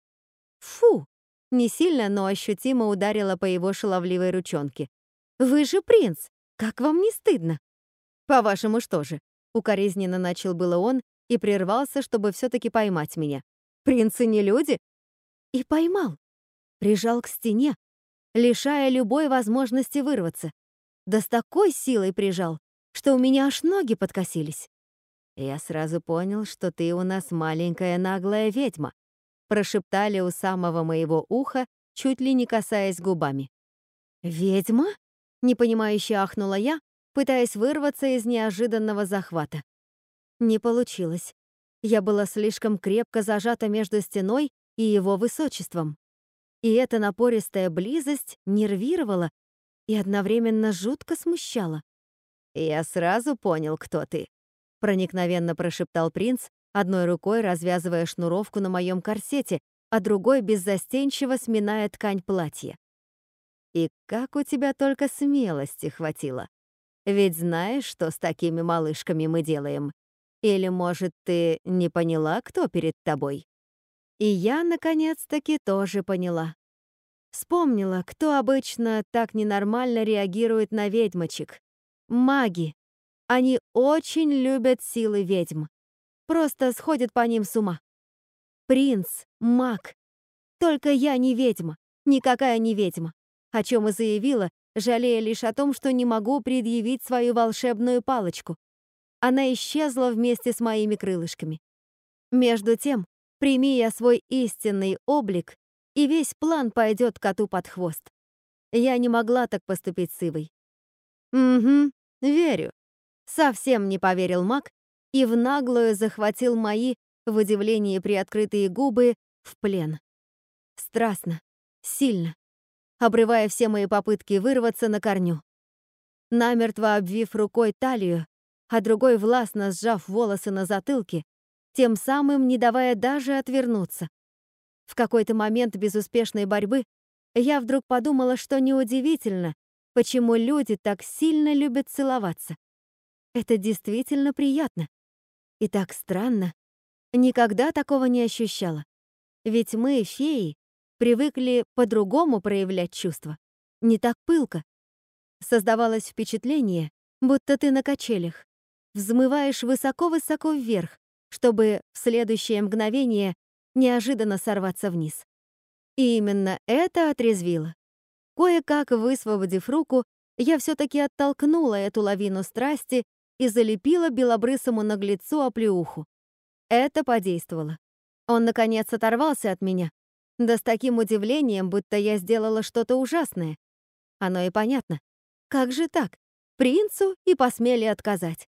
Фу! Не сильно, но ощутимо ударила по его шаловливой ручонке. «Вы же принц! Как вам не стыдно?» «По-вашему, что же? Укоризненно начал было он и прервался, чтобы все-таки поймать меня. «Принцы не люди?» И поймал. Прижал к стене, лишая любой возможности вырваться. Да с такой силой прижал, что у меня аж ноги подкосились. «Я сразу понял, что ты у нас маленькая наглая ведьма», прошептали у самого моего уха, чуть ли не касаясь губами. «Ведьма?» — непонимающе ахнула я, пытаясь вырваться из неожиданного захвата. Не получилось. Я была слишком крепко зажата между стеной и его высочеством. И эта напористая близость нервировала и одновременно жутко смущала. «Я сразу понял, кто ты», — проникновенно прошептал принц, одной рукой развязывая шнуровку на моем корсете, а другой беззастенчиво сминая ткань платья. «И как у тебя только смелости хватило!» Ведь знаешь, что с такими малышками мы делаем? Или, может, ты не поняла, кто перед тобой?» И я, наконец-таки, тоже поняла. Вспомнила, кто обычно так ненормально реагирует на ведьмочек. Маги. Они очень любят силы ведьм. Просто сходят по ним с ума. Принц, маг. Только я не ведьма, никакая не ведьма. О чем и заявила, жалея лишь о том, что не могу предъявить свою волшебную палочку. Она исчезла вместе с моими крылышками. Между тем, прими я свой истинный облик, и весь план пойдет коту под хвост. Я не могла так поступить с Ивой. Угу, верю. Совсем не поверил маг и в наглую захватил мои, в удивлении приоткрытые губы, в плен. Страстно, сильно, обрывая все мои попытки вырваться на корню. Намертво обвив рукой талию, а другой властно сжав волосы на затылке, тем самым не давая даже отвернуться. В какой-то момент безуспешной борьбы я вдруг подумала, что неудивительно, почему люди так сильно любят целоваться. Это действительно приятно. И так странно. Никогда такого не ощущала. Ведь мы, феи, привыкли по-другому проявлять чувства. Не так пылко. Создавалось впечатление, будто ты на качелях. Взмываешь высоко-высоко вверх, чтобы в следующее мгновение неожиданно сорваться вниз. И именно это отрезвило. Кое-как высвободив руку, я все-таки оттолкнула эту лавину страсти и залепила белобрысому наглецу оплеуху. Это подействовало. Он, наконец, оторвался от меня, да с таким удивлением, будто я сделала что-то ужасное. Оно и понятно. Как же так? Принцу и посмели отказать.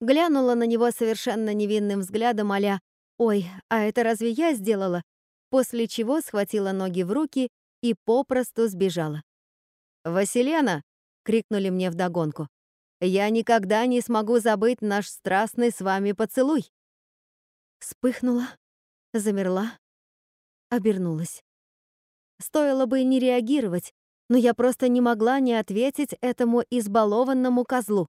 Глянула на него совершенно невинным взглядом а «Ой, а это разве я сделала?» После чего схватила ноги в руки и попросту сбежала. «Василена!» — крикнули мне вдогонку. «Я никогда не смогу забыть наш страстный с вами поцелуй!» Вспыхнула, замерла, обернулась. Стоило бы не реагировать, но я просто не могла не ответить этому избалованному козлу.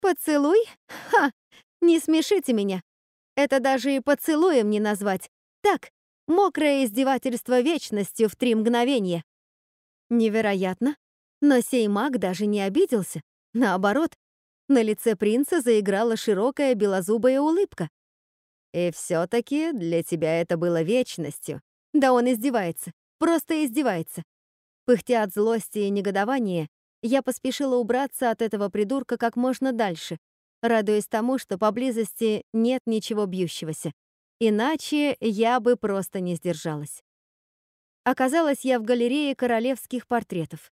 «Поцелуй? Ха! Не смешите меня! Это даже и поцелуем не назвать. Так, мокрое издевательство вечностью в три мгновения». Невероятно, но сей маг даже не обиделся. Наоборот, на лице принца заиграла широкая белозубая улыбка. «И все-таки для тебя это было вечностью», да он издевается, просто издевается. Пыхтя от злости и негодования, я поспешила убраться от этого придурка как можно дальше, радуясь тому, что поблизости нет ничего бьющегося. Иначе я бы просто не сдержалась. Оказалось, я в галерее королевских портретов.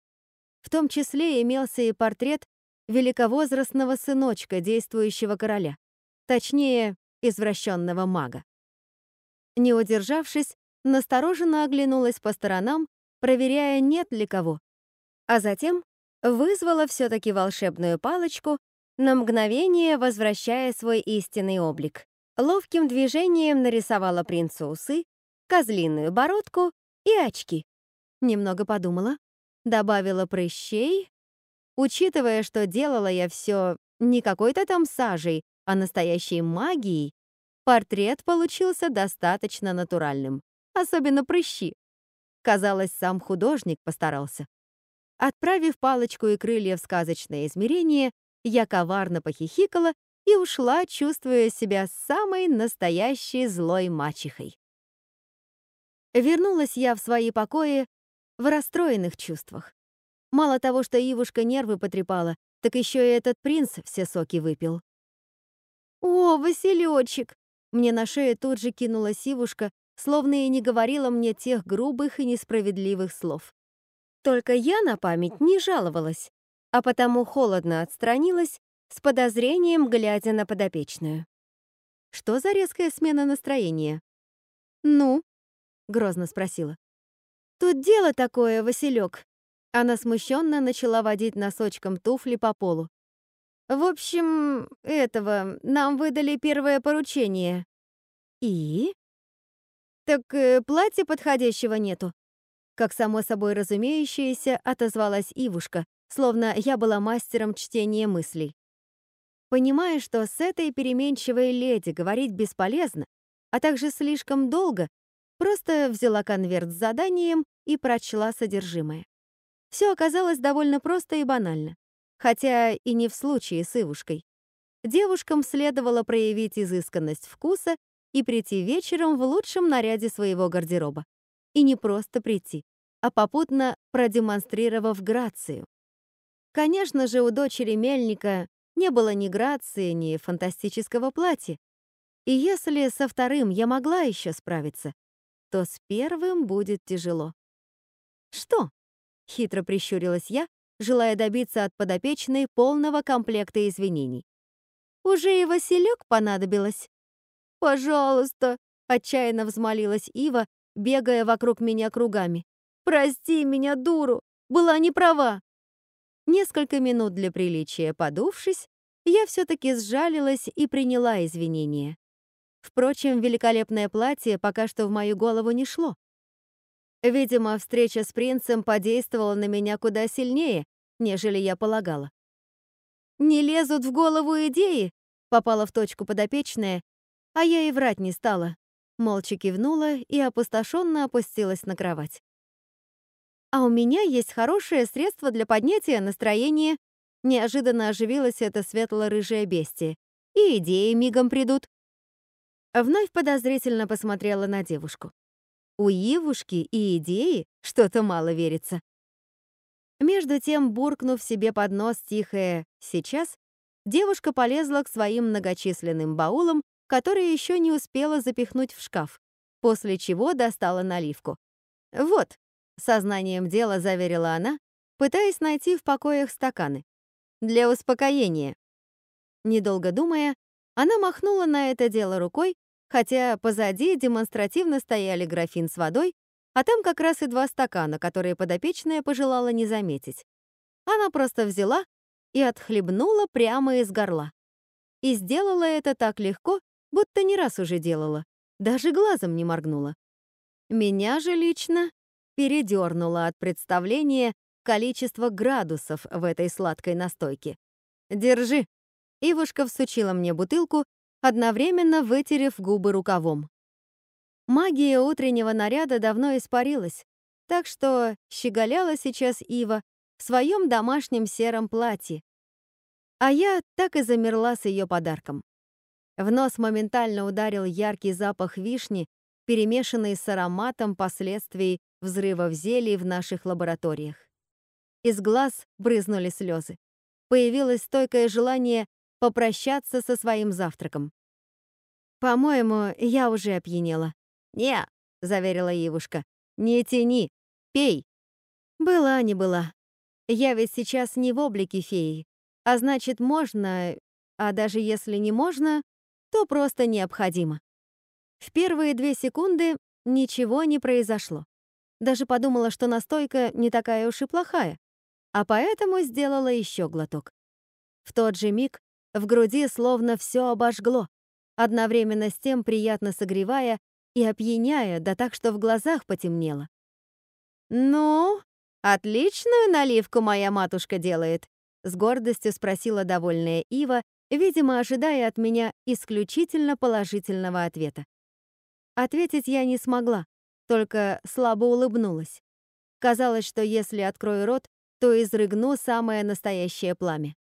В том числе имелся и портрет великовозрастного сыночка действующего короля, точнее, извращенного мага. Не удержавшись, настороженно оглянулась по сторонам, проверяя, нет ли кого, а затем вызвала все-таки волшебную палочку, на мгновение возвращая свой истинный облик. Ловким движением нарисовала принцу усы, козлиную бородку и очки. Немного подумала, добавила прыщей. Учитывая, что делала я все не какой-то там сажей, а настоящей магией, портрет получился достаточно натуральным особенно прыщи. Казалось, сам художник постарался. Отправив палочку и крылья в сказочное измерение, я коварно похихикала и ушла, чувствуя себя самой настоящей злой мачехой. Вернулась я в свои покои в расстроенных чувствах. Мало того, что Ивушка нервы потрепала, так еще и этот принц все соки выпил. «О, Василечек!» Мне на шею тут же кинулась Ивушка, словно и не говорила мне тех грубых и несправедливых слов. Только я на память не жаловалась, а потому холодно отстранилась, с подозрением глядя на подопечную. Что за резкая смена настроения? «Ну?» — грозно спросила. «Тут дело такое, Василек». Она смущенно начала водить носочком туфли по полу. «В общем, этого, нам выдали первое поручение». «И?» «Так э, платья подходящего нету?» Как само собой разумеющееся, отозвалась Ивушка, словно я была мастером чтения мыслей. Понимая, что с этой переменчивой леди говорить бесполезно, а также слишком долго, Просто взяла конверт с заданием и прочла содержимое. Все оказалось довольно просто и банально, хотя и не в случае с Ивушкой. Девушкам следовало проявить изысканность вкуса и прийти вечером в лучшем наряде своего гардероба. И не просто прийти, а попутно продемонстрировав грацию. Конечно же, у дочери Мельника не было ни грации, ни фантастического платья. И если со вторым я могла еще справиться, то с первым будет тяжело. «Что?» — хитро прищурилась я, желая добиться от подопечной полного комплекта извинений. «Уже и Василек понадобилось?» «Пожалуйста!» — отчаянно взмолилась Ива, бегая вокруг меня кругами. «Прости меня, дуру! Была не права!» Несколько минут для приличия подувшись, я все-таки сжалилась и приняла извинения. Впрочем, великолепное платье пока что в мою голову не шло. Видимо, встреча с принцем подействовала на меня куда сильнее, нежели я полагала. «Не лезут в голову идеи», — попала в точку подопечная, а я и врать не стала. Молча кивнула и опустошенно опустилась на кровать. «А у меня есть хорошее средство для поднятия настроения», неожиданно оживилась эта светло-рыжая бестия. «И идеи мигом придут». Вновь подозрительно посмотрела на девушку. У Ивушки и идеи что-то мало верится. Между тем, буркнув себе под нос тихое «сейчас», девушка полезла к своим многочисленным баулам, которые еще не успела запихнуть в шкаф, после чего достала наливку. «Вот», — сознанием дела заверила она, пытаясь найти в покоях стаканы. «Для успокоения». Недолго думая, она махнула на это дело рукой хотя позади демонстративно стояли графин с водой, а там как раз и два стакана, которые подопечная пожелала не заметить. Она просто взяла и отхлебнула прямо из горла. И сделала это так легко, будто не раз уже делала, даже глазом не моргнула. Меня же лично передернуло от представления количества градусов в этой сладкой настойке. «Держи». Ивушка всучила мне бутылку, одновременно вытерев губы рукавом. Магия утреннего наряда давно испарилась, так что щеголяла сейчас Ива в своем домашнем сером платье. А я так и замерла с ее подарком. В нос моментально ударил яркий запах вишни, перемешанный с ароматом последствий взрывов зелий в наших лабораториях. Из глаз брызнули слезы. Появилось стойкое желание попрощаться со своим завтраком. «По-моему, я уже опьянела». «Не», — заверила Ивушка, — «не тяни, пей». Была не была. Я ведь сейчас не в облике феи, а значит, можно, а даже если не можно, то просто необходимо. В первые две секунды ничего не произошло. Даже подумала, что настойка не такая уж и плохая, а поэтому сделала еще глоток. В тот же миг в груди словно все обожгло, одновременно с тем приятно согревая и опьяняя, да так, что в глазах потемнело. «Ну, отличную наливку моя матушка делает», с гордостью спросила довольная Ива, видимо, ожидая от меня исключительно положительного ответа. Ответить я не смогла, только слабо улыбнулась. Казалось, что если открою рот, то изрыгну самое настоящее пламя.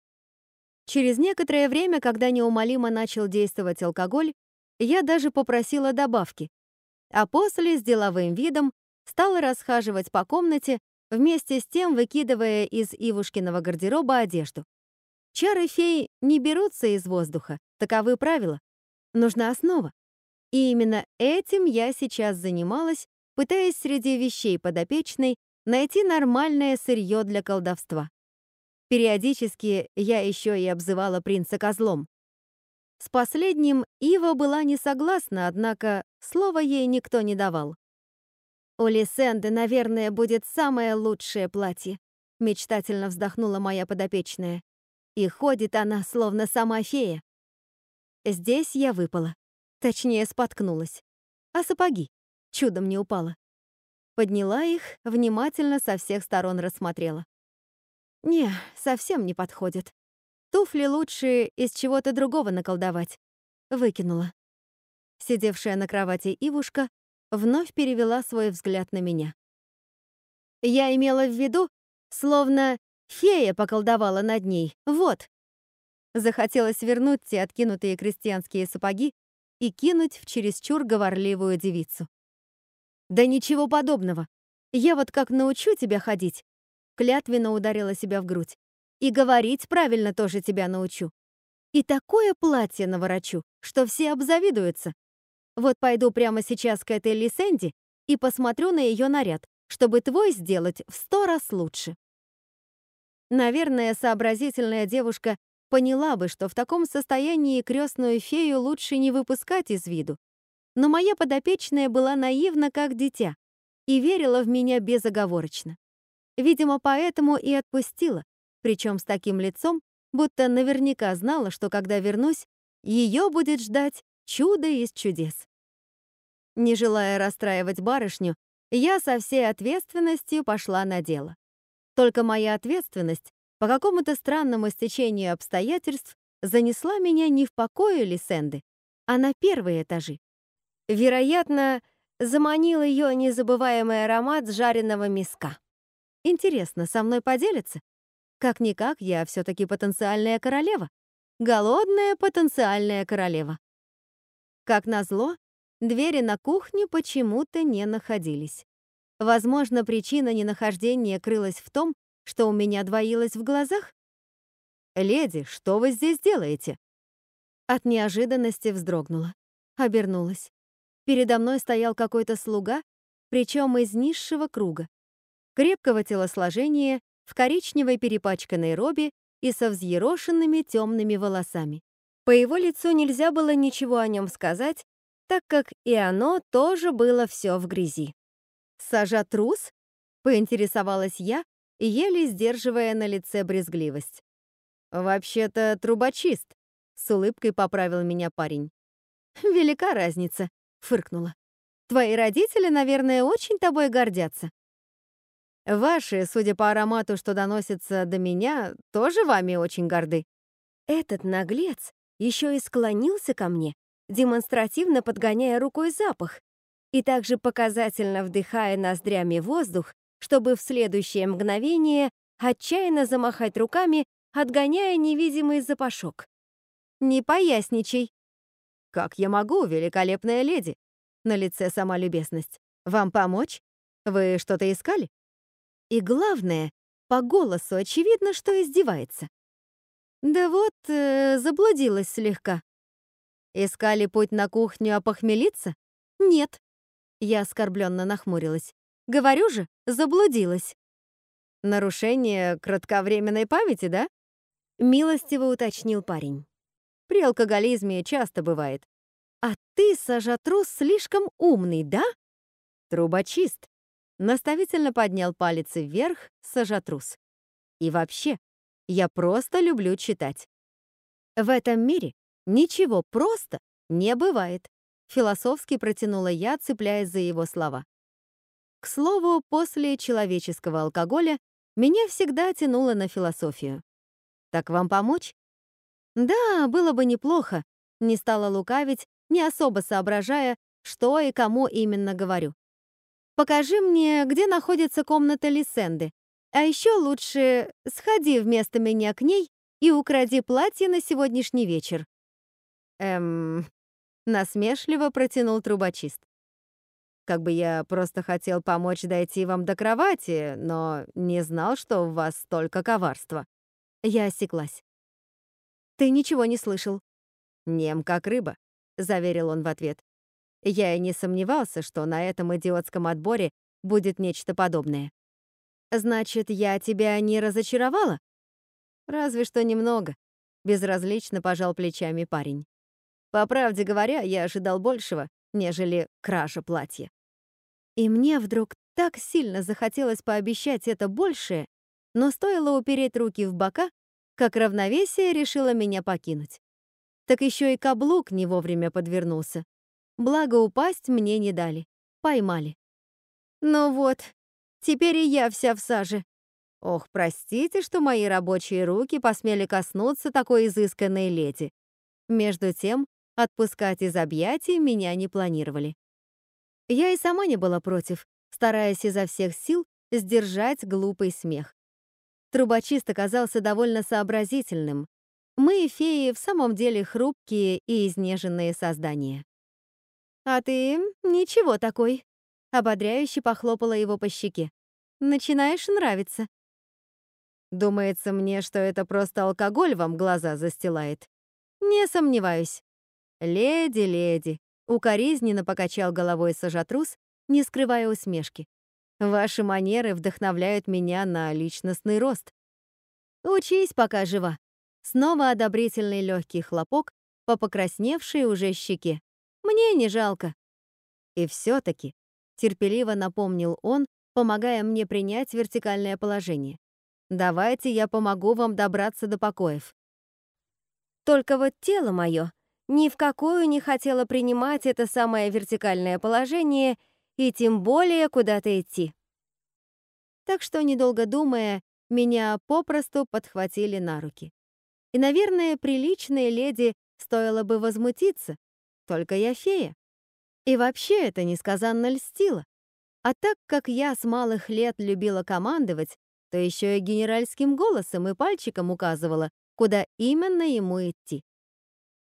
Через некоторое время, когда неумолимо начал действовать алкоголь, я даже попросила добавки, а после с деловым видом стала расхаживать по комнате, вместе с тем выкидывая из Ивушкиного гардероба одежду. Чары феи не берутся из воздуха, таковы правила. Нужна основа. И именно этим я сейчас занималась, пытаясь среди вещей подопечной найти нормальное сырье для колдовства. Периодически я еще и обзывала принца козлом. С последним Ива была не согласна, однако слова ей никто не давал. «У Лисенды, наверное, будет самое лучшее платье», мечтательно вздохнула моя подопечная. И ходит она, словно сама фея. Здесь я выпала. Точнее, споткнулась. А сапоги? Чудом не упала. Подняла их, внимательно со всех сторон рассмотрела. Не, совсем не подходит. Туфли лучше из чего-то другого наколдовать. Выкинула. Сидевшая на кровати Ивушка вновь перевела свой взгляд на меня. Я имела в виду, словно фея поколдовала над ней. Вот. Захотелось вернуть те откинутые крестьянские сапоги и кинуть в чересчур говорливую девицу. Да ничего подобного. Я вот как научу тебя ходить. Клятвенно ударила себя в грудь. И говорить правильно тоже тебя научу. И такое платье наворочу, что все обзавидуются. Вот пойду прямо сейчас к этой Лисенди и посмотрю на ее наряд, чтобы твой сделать в сто раз лучше. Наверное, сообразительная девушка поняла бы, что в таком состоянии крестную фею лучше не выпускать из виду. Но моя подопечная была наивна, как дитя, и верила в меня безоговорочно. Видимо, поэтому и отпустила, причем с таким лицом, будто наверняка знала, что когда вернусь, ее будет ждать чудо из чудес. Не желая расстраивать барышню, я со всей ответственностью пошла на дело. Только моя ответственность по какому-то странному стечению обстоятельств занесла меня не в покое Лисенды, а на первые этажи. Вероятно, заманил ее незабываемый аромат жареного миска. Интересно, со мной поделится? Как-никак, я все-таки потенциальная королева. Голодная потенциальная королева. Как назло, двери на кухню почему-то не находились. Возможно, причина ненахождения крылась в том, что у меня двоилось в глазах. «Леди, что вы здесь делаете?» От неожиданности вздрогнула. Обернулась. Передо мной стоял какой-то слуга, причем из низшего круга. Крепкого телосложения, в коричневой перепачканной робе и со взъерошенными темными волосами. По его лицу нельзя было ничего о нем сказать, так как и оно тоже было все в грязи. «Сажа трус?» — поинтересовалась я, еле сдерживая на лице брезгливость. «Вообще-то трубочист», — с улыбкой поправил меня парень. «Велика разница», — фыркнула. «Твои родители, наверное, очень тобой гордятся». «Ваши, судя по аромату, что доносится до меня, тоже вами очень горды». Этот наглец еще и склонился ко мне, демонстративно подгоняя рукой запах, и также показательно вдыхая ноздрями воздух, чтобы в следующее мгновение отчаянно замахать руками, отгоняя невидимый запашок. «Не поясничай». «Как я могу, великолепная леди?» На лице сама любезность. «Вам помочь? Вы что-то искали?» И главное, по голосу очевидно, что издевается. Да вот, э, заблудилась слегка. Искали путь на кухню опохмелиться? Нет. Я оскорбленно нахмурилась. Говорю же, заблудилась. Нарушение кратковременной памяти, да? Милостиво уточнил парень. При алкоголизме часто бывает. А ты, сажатрус, слишком умный, да? Трубочист. Наставительно поднял палец вверх сажатрус. И вообще, я просто люблю читать. В этом мире ничего просто не бывает. Философски протянула я, цепляясь за его слова. К слову, после человеческого алкоголя меня всегда тянуло на философию. Так вам помочь? Да, было бы неплохо. Не стала лукавить, не особо соображая, что и кому именно говорю. Покажи мне, где находится комната Лисенды. А еще лучше сходи вместо меня к ней и укради платье на сегодняшний вечер. Эм, Насмешливо протянул трубочист. Как бы я просто хотел помочь дойти вам до кровати, но не знал, что у вас столько коварства. Я осеклась. Ты ничего не слышал. Нем как рыба, заверил он в ответ. Я и не сомневался, что на этом идиотском отборе будет нечто подобное. Значит, я тебя не разочаровала? Разве что немного, безразлично пожал плечами парень. По правде говоря, я ожидал большего, нежели кража платья. И мне вдруг так сильно захотелось пообещать это большее, но стоило упереть руки в бока, как равновесие решило меня покинуть. Так еще и каблук не вовремя подвернулся. Благо упасть мне не дали. Поймали. Ну вот, теперь и я вся в саже. Ох, простите, что мои рабочие руки посмели коснуться такой изысканной леди. Между тем, Отпускать из объятий меня не планировали. Я и сама не была против, стараясь изо всех сил сдержать глупый смех. Трубочист оказался довольно сообразительным. Мы, феи, в самом деле хрупкие и изнеженные создания. «А ты ничего такой», — ободряюще похлопала его по щеке. «Начинаешь нравиться». Думается мне, что это просто алкоголь вам глаза застилает. Не сомневаюсь. Леди, леди, укоризненно покачал головой сажатрус, не скрывая усмешки. Ваши манеры вдохновляют меня на личностный рост. Учись, пока жива. Снова одобрительный легкий хлопок по покрасневшей уже щеке. Мне не жалко. И все-таки, терпеливо напомнил он, помогая мне принять вертикальное положение. Давайте я помогу вам добраться до покоев. Только вот тело мое ни в какую не хотело принимать это самое вертикальное положение — и тем более куда-то идти. Так что, недолго думая, меня попросту подхватили на руки. И, наверное, приличной леди стоило бы возмутиться, только я фея. И вообще это несказанно льстило. А так как я с малых лет любила командовать, то еще и генеральским голосом и пальчиком указывала, куда именно ему идти.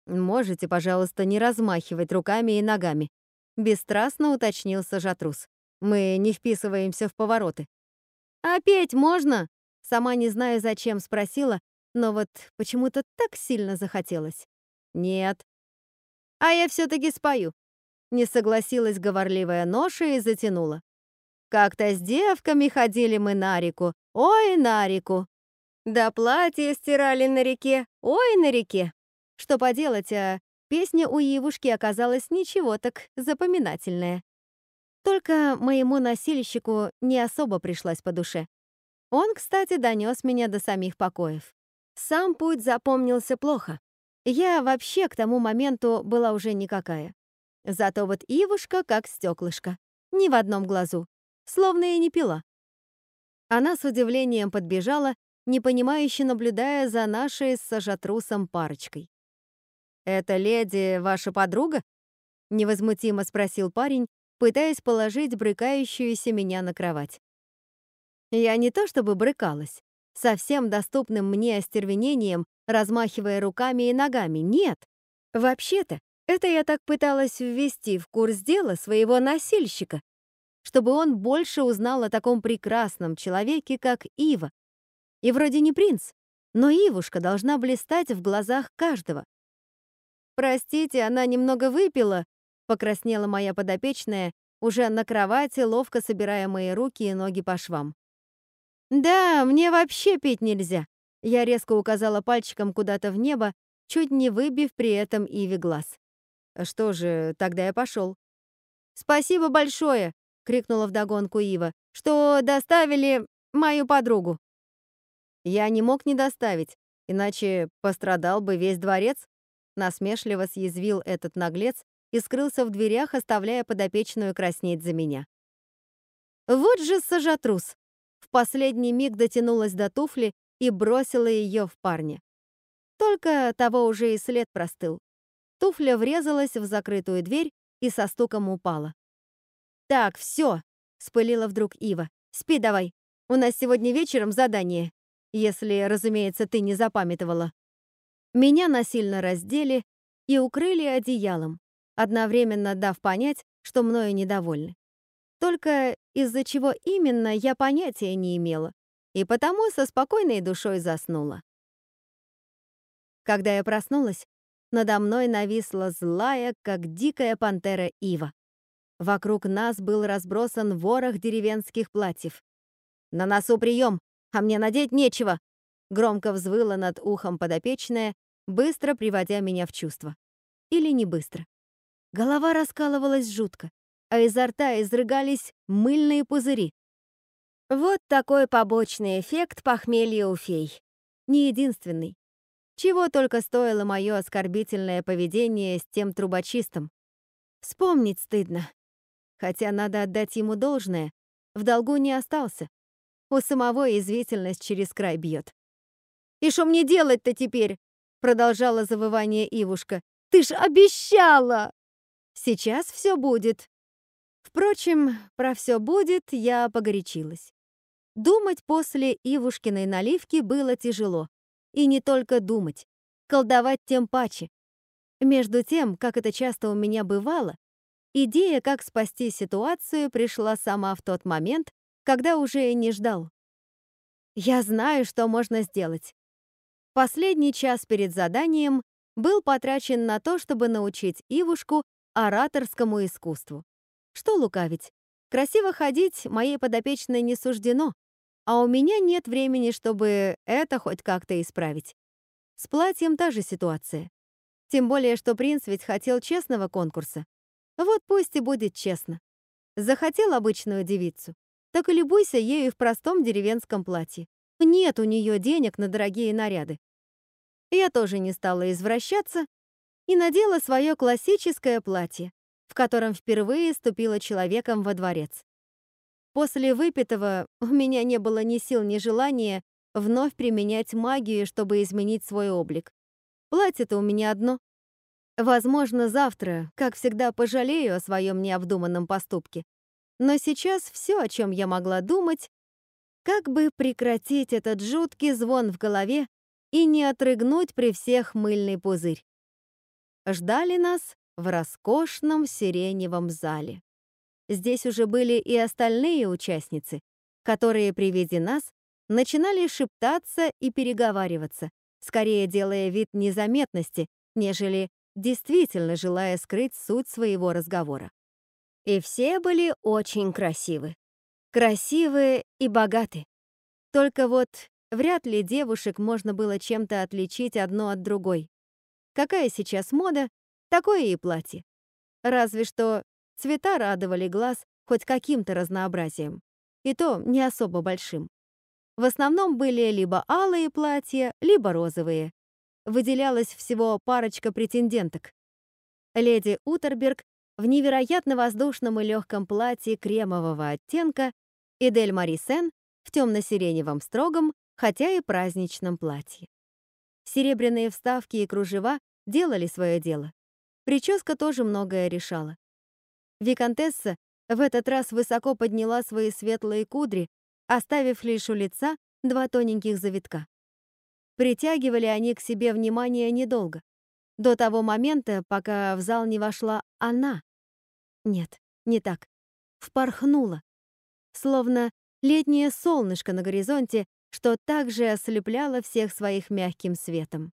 Можете, пожалуйста, не размахивать руками и ногами. Бесстрастно уточнил Сажатрус. Мы не вписываемся в повороты. А петь можно? Сама не знаю, зачем спросила, но вот почему-то так сильно захотелось. Нет. А я все-таки спою. Не согласилась говорливая ноша и затянула. Как-то с девками ходили мы на реку, ой, на реку. Да платье стирали на реке, ой, на реке. Что поделать, а Песня у Ивушки оказалась ничего так запоминательная. Только моему носильщику не особо пришлась по душе. Он, кстати, донес меня до самих покоев. Сам путь запомнился плохо. Я вообще к тому моменту была уже никакая. Зато вот Ивушка как стеклышко, ни в одном глазу, словно и не пила. Она с удивлением подбежала, непонимающе наблюдая за нашей с сажатрусом парочкой. «Эта леди ваша подруга?» — невозмутимо спросил парень, пытаясь положить брыкающуюся меня на кровать. Я не то чтобы брыкалась, совсем доступным мне остервенением, размахивая руками и ногами, нет. Вообще-то, это я так пыталась ввести в курс дела своего носильщика, чтобы он больше узнал о таком прекрасном человеке, как Ива. И вроде не принц, но Ивушка должна блистать в глазах каждого. «Простите, она немного выпила», — покраснела моя подопечная, уже на кровати, ловко собирая мои руки и ноги по швам. «Да, мне вообще пить нельзя», — я резко указала пальчиком куда-то в небо, чуть не выбив при этом Иве глаз. «Что же, тогда я пошел». «Спасибо большое», — крикнула вдогонку Ива, «что доставили мою подругу». Я не мог не доставить, иначе пострадал бы весь дворец. Насмешливо съязвил этот наглец и скрылся в дверях, оставляя подопечную краснеть за меня. Вот же сажатрус! В последний миг дотянулась до туфли и бросила ее в парня. Только того уже и след простыл. Туфля врезалась в закрытую дверь и со стуком упала. «Так, все!» — спылила вдруг Ива. «Спи давай. У нас сегодня вечером задание. Если, разумеется, ты не запамятовала». Меня насильно раздели и укрыли одеялом, одновременно дав понять, что мною недовольны. Только из-за чего именно я понятия не имела, и потому со спокойной душой заснула. Когда я проснулась, надо мной нависла злая, как дикая пантера Ива. Вокруг нас был разбросан ворох деревенских платьев. «На носу прием, а мне надеть нечего!» Громко взвыла над ухом подопечная быстро приводя меня в чувство. Или не быстро. Голова раскалывалась жутко, а изо рта изрыгались мыльные пузыри. Вот такой побочный эффект похмелья у фей. Не единственный. Чего только стоило мое оскорбительное поведение с тем трубочистом. Вспомнить стыдно. Хотя надо отдать ему должное, в долгу не остался. У самого извительность через край бьет. «И что мне делать-то теперь?» Продолжала завывание Ивушка. «Ты ж обещала!» «Сейчас все будет». Впрочем, про все будет я погорячилась. Думать после Ивушкиной наливки было тяжело. И не только думать, колдовать тем паче. Между тем, как это часто у меня бывало, идея, как спасти ситуацию, пришла сама в тот момент, когда уже и не ждал. Я знаю, что можно сделать. Последний час перед заданием был потрачен на то, чтобы научить Ивушку ораторскому искусству. Что лукавить? Красиво ходить моей подопечной не суждено, а у меня нет времени, чтобы это хоть как-то исправить. С платьем та же ситуация. Тем более, что принц ведь хотел честного конкурса. Вот пусть и будет честно. Захотел обычную девицу, так и любуйся ею в простом деревенском платье. Нет у нее денег на дорогие наряды. Я тоже не стала извращаться и надела свое классическое платье, в котором впервые ступила человеком во дворец. После выпитого у меня не было ни сил, ни желания вновь применять магию, чтобы изменить свой облик. Платье-то у меня одно. Возможно, завтра, как всегда, пожалею о своем необдуманном поступке. Но сейчас все, о чем я могла думать, как бы прекратить этот жуткий звон в голове и не отрыгнуть при всех мыльный пузырь. Ждали нас в роскошном сиреневом зале. Здесь уже были и остальные участницы, которые при виде нас начинали шептаться и переговариваться, скорее делая вид незаметности, нежели действительно желая скрыть суть своего разговора. И все были очень красивы. Красивые и богаты. Только вот вряд ли девушек можно было чем-то отличить одно от другой. Какая сейчас мода, такое и платье. Разве что Цвета радовали глаз хоть каким-то разнообразием, и то не особо большим. В основном были либо алые платья, либо розовые. Выделялась всего парочка претенденток. Леди Утерберг в невероятно воздушном и легком платье кремового оттенка и Дель Мари Сен в темно-сиреневом строгом, хотя и праздничном платье. Серебряные вставки и кружева делали свое дело. Прическа тоже многое решала. Викантесса в этот раз высоко подняла свои светлые кудри, оставив лишь у лица два тоненьких завитка. Притягивали они к себе внимание недолго, до того момента, пока в зал не вошла она. Нет, не так. Впорхнула. Словно летнее солнышко на горизонте, что также ослепляло всех своих мягким светом.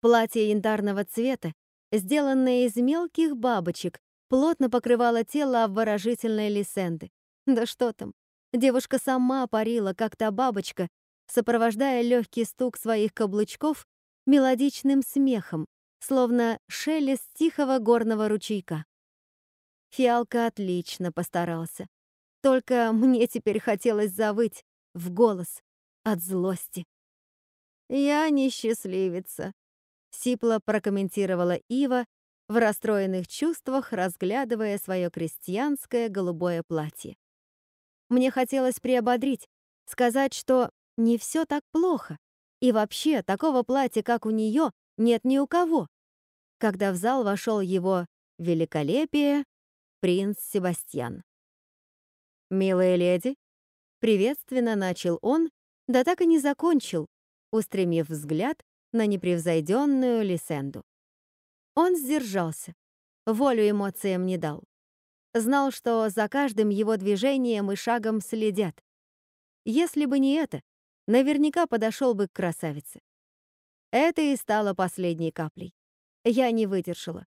Платье янтарного цвета, сделанное из мелких бабочек, плотно покрывала тело обворожительной Лисенды. Да что там, девушка сама парила, как та бабочка, сопровождая легкий стук своих каблучков мелодичным смехом, словно шелест тихого горного ручейка. Фиалка отлично постарался. Только мне теперь хотелось завыть в голос от злости. «Я не счастливица», — сипло прокомментировала Ива, в расстроенных чувствах, разглядывая свое крестьянское голубое платье. Мне хотелось приободрить, сказать, что не все так плохо, и вообще такого платья, как у нее, нет ни у кого. Когда в зал вошел его великолепие, принц Себастьян. «Милая леди», — приветственно начал он, да так и не закончил, устремив взгляд на непревзойденную Лисенду. Он сдержался, волю эмоциям не дал. Знал, что за каждым его движением и шагом следят. Если бы не это, наверняка подошел бы к красавице. Это и стало последней каплей. Я не выдержала.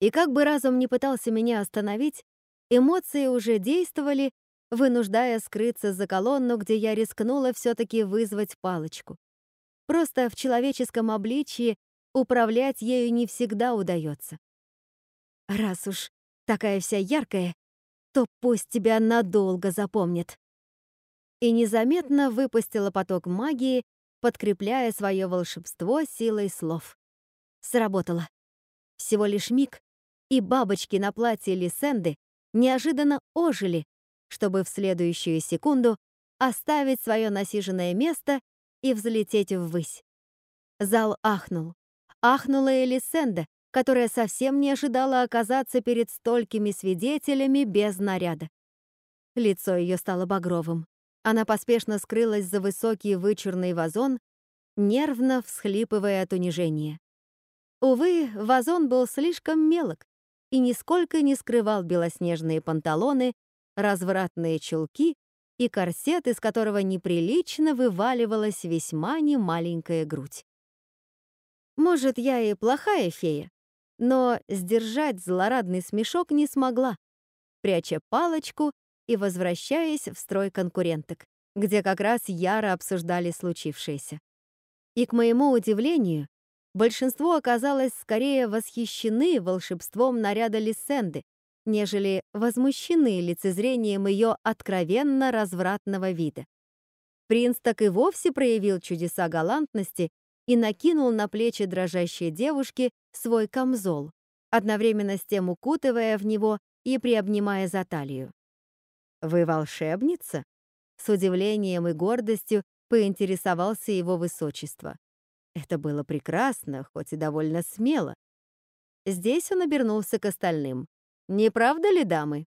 И как бы разум не пытался меня остановить, эмоции уже действовали, вынуждая скрыться за колонну, где я рискнула все-таки вызвать палочку. Просто в человеческом обличии управлять ею не всегда удается. Раз уж такая вся яркая, то пусть тебя надолго запомнит. И незаметно выпустила поток магии, подкрепляя свое волшебство силой слов. Сработало. Всего лишь миг, и бабочки на платье Лисенды неожиданно ожили, чтобы в следующую секунду оставить свое насиженное место и взлететь ввысь. Зал ахнул. Ахнула Элисенда, которая совсем не ожидала оказаться перед столькими свидетелями без наряда. Лицо ее стало багровым. Она поспешно скрылась за высокий вычурный вазон, нервно всхлипывая от унижения. Увы, вазон был слишком мелок и нисколько не скрывал белоснежные панталоны, развратные чулки и корсет, из которого неприлично вываливалась весьма немаленькая грудь. Может, я и плохая фея, но сдержать злорадный смешок не смогла, пряча палочку и возвращаясь в строй конкуренток, где как раз яро обсуждали случившееся. И, к моему удивлению, большинство оказалось скорее восхищены волшебством наряда Лиссенды, нежели возмущены лицезрением ее откровенно развратного вида. Принц так и вовсе проявил чудеса галантности и накинул на плечи дрожащей девушки свой камзол, одновременно с тем укутывая в него и приобнимая за талию. «Вы волшебница?» С удивлением и гордостью поинтересовался его высочество. Это было прекрасно, хоть и довольно смело. Здесь он обернулся к остальным. Не правда ли, дамы?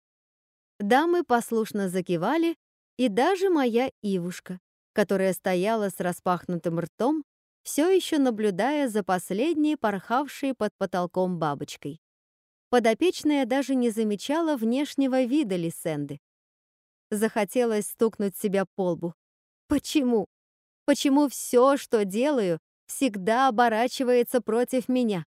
Дамы послушно закивали, и даже моя Ивушка, которая стояла с распахнутым ртом, все еще наблюдая за последней порхавшей под потолком бабочкой. Подопечная даже не замечала внешнего вида Лисенды. Захотелось стукнуть себя по лбу. Почему? Почему все, что делаю, всегда оборачивается против меня?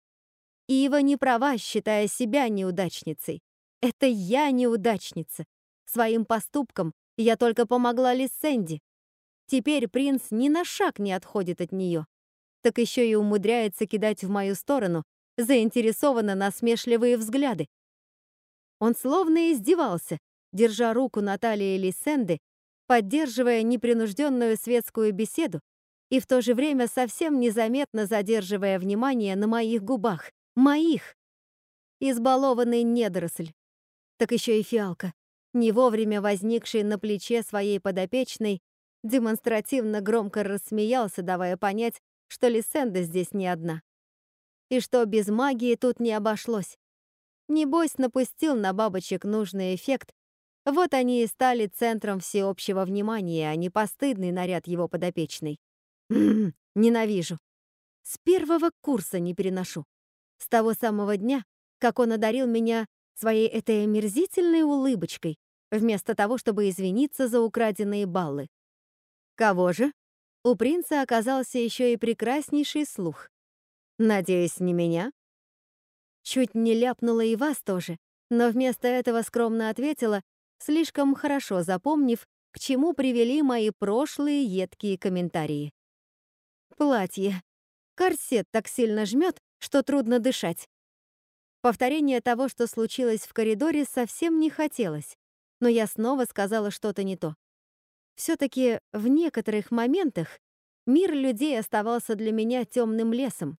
Ива не права, считая себя неудачницей. Это я неудачница. Своим поступком я только помогла Лиссенди. Теперь принц ни на шаг не отходит от нее. Так еще и умудряется кидать в мою сторону заинтересованно насмешливые взгляды. Он словно издевался, держа руку Натальи Лисенды, поддерживая непринужденную светскую беседу и в то же время совсем незаметно задерживая внимание на моих губах. Моих! Избалованный недоросль. Так еще и фиалка, не вовремя возникший на плече своей подопечной, демонстративно громко рассмеялся, давая понять, что Лисенда здесь не одна. И что без магии тут не обошлось. Небось, напустил на бабочек нужный эффект, вот они и стали центром всеобщего внимания, а не постыдный наряд его подопечной. М ненавижу. С первого курса не переношу. С того самого дня, как он одарил меня своей этой омерзительной улыбочкой, вместо того, чтобы извиниться за украденные баллы. Кого же? У принца оказался еще и прекраснейший слух. Надеюсь, не меня? Чуть не ляпнула и вас тоже, но вместо этого скромно ответила, слишком хорошо запомнив, к чему привели мои прошлые едкие комментарии. Платье. Корсет так сильно жмет, что трудно дышать. Повторение того, что случилось в коридоре, совсем не хотелось, но я снова сказала что-то не то. Все-таки в некоторых моментах мир людей оставался для меня темным лесом.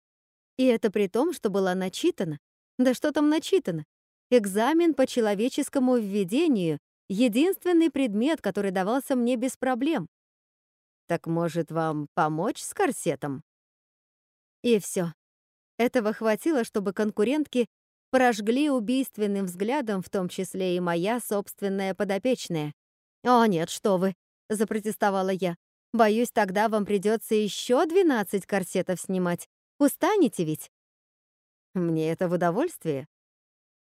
И это при том, что была начитана. Да что там начитано? Экзамен по человеческому введению — единственный предмет, который давался мне без проблем. Так может, вам помочь с корсетом? И все. Этого хватило, чтобы конкурентки прожгли убийственным взглядом, в том числе и моя собственная подопечная. «О, нет, что вы!» — запротестовала я. «Боюсь, тогда вам придется еще 12 корсетов снимать. Устанете ведь?» Мне это в удовольствие.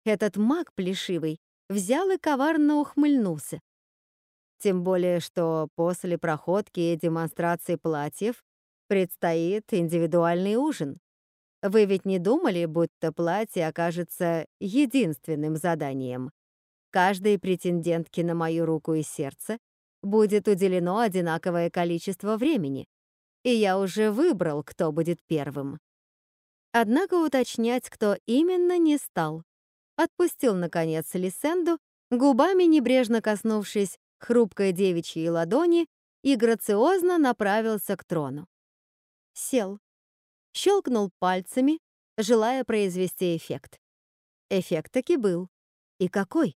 Этот маг плешивый взял и коварно ухмыльнулся. Тем более, что после проходки и демонстрации платьев предстоит индивидуальный ужин. Вы ведь не думали, будто платье окажется единственным заданием? Каждой претендентке на мою руку и сердце будет уделено одинаковое количество времени, и я уже выбрал, кто будет первым. Однако уточнять, кто именно, не стал. Отпустил, наконец, Лисенду, губами небрежно коснувшись хрупкой девичьей ладони, и грациозно направился к трону. Сел. Щелкнул пальцами, желая произвести эффект. Эффект таки был. И какой?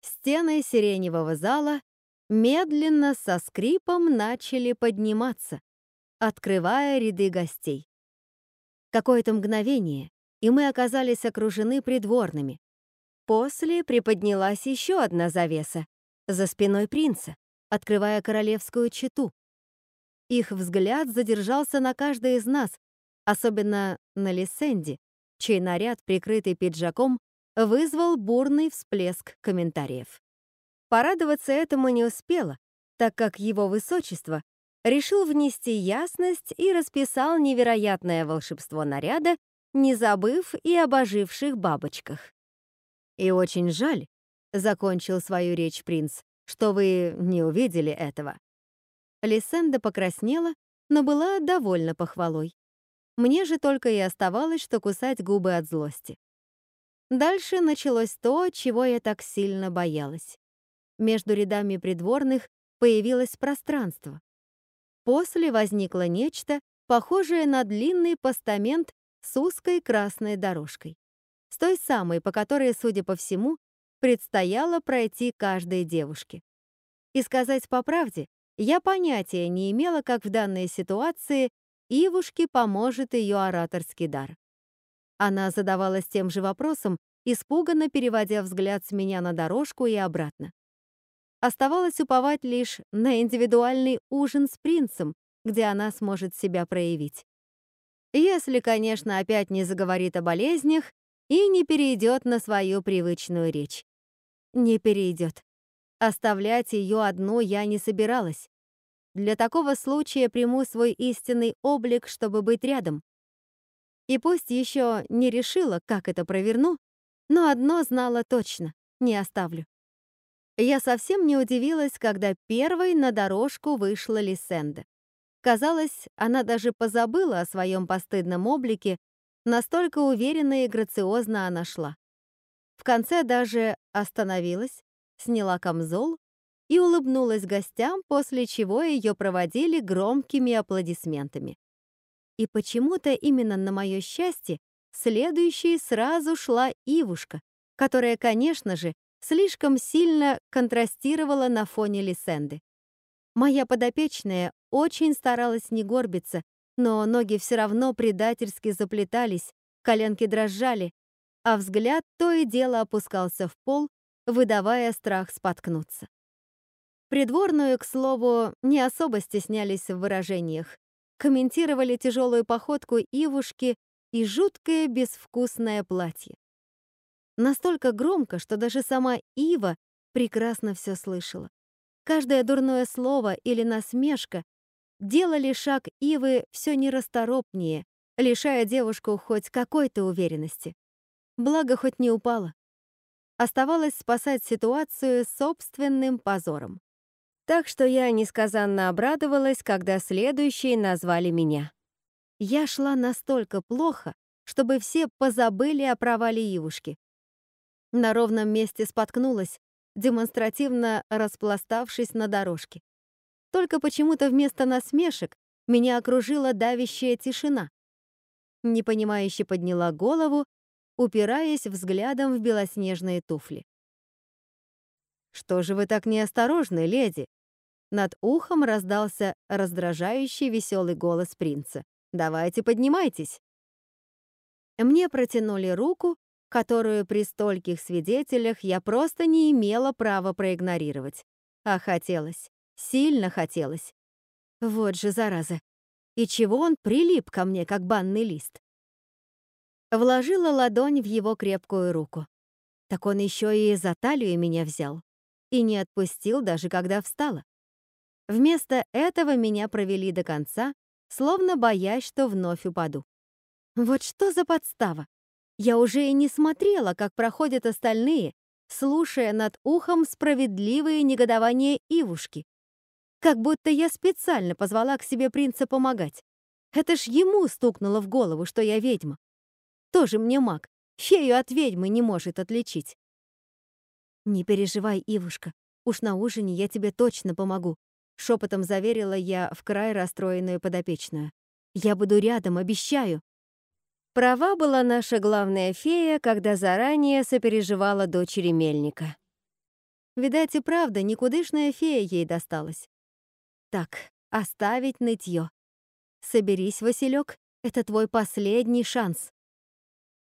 Стены сиреневого зала медленно со скрипом начали подниматься, открывая ряды гостей. Какое-то мгновение, и мы оказались окружены придворными. После приподнялась еще одна завеса за спиной принца, открывая королевскую чету. Их взгляд задержался на каждой из нас, особенно на Лисенди, чей наряд, прикрытый пиджаком, вызвал бурный всплеск комментариев. Порадоваться этому не успела, так как его высочество решил внести ясность и расписал невероятное волшебство наряда, не забыв и об оживших бабочках. «И очень жаль», — закончил свою речь принц, «что вы не увидели этого». Лисенда покраснела, но была довольна похвалой. Мне же только и оставалось, что кусать губы от злости. Дальше началось то, чего я так сильно боялась. Между рядами придворных появилось пространство. После возникло нечто, похожее на длинный постамент с узкой красной дорожкой. С той самой, по которой, судя по всему, предстояло пройти каждой девушке. И сказать по правде, я понятия не имела, как в данной ситуации Ивушке поможет ее ораторский дар. Она задавалась тем же вопросом, испуганно переводя взгляд с меня на дорожку и обратно. Оставалось уповать лишь на индивидуальный ужин с принцем, где она сможет себя проявить. Если, конечно, опять не заговорит о болезнях и не перейдет на свою привычную речь. Не перейдет. Оставлять ее одну я не собиралась. Для такого случая приму свой истинный облик, чтобы быть рядом. И пусть еще не решила, как это проверну, но одно знала точно — не оставлю. Я совсем не удивилась, когда первой на дорожку вышла Лисенда. Казалось, она даже позабыла о своем постыдном облике, настолько уверенно и грациозно она шла. В конце даже остановилась, сняла камзол и улыбнулась гостям, после чего ее проводили громкими аплодисментами. И почему-то именно на мое счастье следующей сразу шла Ивушка, которая, конечно же, слишком сильно контрастировала на фоне Лисенды. Моя подопечная очень старалась не горбиться, но ноги все равно предательски заплетались, коленки дрожали, а взгляд то и дело опускался в пол, выдавая страх споткнуться. Придворную, к слову, не особо стеснялись в выражениях, комментировали тяжелую походку Ивушки и жуткое безвкусное платье. Настолько громко, что даже сама Ива прекрасно все слышала. Каждое дурное слово или насмешка делали шаг Ивы все нерасторопнее, лишая девушку хоть какой-то уверенности. Благо, хоть не упала. Оставалось спасать ситуацию собственным позором. Так что я несказанно обрадовалась, когда следующие назвали меня. Я шла настолько плохо, чтобы все позабыли о провале Ивушки. На ровном месте споткнулась, демонстративно распластавшись на дорожке. Только почему-то вместо насмешек меня окружила давящая тишина. Непонимающе подняла голову, упираясь взглядом в белоснежные туфли. «Что же вы так неосторожны, леди?» Над ухом раздался раздражающий веселый голос принца. «Давайте поднимайтесь». Мне протянули руку, которую при стольких свидетелях я просто не имела права проигнорировать. А хотелось, сильно хотелось. Вот же зараза. И чего он прилип ко мне, как банный лист? Вложила ладонь в его крепкую руку. Так он еще и за талию меня взял. И не отпустил, даже когда встала. Вместо этого меня провели до конца, словно боясь, что вновь упаду. Вот что за подстава? Я уже и не смотрела, как проходят остальные, слушая над ухом справедливые негодования Ивушки. Как будто я специально позвала к себе принца помогать. Это ж ему стукнуло в голову, что я ведьма. Тоже мне маг, фею от ведьмы не может отличить. «Не переживай, Ивушка, уж на ужине я тебе точно помогу», шепотом заверила я в край расстроенную подопечную. «Я буду рядом, обещаю». Права была наша главная фея, когда заранее сопереживала дочери мельника. Видать и правда, никудышная фея ей досталась. Так, оставить нытье. Соберись, Василек, это твой последний шанс.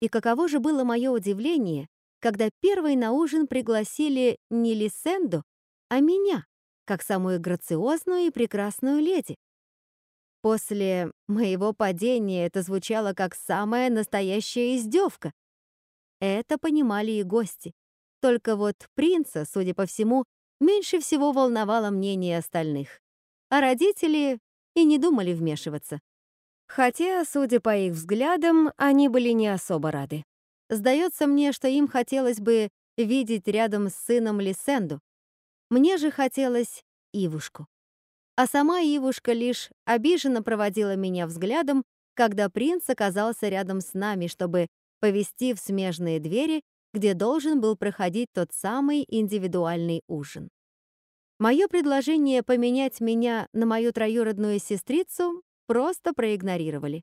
И каково же было мое удивление, когда первой на ужин пригласили не Лисенду, а меня, как самую грациозную и прекрасную леди. После моего падения это звучало как самая настоящая издевка. Это понимали и гости. Только вот принца, судя по всему, меньше всего волновало мнение остальных. А родители и не думали вмешиваться. Хотя, судя по их взглядам, они были не особо рады. Сдается мне, что им хотелось бы видеть рядом с сыном Лисенду. Мне же хотелось Ивушку. А сама Ивушка лишь обиженно проводила меня взглядом, когда принц оказался рядом с нами, чтобы повести в смежные двери, где должен был проходить тот самый индивидуальный ужин. Мое предложение поменять меня на мою троюродную сестрицу просто проигнорировали.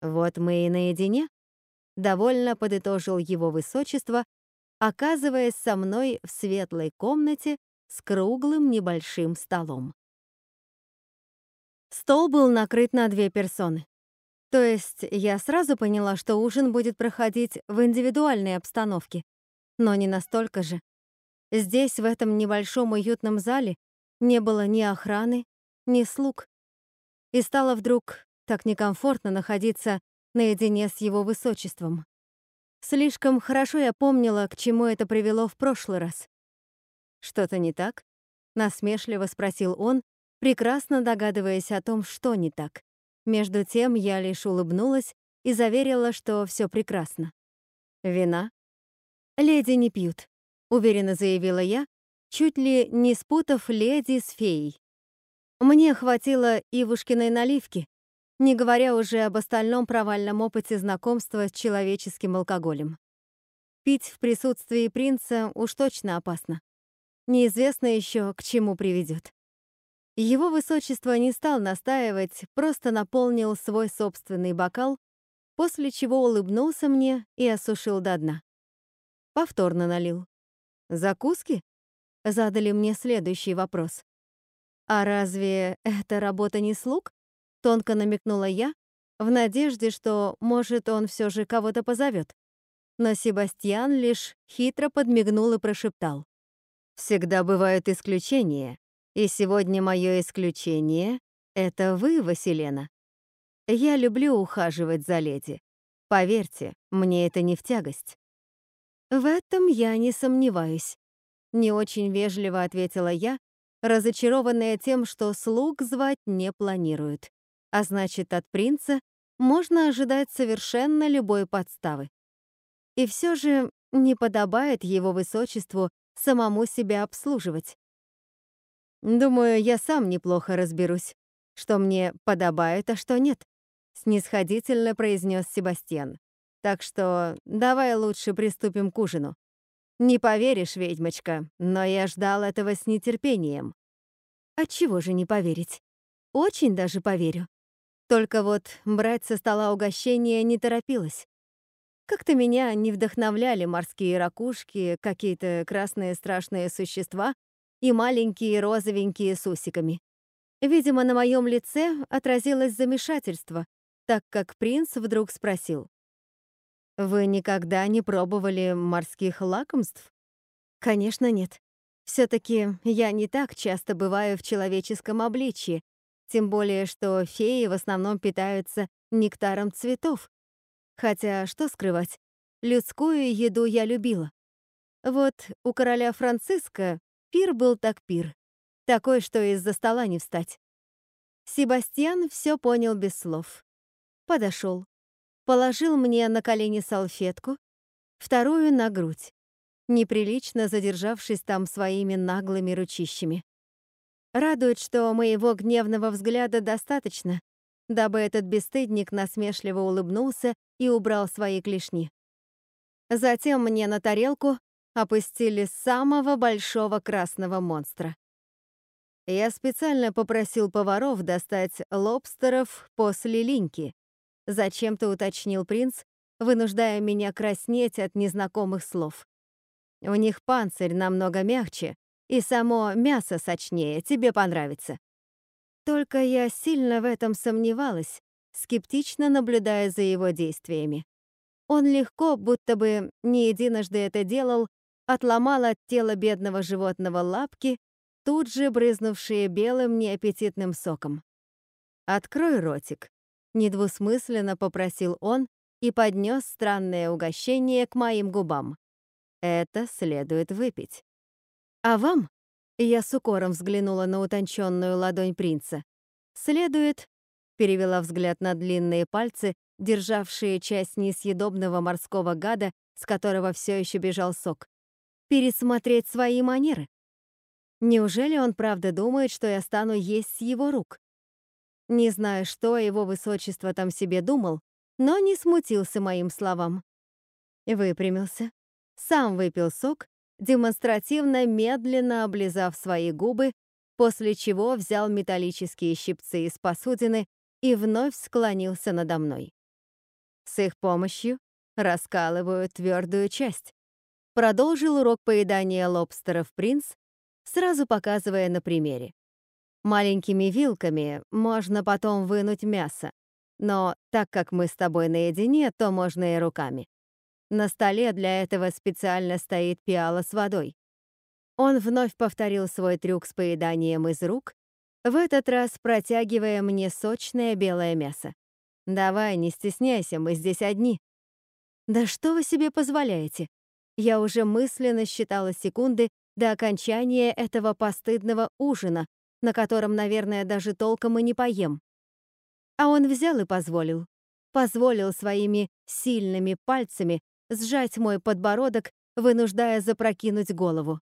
Вот мы и наедине, довольно подытожил его высочество, оказываясь со мной в светлой комнате с круглым небольшим столом. Стол был накрыт на две персоны. То есть я сразу поняла, что ужин будет проходить в индивидуальной обстановке, но не настолько же. Здесь, в этом небольшом уютном зале, не было ни охраны, ни слуг. И стало вдруг так некомфортно находиться наедине с его высочеством. Слишком хорошо я помнила, к чему это привело в прошлый раз. «Что-то не так?» — насмешливо спросил он, прекрасно догадываясь о том, что не так. Между тем я лишь улыбнулась и заверила, что все прекрасно. «Вина?» «Леди не пьют», — уверенно заявила я, чуть ли не спутав леди с феей. Мне хватило Ивушкиной наливки, не говоря уже об остальном провальном опыте знакомства с человеческим алкоголем. Пить в присутствии принца уж точно опасно. Неизвестно еще, к чему приведет. Его высочество не стал настаивать, просто наполнил свой собственный бокал, после чего улыбнулся мне и осушил до дна. Повторно налил. Закуски? Задали мне следующий вопрос. А разве это работа не слуг? Тонко намекнула я, в надежде, что, может, он все же кого-то позовет. Но Себастьян лишь хитро подмигнул и прошептал. «Всегда бывают исключения, и сегодня мое исключение — это вы, Василена. Я люблю ухаживать за леди. Поверьте, мне это не в тягость». «В этом я не сомневаюсь», — не очень вежливо ответила я, разочарованная тем, что слуг звать не планируют. А значит, от принца можно ожидать совершенно любой подставы. И все же не подобает его высочеству самому себя обслуживать. Думаю, я сам неплохо разберусь, что мне подобает, а что нет, снисходительно произнес Себастьян. Так что давай лучше приступим к ужину. Не поверишь, ведьмочка, но я ждал этого с нетерпением. Отчего же не поверить? Очень даже поверю. Только вот брать со стола угощение не торопилась. Как-то меня не вдохновляли морские ракушки, какие-то красные страшные существа и маленькие розовенькие с усиками. Видимо, на моем лице отразилось замешательство, так как принц вдруг спросил. «Вы никогда не пробовали морских лакомств?» «Конечно нет. все таки я не так часто бываю в человеческом обличье, тем более что феи в основном питаются нектаром цветов. Хотя, что скрывать, людскую еду я любила. Вот у короля Франциска пир был так пир, такой, что из-за стола не встать. Себастьян все понял без слов. Подошел, положил мне на колени салфетку, вторую на грудь, неприлично задержавшись там своими наглыми ручищами. Радует, что моего гневного взгляда достаточно, дабы этот бесстыдник насмешливо улыбнулся и убрал свои клешни. Затем мне на тарелку опустили самого большого красного монстра. Я специально попросил поваров достать лобстеров после линьки, Зачем-то уточнил принц, вынуждая меня краснеть от незнакомых слов. У них панцирь намного мягче, и само мясо сочнее, тебе понравится. Только я сильно в этом сомневалась, скептично наблюдая за его действиями. Он легко, будто бы не единожды это делал, отломал от тела бедного животного лапки, тут же брызнувшие белым неаппетитным соком. «Открой ротик», — недвусмысленно попросил он и поднес странное угощение к моим губам. «Это следует выпить». «А вам?» — я с укором взглянула на утонченную ладонь принца. «Следует...» — перевела взгляд на длинные пальцы, державшие часть несъедобного морского гада, с которого все еще бежал сок. «Пересмотреть свои манеры. Неужели он правда думает, что я стану есть с его рук? Не знаю, что его высочество там себе думал, но не смутился моим словам. Выпрямился, сам выпил сок, демонстративно медленно облизав свои губы, после чего взял металлические щипцы из посудины и вновь склонился надо мной. С их помощью раскалываю твердую часть. Продолжил урок поедания лобстеров принц, сразу показывая на примере. Маленькими вилками можно потом вынуть мясо, но так как мы с тобой наедине, то можно и руками. На столе для этого специально стоит пиала с водой. Он вновь повторил свой трюк с поеданием из рук, в этот раз протягивая мне сочное белое мясо. «Давай, не стесняйся, мы здесь одни». «Да что вы себе позволяете?» Я уже мысленно считала секунды до окончания этого постыдного ужина, на котором, наверное, даже толком и не поем. А он взял и позволил. Позволил своими сильными пальцами сжать мой подбородок, вынуждая запрокинуть голову.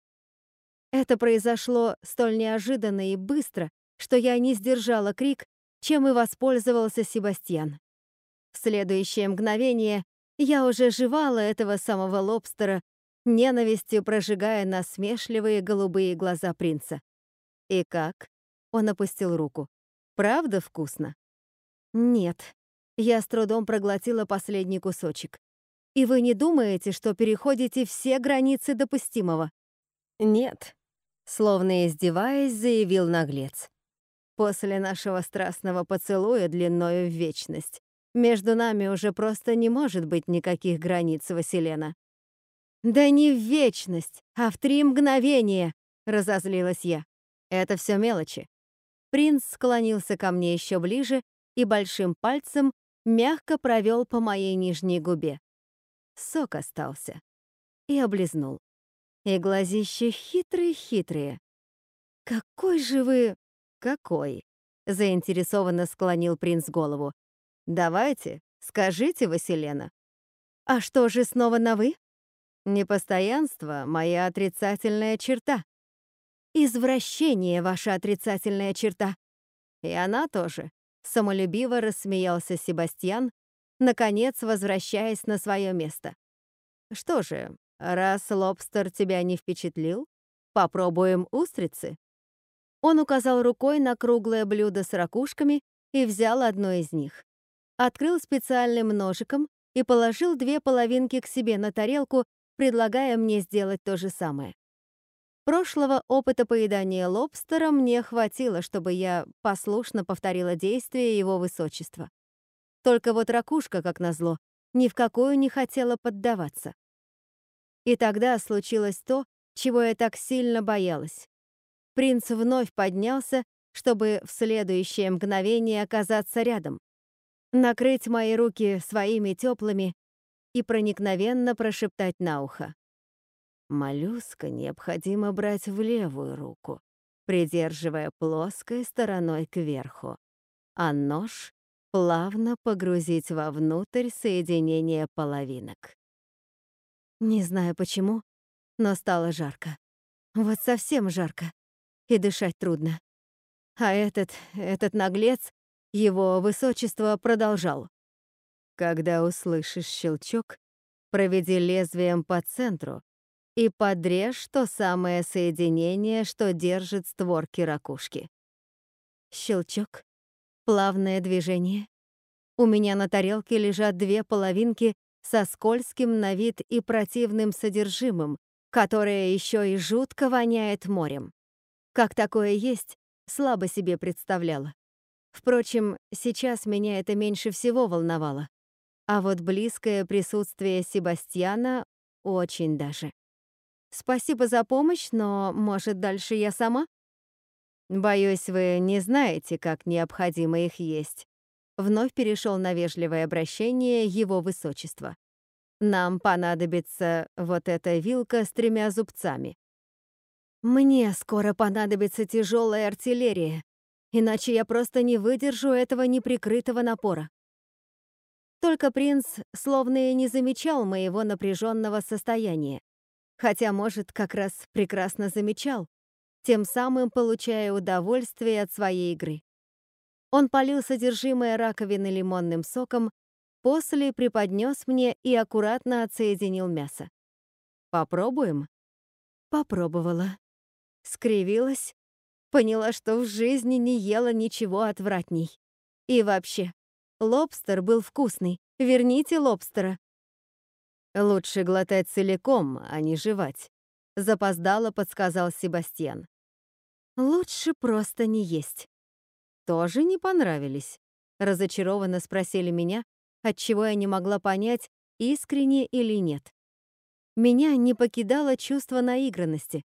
Это произошло столь неожиданно и быстро, что я не сдержала крик, чем и воспользовался Себастьян. В следующее мгновение я уже жевала этого самого лобстера, ненавистью прожигая насмешливые голубые глаза принца. «И как?» — он опустил руку. «Правда вкусно?» «Нет». Я с трудом проглотила последний кусочек. «И вы не думаете, что переходите все границы допустимого?» «Нет», — словно издеваясь, заявил наглец. «После нашего страстного поцелуя длиною в вечность между нами уже просто не может быть никаких границ, Василена». «Да не в вечность, а в три мгновения!» — разозлилась я. Это все мелочи. Принц склонился ко мне еще ближе и большим пальцем мягко провел по моей нижней губе. Сок остался. И облизнул. И глазища хитрые-хитрые. «Какой же вы...» «Какой?» — заинтересованно склонил принц голову. «Давайте, скажите, Василена». «А что же снова на «вы»?» «Непостоянство — моя отрицательная черта», Извращение — ваша отрицательная черта. И она тоже. Самолюбиво рассмеялся Себастьян, наконец возвращаясь на свое место. Что же, раз лобстер тебя не впечатлил, попробуем устрицы. Он указал рукой на круглое блюдо с ракушками и взял одно из них. Открыл специальным ножиком и положил две половинки к себе на тарелку, предлагая мне сделать то же самое. Прошлого опыта поедания лобстера мне хватило, чтобы я послушно повторила действия его высочества. Только вот ракушка, как назло, ни в какую не хотела поддаваться. И тогда случилось то, чего я так сильно боялась. Принц вновь поднялся, чтобы в следующее мгновение оказаться рядом, накрыть мои руки своими теплыми и проникновенно прошептать на ухо. Моллюска необходимо брать в левую руку, придерживая плоской стороной кверху, а нож плавно погрузить вовнутрь соединения половинок. Не знаю почему, но стало жарко. Вот совсем жарко. И дышать трудно. А этот, этот наглец, его высочество продолжал. Когда услышишь щелчок, проведи лезвием по центру, и подрежь то самое соединение, что держит створки ракушки. Щелчок, плавное движение. У меня на тарелке лежат две половинки со скользким на вид и противным содержимым, которое еще и жутко воняет морем. Как такое есть, слабо себе представляла. Впрочем, сейчас меня это меньше всего волновало. А вот близкое присутствие Себастьяна очень даже. Спасибо за помощь, но, может, дальше я сама? Боюсь, вы не знаете, как необходимо их есть. Вновь перешел на вежливое обращение его высочества. Нам понадобится вот эта вилка с тремя зубцами. Мне скоро понадобится тяжелая артиллерия, иначе я просто не выдержу этого неприкрытого напора. Только принц словно и не замечал моего напряженного состояния, хотя, может, как раз прекрасно замечал, тем самым получая удовольствие от своей игры. Он полил содержимое раковины лимонным соком, после преподнес мне и аккуратно отсоединил мясо. «Попробуем?» Попробовала. Скривилась, поняла, что в жизни не ела ничего отвратней. И вообще, Лобстер был вкусный. Верните лобстера. Лучше глотать целиком, а не жевать. Запоздало подсказал Себастьян. Лучше просто не есть. Тоже не понравились. Разочарованно спросили меня, отчего я не могла понять, искренне или нет. Меня не покидало чувство наигранности.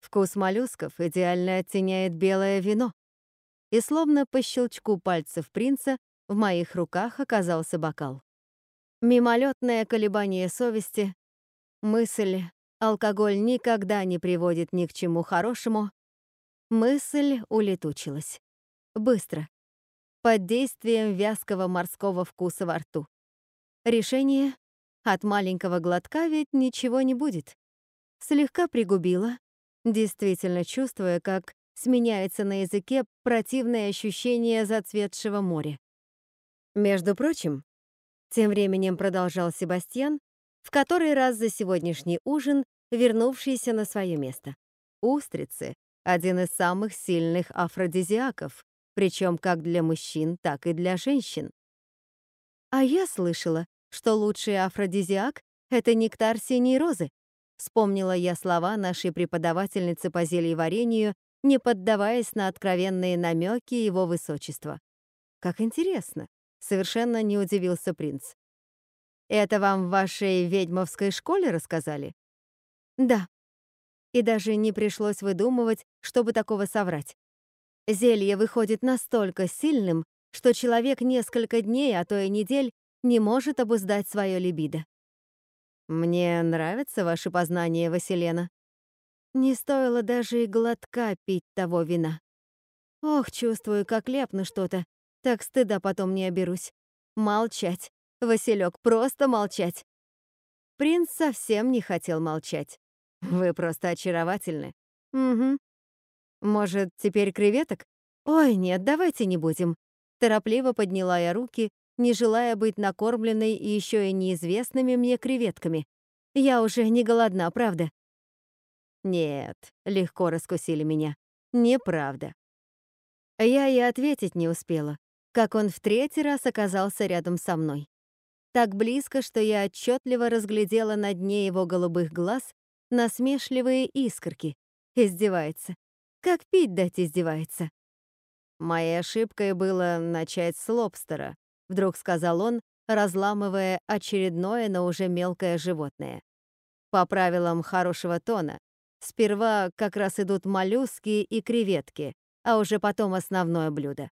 Вкус моллюсков идеально оттеняет белое вино. И словно по щелчку пальцев принца в моих руках оказался бокал. Мимолетное колебание совести, мысль «алкоголь никогда не приводит ни к чему хорошему», мысль улетучилась. Быстро. Под действием вязкого морского вкуса во рту. Решение от маленького глотка ведь ничего не будет. Слегка пригубила, действительно чувствуя, как сменяется на языке противное ощущение зацветшего моря. Между прочим, тем временем продолжал Себастьян, в который раз за сегодняшний ужин вернувшийся на свое место. Устрицы — один из самых сильных афродизиаков, причем как для мужчин, так и для женщин. А я слышала, что лучший афродизиак — это нектар синей розы. Вспомнила я слова нашей преподавательницы по зельеварению, не поддаваясь на откровенные намеки его высочества. Как интересно. Совершенно не удивился принц. «Это вам в вашей ведьмовской школе рассказали?» «Да». И даже не пришлось выдумывать, чтобы такого соврать. Зелье выходит настолько сильным, что человек несколько дней, а то и недель не может обуздать свое либидо. «Мне нравятся ваши познания, Василена». Не стоило даже и глотка пить того вина. Ох, чувствую, как ляпну что-то, так стыда потом не оберусь. Молчать. Василек, просто молчать. Принц совсем не хотел молчать. Вы просто очаровательны. Угу. Может, теперь креветок? Ой, нет, давайте не будем. Торопливо подняла я руки, не желая быть накормленной и еще и неизвестными мне креветками. Я уже не голодна, правда? Нет, легко раскусили меня. Неправда. Я и ответить не успела как он в третий раз оказался рядом со мной. Так близко, что я отчетливо разглядела на дне его голубых глаз насмешливые искорки. Издевается. Как пить дать издевается. Моей ошибкой было начать с лобстера, вдруг сказал он, разламывая очередное, но уже мелкое животное. По правилам хорошего тона, сперва как раз идут моллюски и креветки, а уже потом основное блюдо.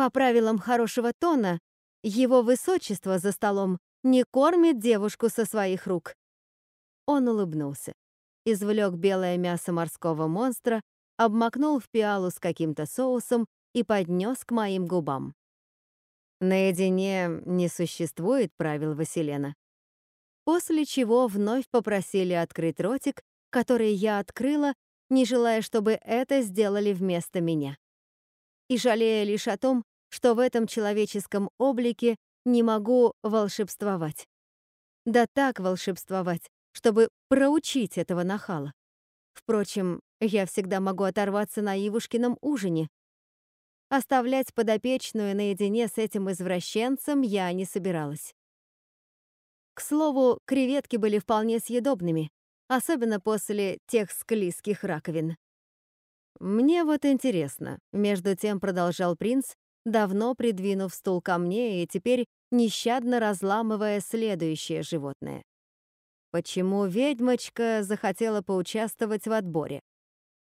По правилам хорошего тона, его высочество за столом не кормит девушку со своих рук. Он улыбнулся, извлек белое мясо морского монстра, обмакнул в пиалу с каким-то соусом и поднес к моим губам. Наедине не существует правил Василена. После чего вновь попросили открыть ротик, который я открыла, не желая, чтобы это сделали вместо меня. И жалея лишь о том, что в этом человеческом облике не могу волшебствовать. Да так волшебствовать, чтобы проучить этого нахала. Впрочем, я всегда могу оторваться на Ивушкином ужине. Оставлять подопечную наедине с этим извращенцем я не собиралась. К слову, креветки были вполне съедобными, особенно после тех склизких раковин. «Мне вот интересно», — между тем продолжал принц, давно придвинув стул ко мне и теперь нещадно разламывая следующее животное. Почему ведьмочка захотела поучаствовать в отборе?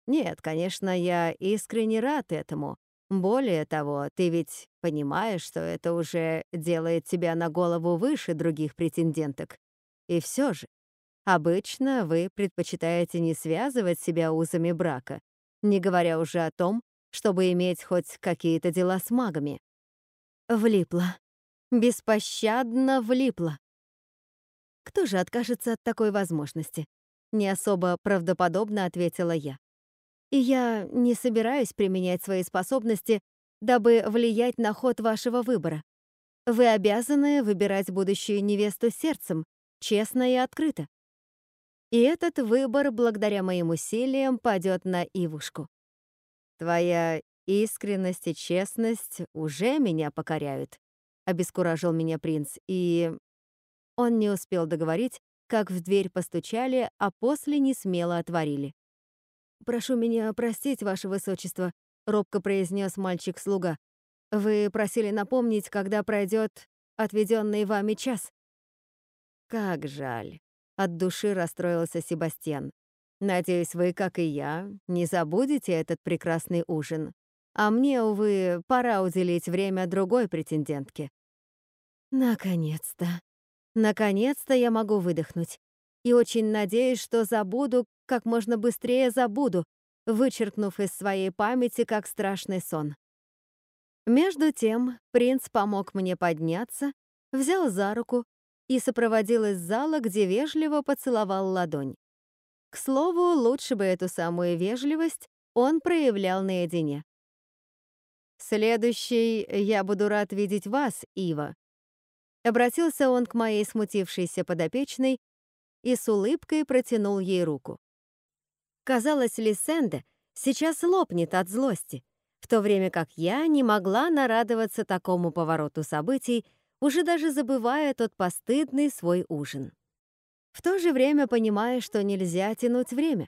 Нет, конечно, я искренне рад этому. Более того, ты ведь понимаешь, что это уже делает тебя на голову выше других претенденток. И все же, обычно вы предпочитаете не связывать себя узами брака, не говоря уже о том, чтобы иметь хоть какие-то дела с магами. Влипла. Беспощадно влипла. Кто же откажется от такой возможности? Не особо правдоподобно ответила я. И я не собираюсь применять свои способности, дабы влиять на ход вашего выбора. Вы обязаны выбирать будущую невесту сердцем, честно и открыто. И этот выбор, благодаря моим усилиям, падет на Ивушку. Твоя искренность и честность уже меня покоряют, обескуражил меня принц, и он не успел договорить, как в дверь постучали, а после не смело отворили. «Прошу меня простить, ваше высочество», — робко произнес мальчик-слуга. «Вы просили напомнить, когда пройдет отведенный вами час». «Как жаль», — от души расстроился Себастьян. «Надеюсь, вы, как и я, не забудете этот прекрасный ужин. А мне, увы, пора уделить время другой претендентке». «Наконец-то», Наконец-то я могу выдохнуть. И очень надеюсь, что забуду, как можно быстрее забуду, вычеркнув из своей памяти как страшный сон. Между тем принц помог мне подняться, взял за руку и сопроводил из зала, где вежливо поцеловал ладонь. К слову, лучше бы эту самую вежливость он проявлял наедине. «Следующий я буду рад видеть вас, Ива», Обратился он к моей смутившейся подопечной и с улыбкой протянул ей руку. Казалось, Лисенде сейчас лопнет от злости, в то время как я не могла нарадоваться такому повороту событий, уже даже забывая тот постыдный свой ужин. В то же время понимая, что нельзя тянуть время,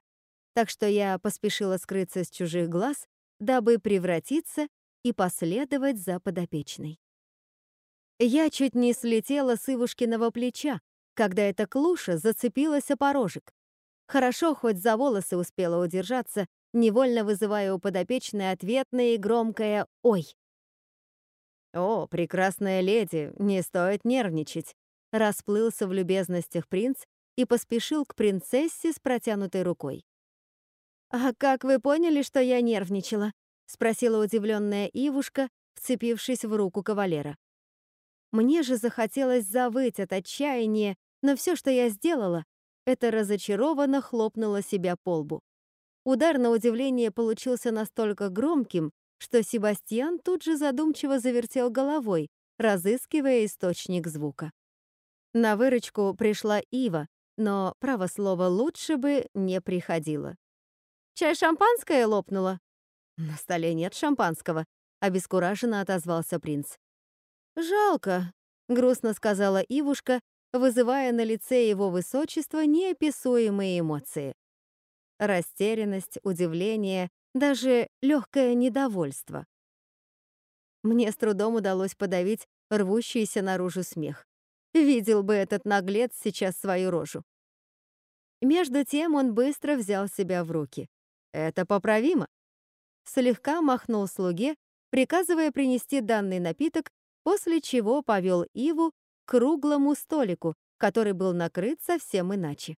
так что я поспешила скрыться с чужих глаз, дабы превратиться и последовать за подопечной. Я чуть не слетела с Ивушкиного плеча, когда эта клуша зацепилась о порожек. Хорошо, хоть за волосы успела удержаться, невольно вызывая у подопечной ответное и громкое «Ой!». «О, прекрасная леди, не стоит нервничать!» Расплылся в любезностях принц и поспешил к принцессе с протянутой рукой. «А как вы поняли, что я нервничала?» — спросила удивленная Ивушка, вцепившись в руку кавалера. Мне же захотелось завыть от отчаяния, но все, что я сделала, это разочарованно хлопнула себя по лбу. Удар на удивление получился настолько громким, что Себастьян тут же задумчиво завертел головой, разыскивая источник звука. На выручку пришла Ива, но, право слово, лучше бы не приходила. «Чай шампанское лопнуло?» «На столе нет шампанского», — обескураженно отозвался принц. «Жалко», — грустно сказала Ивушка, вызывая на лице его высочества неописуемые эмоции. Растерянность, удивление, даже легкое недовольство. Мне с трудом удалось подавить рвущийся наружу смех. Видел бы этот наглец сейчас свою рожу. Между тем он быстро взял себя в руки. Это поправимо. Слегка махнул слуге, приказывая принести данный напиток после чего повел Иву к круглому столику, который был накрыт совсем иначе.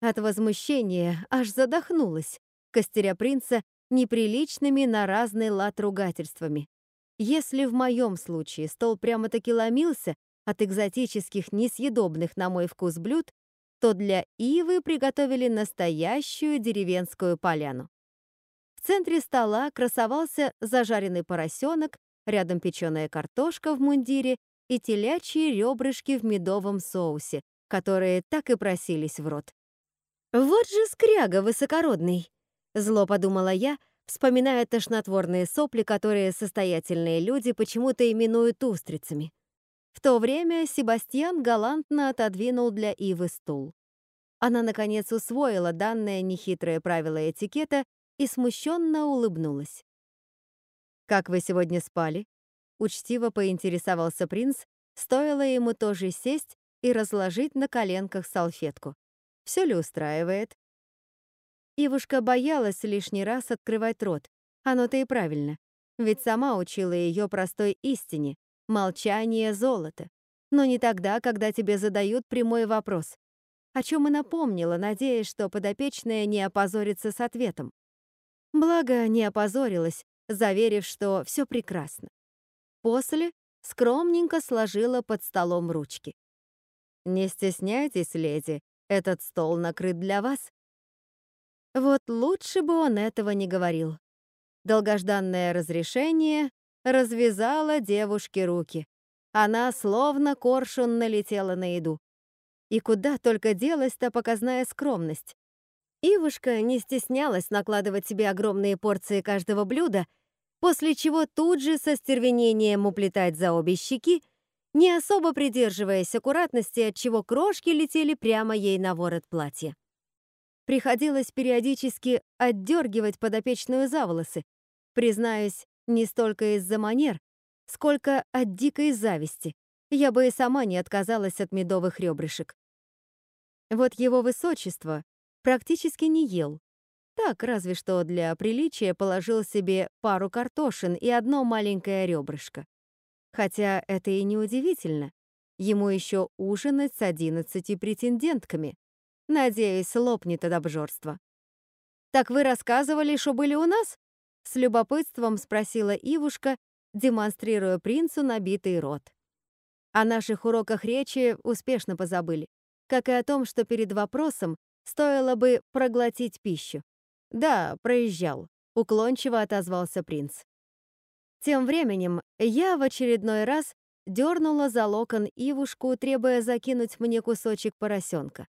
От возмущения аж задохнулась, костеря принца неприличными на разный лад ругательствами. Если в моем случае стол прямо-таки ломился от экзотических, несъедобных на мой вкус блюд, то для Ивы приготовили настоящую деревенскую поляну. В центре стола красовался зажаренный поросенок Рядом печеная картошка в мундире и телячьи ребрышки в медовом соусе, которые так и просились в рот. «Вот же скряга высокородный!» Зло подумала я, вспоминая тошнотворные сопли, которые состоятельные люди почему-то именуют устрицами. В то время Себастьян галантно отодвинул для Ивы стул. Она, наконец, усвоила данное нехитрое правило этикета и смущенно улыбнулась. «Как вы сегодня спали?» Учтиво поинтересовался принц, стоило ему тоже сесть и разложить на коленках салфетку. Все ли устраивает? Ивушка боялась лишний раз открывать рот. Оно-то и правильно. Ведь сама учила ее простой истине — молчание — золото. Но не тогда, когда тебе задают прямой вопрос. О чем и напомнила, надеясь, что подопечная не опозорится с ответом. Благо, не опозорилась, заверив, что все прекрасно. После скромненько сложила под столом ручки. «Не стесняйтесь, леди, этот стол накрыт для вас». Вот лучше бы он этого не говорил. Долгожданное разрешение развязало девушке руки. Она словно коршун налетела на еду. И куда только делась-то показная скромность. Ивушка не стеснялась накладывать себе огромные порции каждого блюда, после чего тут же со стервенением уплетать за обе щеки, не особо придерживаясь аккуратности, от чего крошки летели прямо ей на ворот платья. Приходилось периодически отдергивать подопечную за волосы. Признаюсь, не столько из-за манер, сколько от дикой зависти. Я бы и сама не отказалась от медовых ребрышек. Вот его высочество практически не ел. Так, разве что для приличия положил себе пару картошин и одно маленькое ребрышко. Хотя это и не удивительно. Ему еще ужинать с одиннадцати претендентками. Надеюсь, лопнет от обжорства. «Так вы рассказывали, что были у нас?» С любопытством спросила Ивушка, демонстрируя принцу набитый рот. О наших уроках речи успешно позабыли, как и о том, что перед вопросом стоило бы проглотить пищу. «Да, проезжал», — уклончиво отозвался принц. Тем временем я в очередной раз дернула за локон Ивушку, требуя закинуть мне кусочек поросенка.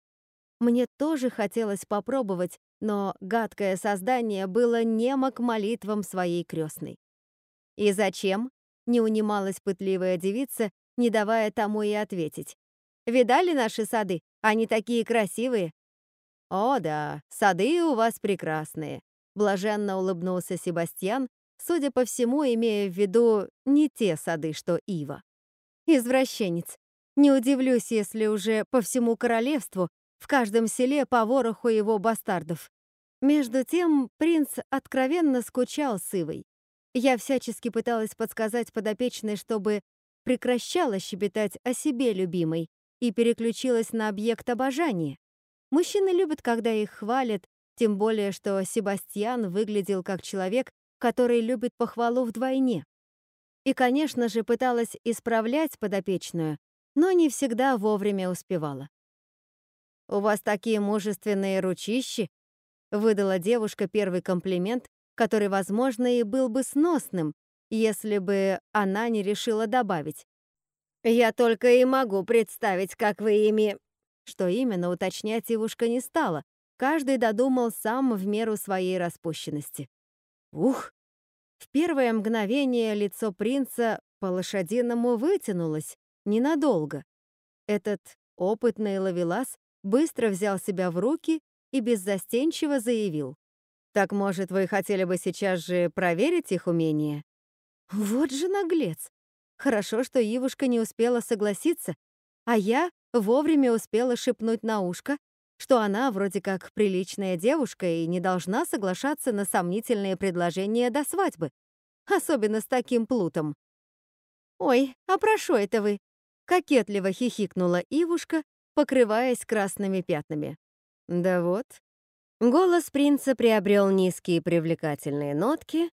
Мне тоже хотелось попробовать, но гадкое создание было немо к молитвам своей крестной. «И зачем?» — не унималась пытливая девица, не давая тому и ответить. «Видали наши сады? Они такие красивые!» «О да, сады у вас прекрасные», — блаженно улыбнулся Себастьян, судя по всему, имея в виду не те сады, что Ива. «Извращенец. Не удивлюсь, если уже по всему королевству в каждом селе по вороху его бастардов. Между тем принц откровенно скучал с Ивой. Я всячески пыталась подсказать подопечной, чтобы прекращала щебетать о себе любимой и переключилась на объект обожания. Мужчины любят, когда их хвалят, тем более, что Себастьян выглядел как человек, который любит похвалу вдвойне. И, конечно же, пыталась исправлять подопечную, но не всегда вовремя успевала. «У вас такие мужественные ручищи!» выдала девушка первый комплимент, который, возможно, и был бы сносным, если бы она не решила добавить. «Я только и могу представить, как вы ими...» Что именно, уточнять девушка не стала. Каждый додумал сам в меру своей распущенности. Ух! В первое мгновение лицо принца по-лошадиному вытянулось, ненадолго. Этот опытный ловелас быстро взял себя в руки и беззастенчиво заявил. «Так, может, вы хотели бы сейчас же проверить их умение?» Вот же наглец! Хорошо, что Ивушка не успела согласиться, а я вовремя успела шепнуть на ушко, что она вроде как приличная девушка и не должна соглашаться на сомнительные предложения до свадьбы, особенно с таким плутом. «Ой, а прошу это вы!» — кокетливо хихикнула Ивушка, покрываясь красными пятнами. Да вот. Голос принца приобрел низкие привлекательные нотки,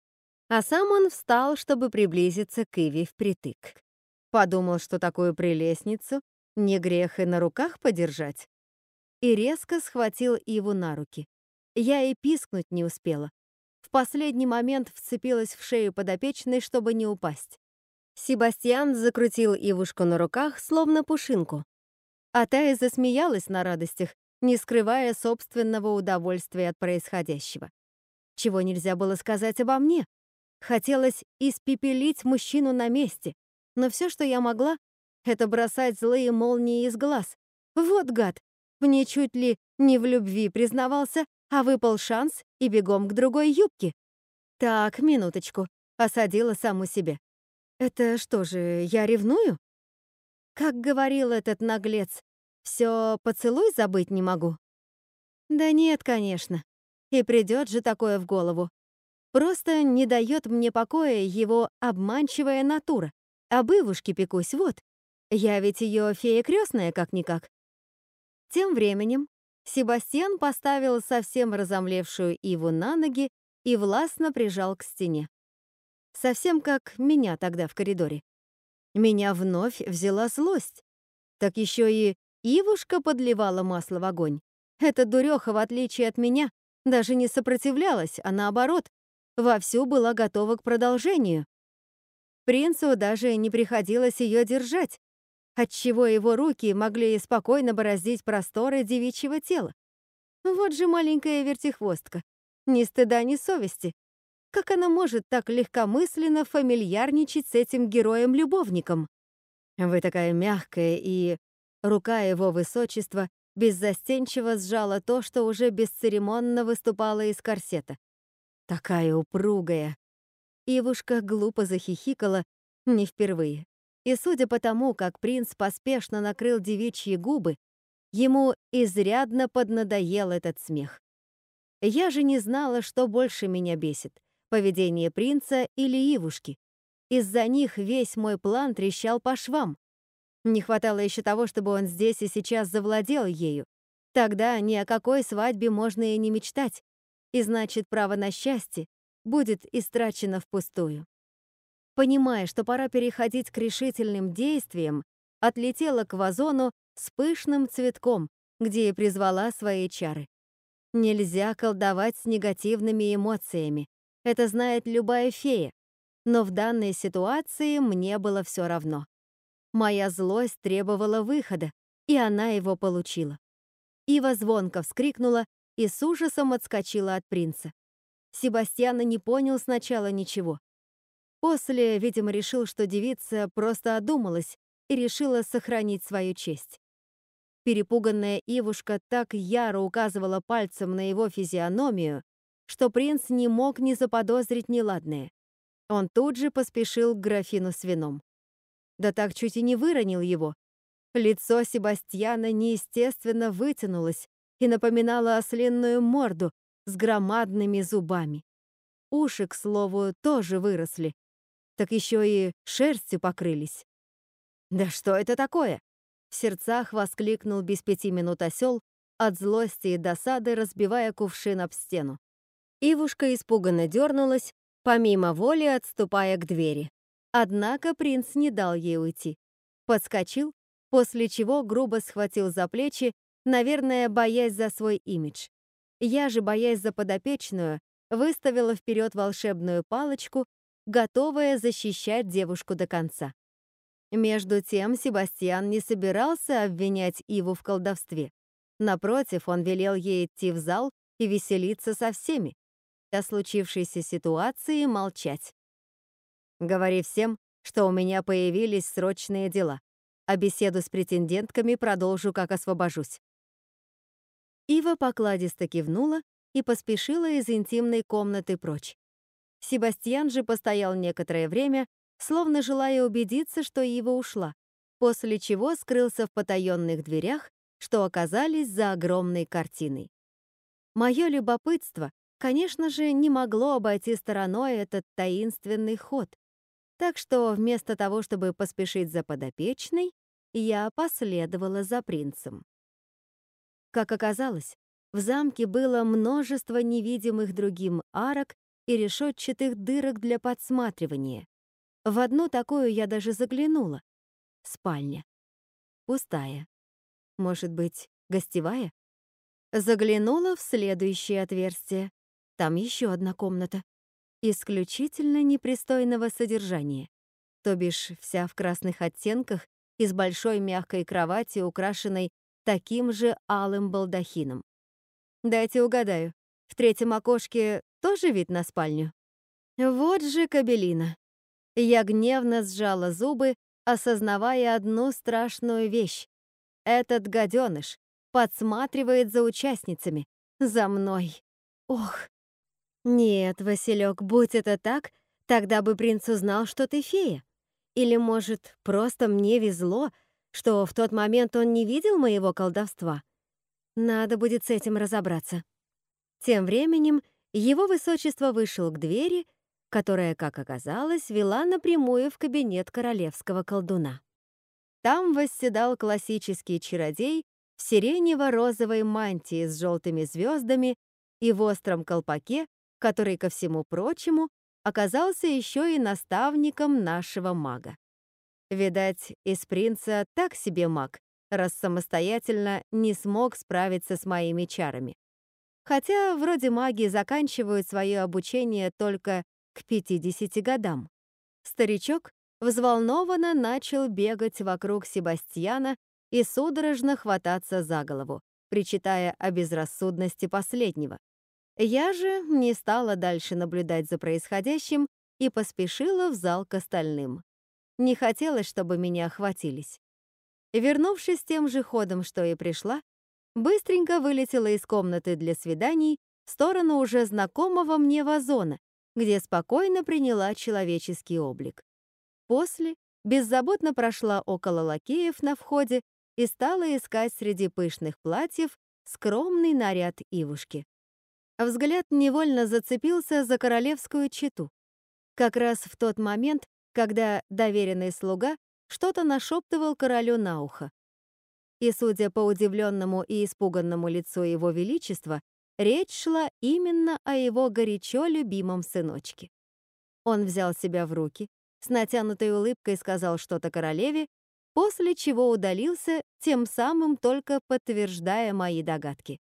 а сам он встал, чтобы приблизиться к Иви впритык. Подумал, что такую прелестницу не грех и на руках подержать. И резко схватил Иву на руки. Я и пискнуть не успела. В последний момент вцепилась в шею подопечной, чтобы не упасть. Себастьян закрутил Ивушку на руках, словно пушинку. А та и засмеялась на радостях, не скрывая собственного удовольствия от происходящего. Чего нельзя было сказать обо мне. Хотелось испепелить мужчину на месте, но все, что я могла, это бросать злые молнии из глаз. Вот гад, мне чуть ли не в любви признавался, а выпал шанс и бегом к другой юбке. Так, минуточку, осадила саму себе. Это что же, я ревную? Как говорил этот наглец, все поцелуй забыть не могу? Да нет, конечно. И придет же такое в голову. Просто не дает мне покоя его обманчивая натура. Об Ивушке пекусь, вот. Я ведь ее фея крестная как-никак. Тем временем Себастьян поставил совсем разомлевшую Иву на ноги и властно прижал к стене. Совсем как меня тогда в коридоре. Меня вновь взяла злость. Так еще и Ивушка подливала масло в огонь. Эта дуреха, в отличие от меня, даже не сопротивлялась, а наоборот, вовсю была готова к продолжению. Принцу даже не приходилось ее держать, отчего его руки могли спокойно бороздить просторы девичьего тела. Вот же маленькая вертихвостка. Ни стыда, ни совести. Как она может так легкомысленно фамильярничать с этим героем-любовником? Вы такая мягкая и... Рука его высочества беззастенчиво сжала то, что уже бесцеремонно выступало из корсета. Такая упругая. Ивушка глупо захихикала, не впервые. И судя по тому, как принц поспешно накрыл девичьи губы, ему изрядно поднадоел этот смех. Я же не знала, что больше меня бесит — поведение принца или Ивушки. Из-за них весь мой план трещал по швам. Не хватало еще того, чтобы он здесь и сейчас завладел ею. Тогда ни о какой свадьбе можно и не мечтать, и значит, право на счастье будет истрачено впустую. Понимая, что пора переходить к решительным действиям, отлетела к вазону с пышным цветком, где и призвала свои чары. Нельзя колдовать с негативными эмоциями. Это знает любая фея. Но в данной ситуации мне было все равно. Моя злость требовала выхода, и она его получила. Ива звонко вскрикнула и с ужасом отскочила от принца. Себастьяна не понял сначала ничего. После, видимо, решил, что девица просто одумалась и решила сохранить свою честь. Перепуганная Ивушка так яро указывала пальцем на его физиономию, что принц не мог не заподозрить неладное. Он тут же поспешил к графину с вином да так чуть и не выронил его. Лицо Себастьяна неестественно вытянулось и напоминало ослинную морду с громадными зубами. Уши, к слову, тоже выросли, так еще и шерстью покрылись. «Да что это такое?» В сердцах воскликнул без пяти минут осел, от злости и досады разбивая кувшин об стену. Ивушка испуганно дернулась, помимо воли отступая к двери. Однако принц не дал ей уйти. Подскочил, после чего грубо схватил за плечи, наверное, боясь за свой имидж. Я же, боясь за подопечную, выставила вперед волшебную палочку, готовая защищать девушку до конца. Между тем Себастьян не собирался обвинять Иву в колдовстве. Напротив, он велел ей идти в зал и веселиться со всеми. О случившейся ситуации молчать. Говори всем, что у меня появились срочные дела, а беседу с претендентками продолжу, как освобожусь». Ива покладисто кивнула и поспешила из интимной комнаты прочь. Себастьян же постоял некоторое время, словно желая убедиться, что Ива ушла, после чего скрылся в потаенных дверях, что оказались за огромной картиной. Мое любопытство, конечно же, не могло обойти стороной этот таинственный ход, так что вместо того, чтобы поспешить за подопечной, я последовала за принцем. Как оказалось, в замке было множество невидимых другим арок и решетчатых дырок для подсматривания. В одну такую я даже заглянула. Спальня. Пустая. Может быть, гостевая? Заглянула в следующее отверстие. Там еще одна комната исключительно непристойного содержания, то бишь вся в красных оттенках и с большой мягкой кровати, украшенной таким же алым балдахином. Дайте угадаю, в третьем окошке тоже вид на спальню? Вот же кабелина. Я гневно сжала зубы, осознавая одну страшную вещь. Этот гаденыш подсматривает за участницами, за мной. Ох, «Нет, Василек, будь это так, тогда бы принц узнал, что ты фея. Или, может, просто мне везло, что в тот момент он не видел моего колдовства? Надо будет с этим разобраться. Тем временем его высочество вышел к двери, которая, как оказалось, вела напрямую в кабинет королевского колдуна. Там восседал классический чародей в сиренево-розовой мантии с желтыми звездами и в остром колпаке, который, ко всему прочему, оказался еще и наставником нашего мага. Видать, из принца так себе маг, раз самостоятельно не смог справиться с моими чарами. Хотя вроде маги заканчивают свое обучение только к 50 годам. Старичок взволнованно начал бегать вокруг Себастьяна и судорожно хвататься за голову, причитая о безрассудности последнего. Я же не стала дальше наблюдать за происходящим и поспешила в зал к остальным. Не хотелось, чтобы меня охватились. Вернувшись тем же ходом, что и пришла, быстренько вылетела из комнаты для свиданий в сторону уже знакомого мне вазона, где спокойно приняла человеческий облик. После беззаботно прошла около лакеев на входе и стала искать среди пышных платьев скромный наряд Ивушки. Взгляд невольно зацепился за королевскую чету. Как раз в тот момент, когда доверенный слуга что-то нашептывал королю на ухо. И, судя по удивленному и испуганному лицу его величества, речь шла именно о его горячо любимом сыночке. Он взял себя в руки, с натянутой улыбкой сказал что-то королеве, после чего удалился, тем самым только подтверждая мои догадки.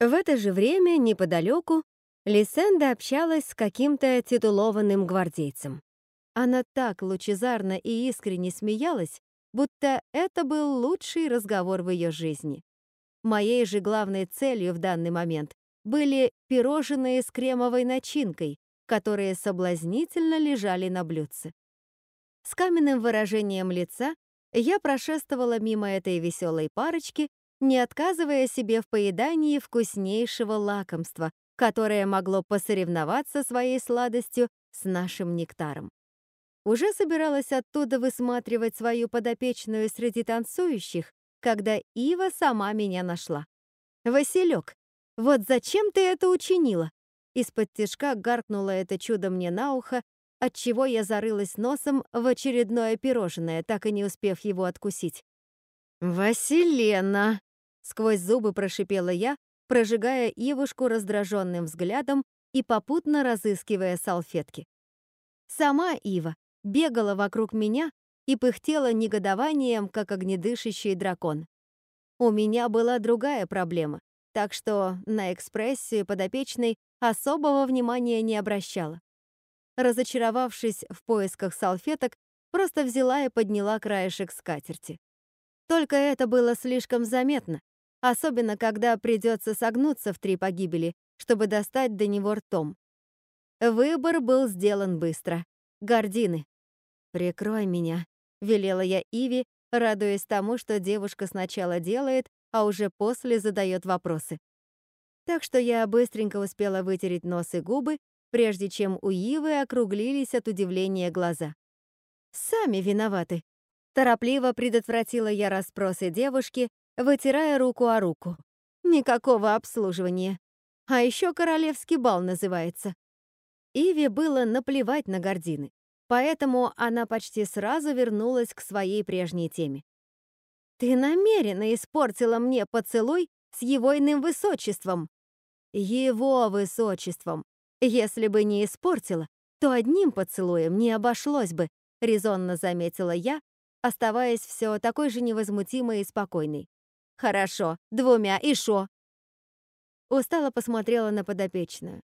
В это же время, неподалеку, Лисенда общалась с каким-то титулованным гвардейцем. Она так лучезарно и искренне смеялась, будто это был лучший разговор в ее жизни. Моей же главной целью в данный момент были пирожные с кремовой начинкой, которые соблазнительно лежали на блюдце. С каменным выражением лица я прошествовала мимо этой веселой парочки не отказывая себе в поедании вкуснейшего лакомства, которое могло посоревноваться своей сладостью с нашим нектаром. Уже собиралась оттуда высматривать свою подопечную среди танцующих, когда Ива сама меня нашла. «Василек, вот зачем ты это учинила?» Из-под тишка гаркнуло это чудо мне на ухо, отчего я зарылась носом в очередное пирожное, так и не успев его откусить. «Василена!» Сквозь зубы прошипела я, прожигая Ивушку раздраженным взглядом и попутно разыскивая салфетки. Сама Ива бегала вокруг меня и пыхтела негодованием, как огнедышащий дракон. У меня была другая проблема, так что на экспрессию подопечной особого внимания не обращала. Разочаровавшись в поисках салфеток, просто взяла и подняла краешек скатерти. Только это было слишком заметно, особенно когда придется согнуться в три погибели, чтобы достать до него ртом. Выбор был сделан быстро. Гордины. «Прикрой меня», — велела я Иви, радуясь тому, что девушка сначала делает, а уже после задает вопросы. Так что я быстренько успела вытереть нос и губы, прежде чем у Ивы округлились от удивления глаза. «Сами виноваты», Торопливо предотвратила я расспросы девушки, вытирая руку о руку. Никакого обслуживания. А еще королевский бал называется. Иве было наплевать на гордины, поэтому она почти сразу вернулась к своей прежней теме. «Ты намеренно испортила мне поцелуй с его иным высочеством». «Его высочеством. Если бы не испортила, то одним поцелуем не обошлось бы», резонно заметила я, оставаясь все такой же невозмутимой и спокойной. «Хорошо, двумя, и шо?» Устало посмотрела на подопечную.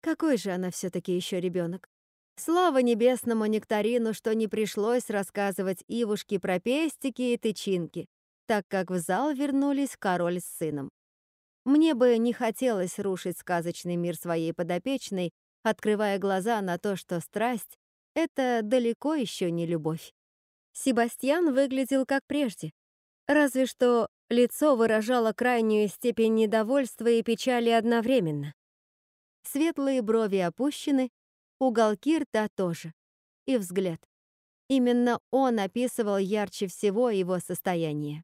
Какой же она все-таки еще ребенок? Слава небесному нектарину, что не пришлось рассказывать Ивушке про пестики и тычинки, так как в зал вернулись король с сыном. Мне бы не хотелось рушить сказочный мир своей подопечной, открывая глаза на то, что страсть — это далеко еще не любовь. Себастьян выглядел как прежде, разве что Лицо выражало крайнюю степень недовольства и печали одновременно. Светлые брови опущены, уголки рта тоже. И взгляд. Именно он описывал ярче всего его состояние.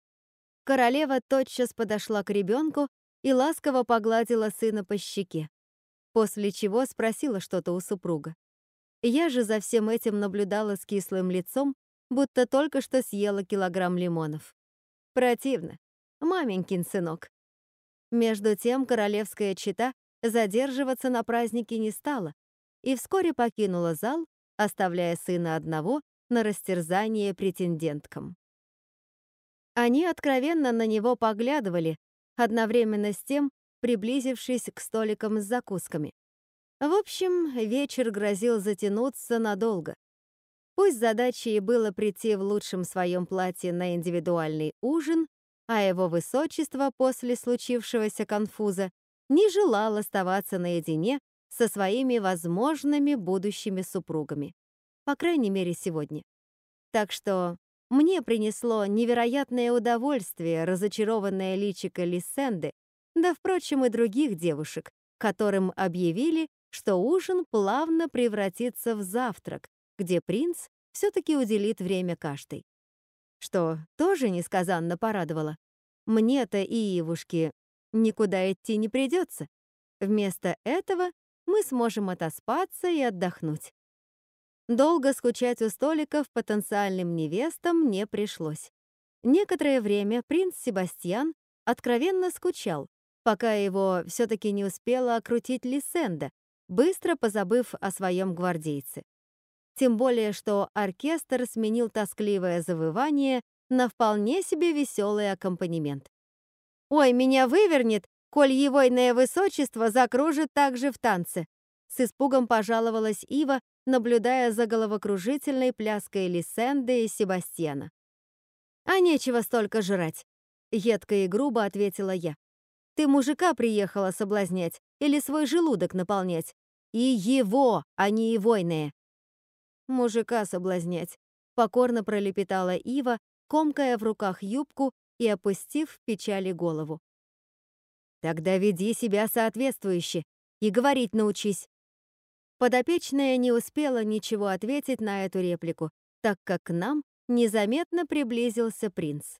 Королева тотчас подошла к ребенку и ласково погладила сына по щеке, после чего спросила что-то у супруга. Я же за всем этим наблюдала с кислым лицом, будто только что съела килограмм лимонов. Противно. Маменькин сынок. Между тем королевская чита задерживаться на празднике не стала и вскоре покинула зал, оставляя сына одного на растерзание претенденткам. Они откровенно на него поглядывали, одновременно с тем приблизившись к столикам с закусками. В общем, вечер грозил затянуться надолго. Пусть задачей было прийти в лучшем своем платье на индивидуальный ужин, а его высочество после случившегося конфуза не желал оставаться наедине со своими возможными будущими супругами. По крайней мере, сегодня. Так что мне принесло невероятное удовольствие разочарованное личико Лисенды, да, впрочем, и других девушек, которым объявили, что ужин плавно превратится в завтрак, где принц все-таки уделит время каждой. Что тоже несказанно порадовало. Мне-то и Ивушке никуда идти не придется. Вместо этого мы сможем отоспаться и отдохнуть. Долго скучать у столиков потенциальным невестам не пришлось. Некоторое время принц Себастьян откровенно скучал, пока его все-таки не успела окрутить Лисенда, быстро позабыв о своем гвардейце. Тем более, что оркестр сменил тоскливое завывание на вполне себе веселый аккомпанемент. «Ой, меня вывернет, коль егойное высочество закружит также в танце!» С испугом пожаловалась Ива, наблюдая за головокружительной пляской Лисенды и Себастьяна. «А нечего столько жрать», — едко и грубо ответила я. «Ты мужика приехала соблазнять или свой желудок наполнять? И его, а не и войные». «Мужика соблазнять», — покорно пролепетала Ива, комкая в руках юбку и опустив в печали голову. «Тогда веди себя соответствующе и говорить научись. Подопечная не успела ничего ответить на эту реплику, так как к нам незаметно приблизился принц.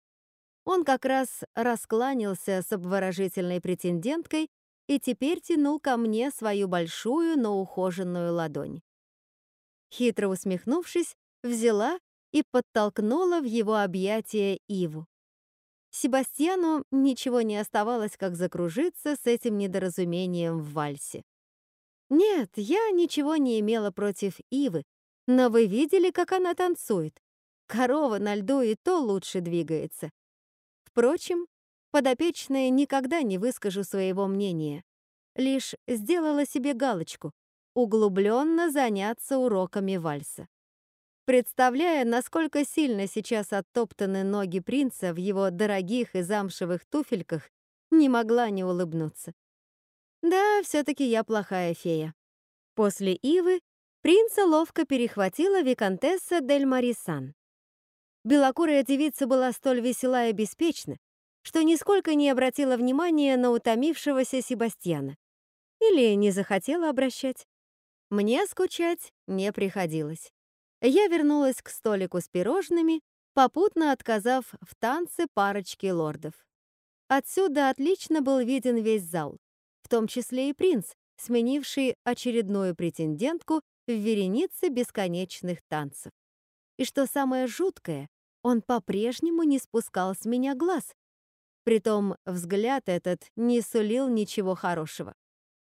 Он как раз раскланялся с обворожительной претенденткой и теперь тянул ко мне свою большую, но ухоженную ладонь. Хитро усмехнувшись, взяла и подтолкнула в его объятия Иву. Себастьяну ничего не оставалось, как закружиться с этим недоразумением в вальсе. Нет, я ничего не имела против Ивы, но вы видели, как она танцует? Корова на льду и то лучше двигается. Впрочем, подопечная никогда не выскажу своего мнения. Лишь сделала себе галочку — углубленно заняться уроками вальса. Представляя, насколько сильно сейчас оттоптаны ноги принца в его дорогих и замшевых туфельках, не могла не улыбнуться. Да, все-таки я плохая фея. После Ивы принца ловко перехватила виконтесса Дель Марисан. Белокурая девица была столь весела и беспечна, что нисколько не обратила внимания на утомившегося Себастьяна. Или не захотела обращать. Мне скучать не приходилось. Я вернулась к столику с пирожными, попутно отказав в танце парочке лордов. Отсюда отлично был виден весь зал в том числе и принц, сменивший очередную претендентку в веренице бесконечных танцев. И что самое жуткое, он по-прежнему не спускал с меня глаз. Притом взгляд этот не сулил ничего хорошего.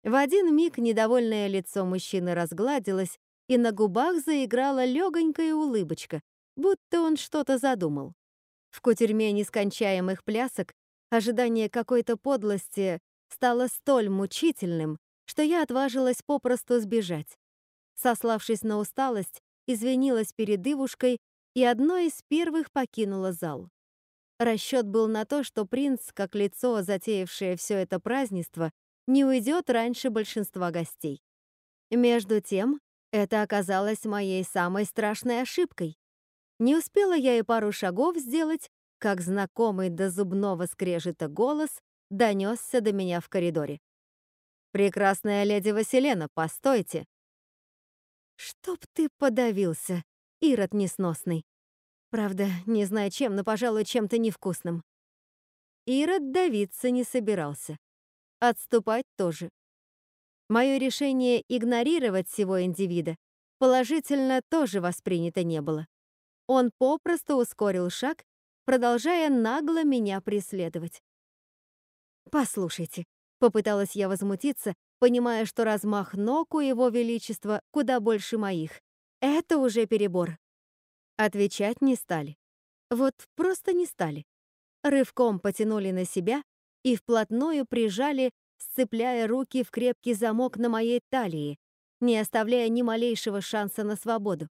В один миг недовольное лицо мужчины разгладилось, и на губах заиграла легонькая улыбочка, будто он что-то задумал. В кутерьме нескончаемых плясок ожидание какой-то подлости стало столь мучительным, что я отважилась попросту сбежать. Сославшись на усталость, извинилась перед Ивушкой и одной из первых покинула зал. Расчет был на то, что принц, как лицо, затеявшее все это празднество, не уйдет раньше большинства гостей. Между тем, это оказалось моей самой страшной ошибкой. Не успела я и пару шагов сделать, как знакомый до зубного скрежета голос донесся до меня в коридоре. «Прекрасная леди Василена, постойте!» «Чтоб ты подавился!» Ирод несносный. Правда, не знаю чем, но, пожалуй, чем-то невкусным. Ирод давиться не собирался. Отступать тоже. Мое решение игнорировать всего индивида положительно тоже воспринято не было. Он попросту ускорил шаг, продолжая нагло меня преследовать. «Послушайте», — попыталась я возмутиться, понимая, что размах ног у его величества куда больше моих. Это уже перебор. Отвечать не стали. Вот просто не стали. Рывком потянули на себя и вплотную прижали, сцепляя руки в крепкий замок на моей талии, не оставляя ни малейшего шанса на свободу.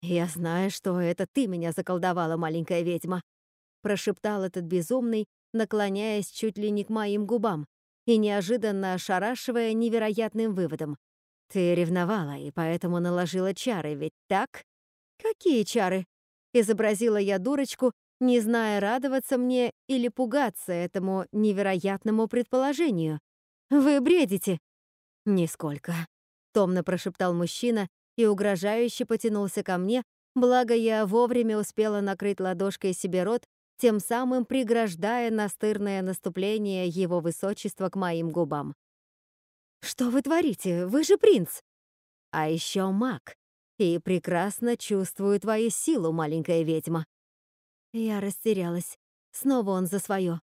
«Я знаю, что это ты меня заколдовала, маленькая ведьма», прошептал этот безумный, наклоняясь чуть ли не к моим губам и неожиданно ошарашивая невероятным выводом. «Ты ревновала и поэтому наложила чары, ведь так?» «Какие чары?» — изобразила я дурочку, не зная, радоваться мне или пугаться этому невероятному предположению. «Вы бредите!» «Нисколько», — томно прошептал мужчина и угрожающе потянулся ко мне, благо я вовремя успела накрыть ладошкой себе рот, тем самым преграждая настырное наступление его высочества к моим губам. «Что вы творите? Вы же принц!» «А еще маг, и прекрасно чувствую твою силу, маленькая ведьма». Я растерялась. Снова он за свое.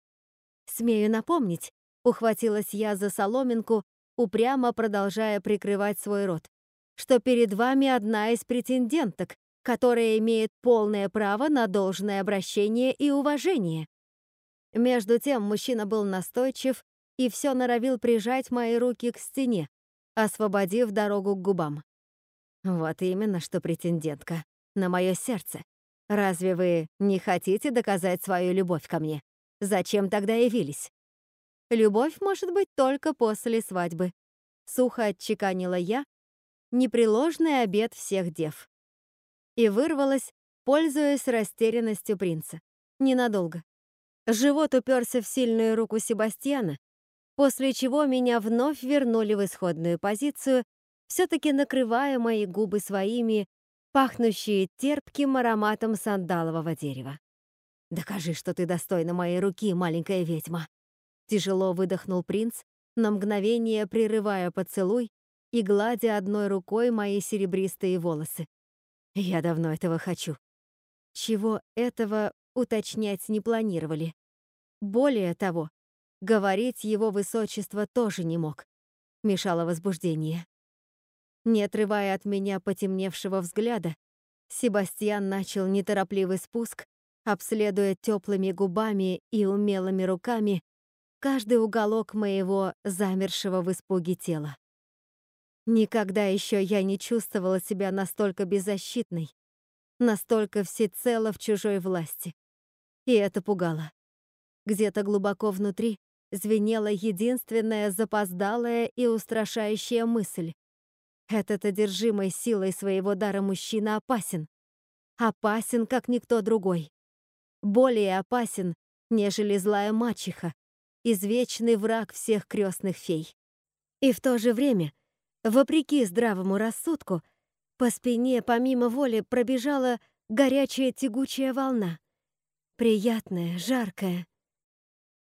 «Смею напомнить», — ухватилась я за соломинку, упрямо продолжая прикрывать свой рот, что перед вами одна из претенденток, которая имеет полное право на должное обращение и уважение. Между тем мужчина был настойчив и все норовил прижать мои руки к стене, освободив дорогу к губам. Вот именно что претендентка. На мое сердце. Разве вы не хотите доказать свою любовь ко мне? Зачем тогда явились? Любовь может быть только после свадьбы. Сухо отчеканила я, непреложный обед всех дев и вырвалась, пользуясь растерянностью принца. Ненадолго. Живот уперся в сильную руку Себастьяна, после чего меня вновь вернули в исходную позицию, все-таки накрывая мои губы своими, пахнущие терпким ароматом сандалового дерева. «Докажи, что ты достойна моей руки, маленькая ведьма!» Тяжело выдохнул принц, на мгновение прерывая поцелуй и гладя одной рукой мои серебристые волосы. Я давно этого хочу. Чего этого уточнять не планировали. Более того, говорить его высочество тоже не мог. Мешало возбуждение. Не отрывая от меня потемневшего взгляда, Себастьян начал неторопливый спуск, обследуя теплыми губами и умелыми руками каждый уголок моего замершего в испуге тела. Никогда еще я не чувствовала себя настолько беззащитной, настолько всецело в чужой власти. И это пугало. Где-то глубоко внутри звенела единственная запоздалая и устрашающая мысль. Этот одержимый силой своего дара мужчина опасен. Опасен, как никто другой. Более опасен, нежели злая мачеха, извечный враг всех крестных фей. И в то же время Вопреки здравому рассудку, по спине помимо воли пробежала горячая тягучая волна. Приятная, жаркая.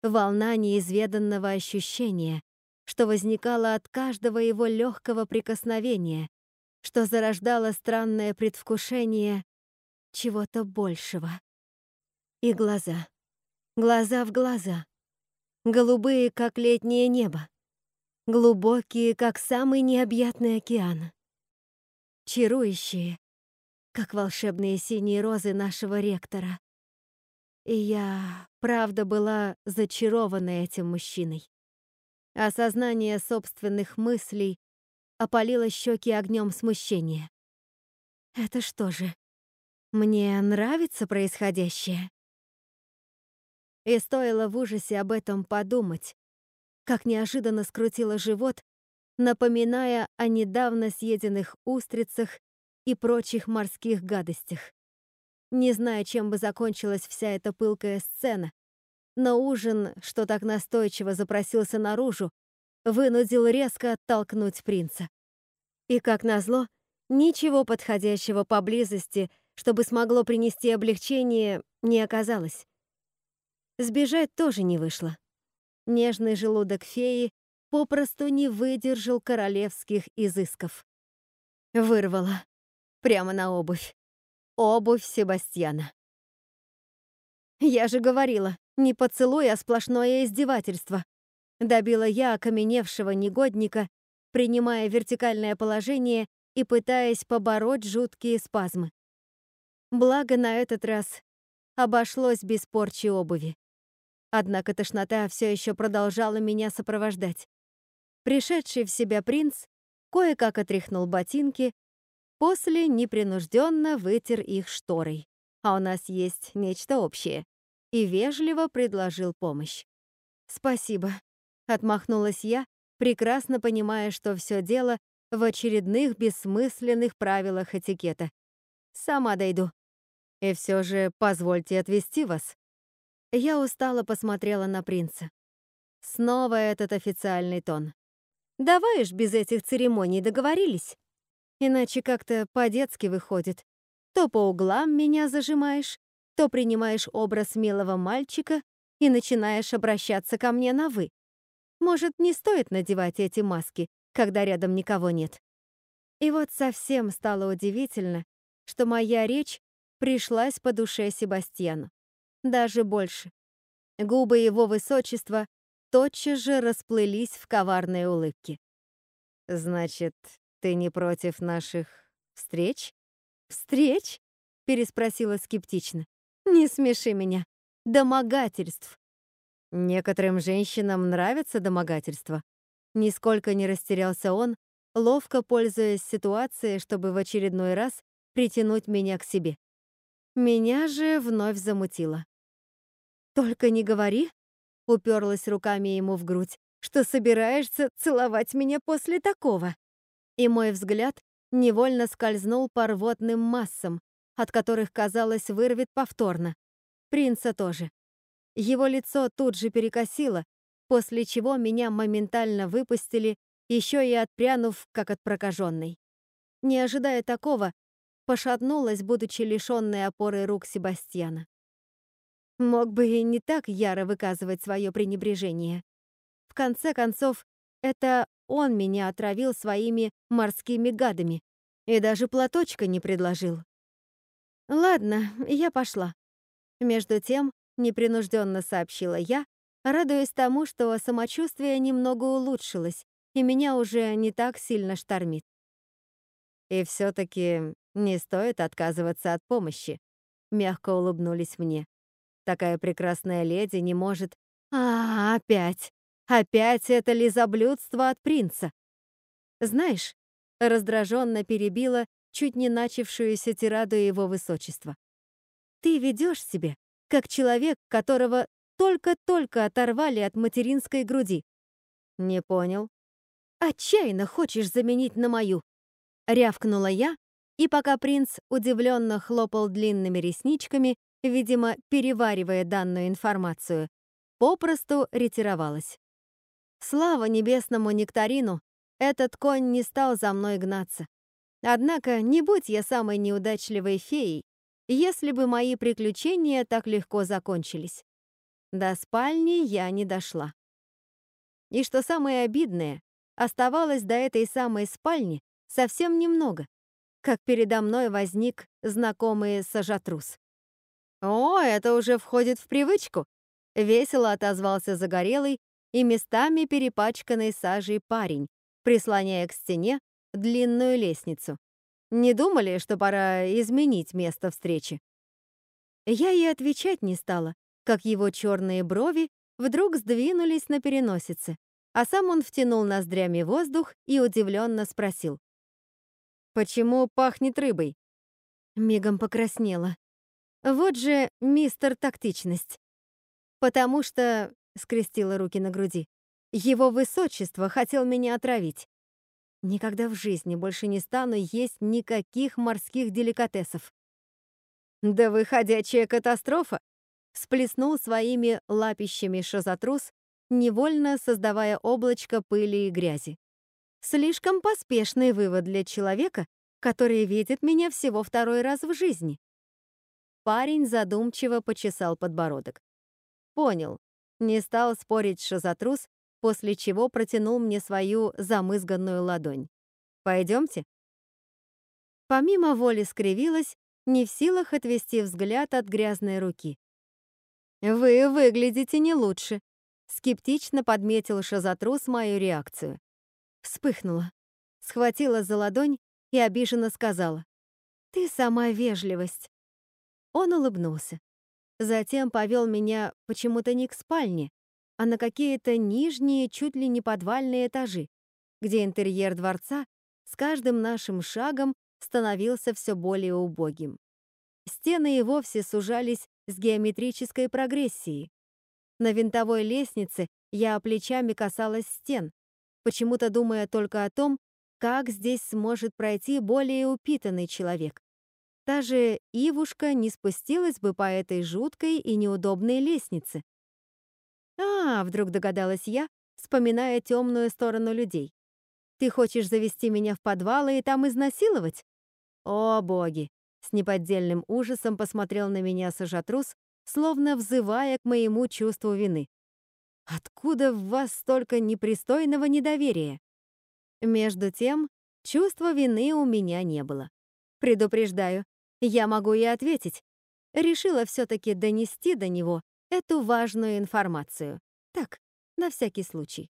Волна неизведанного ощущения, что возникало от каждого его легкого прикосновения, что зарождало странное предвкушение чего-то большего. И глаза. Глаза в глаза. Голубые, как летнее небо глубокие, как самый необъятный океан, чарующие, как волшебные синие розы нашего ректора. И я, правда, была зачарована этим мужчиной. Осознание собственных мыслей опалило щеки огнем смущения. Это что же, мне нравится происходящее? И стоило в ужасе об этом подумать, как неожиданно скрутила живот, напоминая о недавно съеденных устрицах и прочих морских гадостях. Не знаю, чем бы закончилась вся эта пылкая сцена, но ужин, что так настойчиво запросился наружу, вынудил резко оттолкнуть принца. И, как назло, Ничего подходящего поблизости, чтобы смогло принести облегчение, не оказалось. Сбежать тоже не вышло. Нежный желудок феи попросту не выдержал королевских изысков. Вырвала. Прямо на обувь. Обувь Себастьяна. «Я же говорила, не поцелуй, а сплошное издевательство», добила я окаменевшего негодника, принимая вертикальное положение и пытаясь побороть жуткие спазмы. Благо на этот раз обошлось без порчи обуви. Однако тошнота все еще продолжала меня сопровождать. Пришедший в себя принц кое-как отряхнул ботинки, после непринужденно вытер их шторой. А у нас есть нечто общее. И вежливо предложил помощь. «Спасибо», — отмахнулась я, прекрасно понимая, что все дело в очередных бессмысленных правилах этикета. «Сама дойду». «И все же позвольте отвезти вас», я устало посмотрела на принца. Снова этот официальный тон. «Давай уж без этих церемоний договорились. Иначе как-то по-детски выходит. То по углам меня зажимаешь, то принимаешь образ милого мальчика и начинаешь обращаться ко мне на «вы». Может, не стоит надевать эти маски, когда рядом никого нет?» И вот совсем стало удивительно, что моя речь пришлась по душе Себастьяну даже больше. Губы его высочества тотчас же расплылись в коварные улыбки. «Значит, ты не против наших встреч?» «Встреч?» — переспросила скептично. «Не смеши меня. Домогательств». Некоторым женщинам нравится домогательство. Нисколько не растерялся он, ловко пользуясь ситуацией, чтобы в очередной раз притянуть меня к себе. Меня же вновь замутило. «Только не говори», — уперлась руками ему в грудь, «что собираешься целовать меня после такого». И мой взгляд невольно скользнул по рвотным массам, от которых, казалось, вырвет повторно. Принца тоже. Его лицо тут же перекосило, после чего меня моментально выпустили, еще и отпрянув, как от прокаженной. Не ожидая такого, пошатнулась, будучи лишенной опоры рук Себастьяна. Мог бы и не так яро выказывать свое пренебрежение. В конце концов, это он меня отравил своими морскими гадами и даже платочка не предложил. Ладно, я пошла. Между тем, непринужденно сообщила я, радуясь тому, что самочувствие немного улучшилось, и меня уже не так сильно штормит. И все таки не стоит отказываться от помощи, мягко улыбнулись мне. Такая прекрасная леди не может... А, опять! Опять это лизоблюдство от принца! Знаешь, раздраженно перебила чуть не начавшуюся тираду его высочества. Ты ведешь себя, как человек, которого только-только оторвали от материнской груди. Не понял. Отчаянно хочешь заменить на мою. Рявкнула я, и пока принц удивленно хлопал длинными ресничками, видимо, переваривая данную информацию, попросту ретировалась. Слава небесному нектарину, этот конь не стал за мной гнаться. Однако, не будь я самой неудачливой феей, если бы мои приключения так легко закончились. До спальни я не дошла. И что самое обидное, оставалось до этой самой спальни совсем немного, как передо мной возник знакомый сажатрус. «О, это уже входит в привычку», — весело отозвался загорелый и местами перепачканный сажей парень, прислоняя к стене длинную лестницу. «Не думали, что пора изменить место встречи?» Я и отвечать не стала, как его черные брови вдруг сдвинулись на переносице, а сам он втянул ноздрями воздух и удивленно спросил. «Почему пахнет рыбой?» Мигом покраснела. Вот же мистер Тактичность. Потому что, скрестила руки на груди, его высочество хотел меня отравить. Никогда в жизни больше не стану есть никаких морских деликатесов. Да выходящая катастрофа! Сплеснул своими лапищами шозатрус, невольно создавая облачко пыли и грязи. Слишком поспешный вывод для человека, который видит меня всего второй раз в жизни. Парень задумчиво почесал подбородок. Понял. Не стал спорить шизотрус, после чего протянул мне свою замызганную ладонь. Пойдемте. Помимо воли скривилась, не в силах отвести взгляд от грязной руки. «Вы выглядите не лучше», — скептично подметил шазотрус мою реакцию. Вспыхнула, схватила за ладонь и обиженно сказала. «Ты сама вежливость». Он улыбнулся. Затем повел меня почему-то не к спальне, а на какие-то нижние, чуть ли не подвальные этажи, где интерьер дворца с каждым нашим шагом становился все более убогим. Стены и вовсе сужались с геометрической прогрессией. На винтовой лестнице я плечами касалась стен, почему-то думая только о том, как здесь сможет пройти более упитанный человек. Та же Ивушка не спустилась бы по этой жуткой и неудобной лестнице. «А, — вдруг догадалась я, вспоминая темную сторону людей. Ты хочешь завести меня в подвалы и там изнасиловать? О, боги! С неподдельным ужасом посмотрел на меня сажатрус, словно взывая к моему чувству вины. Откуда в вас столько непристойного недоверия? Между тем, чувства вины у меня не было. Предупреждаю, я могу и ответить. Решила все-таки донести до него эту важную информацию. Так, на всякий случай.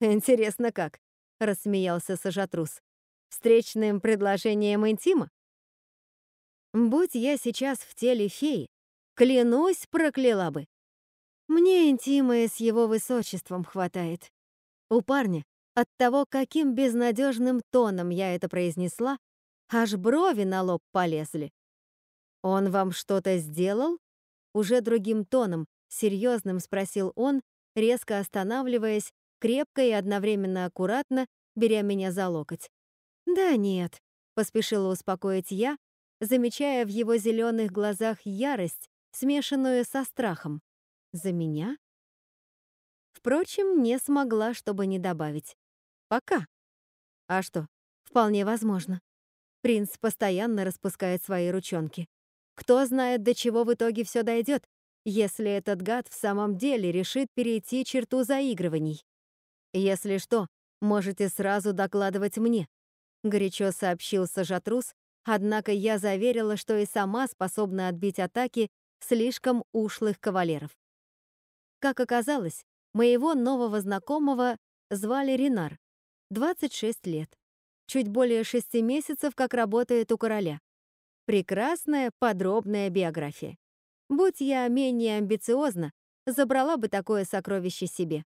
Интересно как? — рассмеялся Сажатрус. «Встречным предложением интима?» «Будь я сейчас в теле феи, клянусь, прокляла бы. Мне интима с его высочеством хватает. У парня от того, каким безнадежным тоном я это произнесла, аж брови на лоб полезли. «Он вам что-то сделал?» Уже другим тоном, серьезным спросил он, резко останавливаясь крепко и одновременно аккуратно, беря меня за локоть. «Да нет», — поспешила успокоить я, замечая в его зеленых глазах ярость, смешанную со страхом. «За меня?» Впрочем, не смогла, чтобы не добавить. «Пока». А что, вполне возможно. Принц постоянно распускает свои ручонки. Кто знает, до чего в итоге все дойдет, если этот гад в самом деле решит перейти черту заигрываний. «Если что, можете сразу докладывать мне», — горячо сообщил Сажатрус, однако я заверила, что и сама способна отбить атаки слишком ушлых кавалеров. Как оказалось, моего нового знакомого звали Ренар, 26 лет. Чуть более шести месяцев, как работает у короля. Прекрасная, подробная биография. Будь я менее амбициозна, забрала бы такое сокровище себе.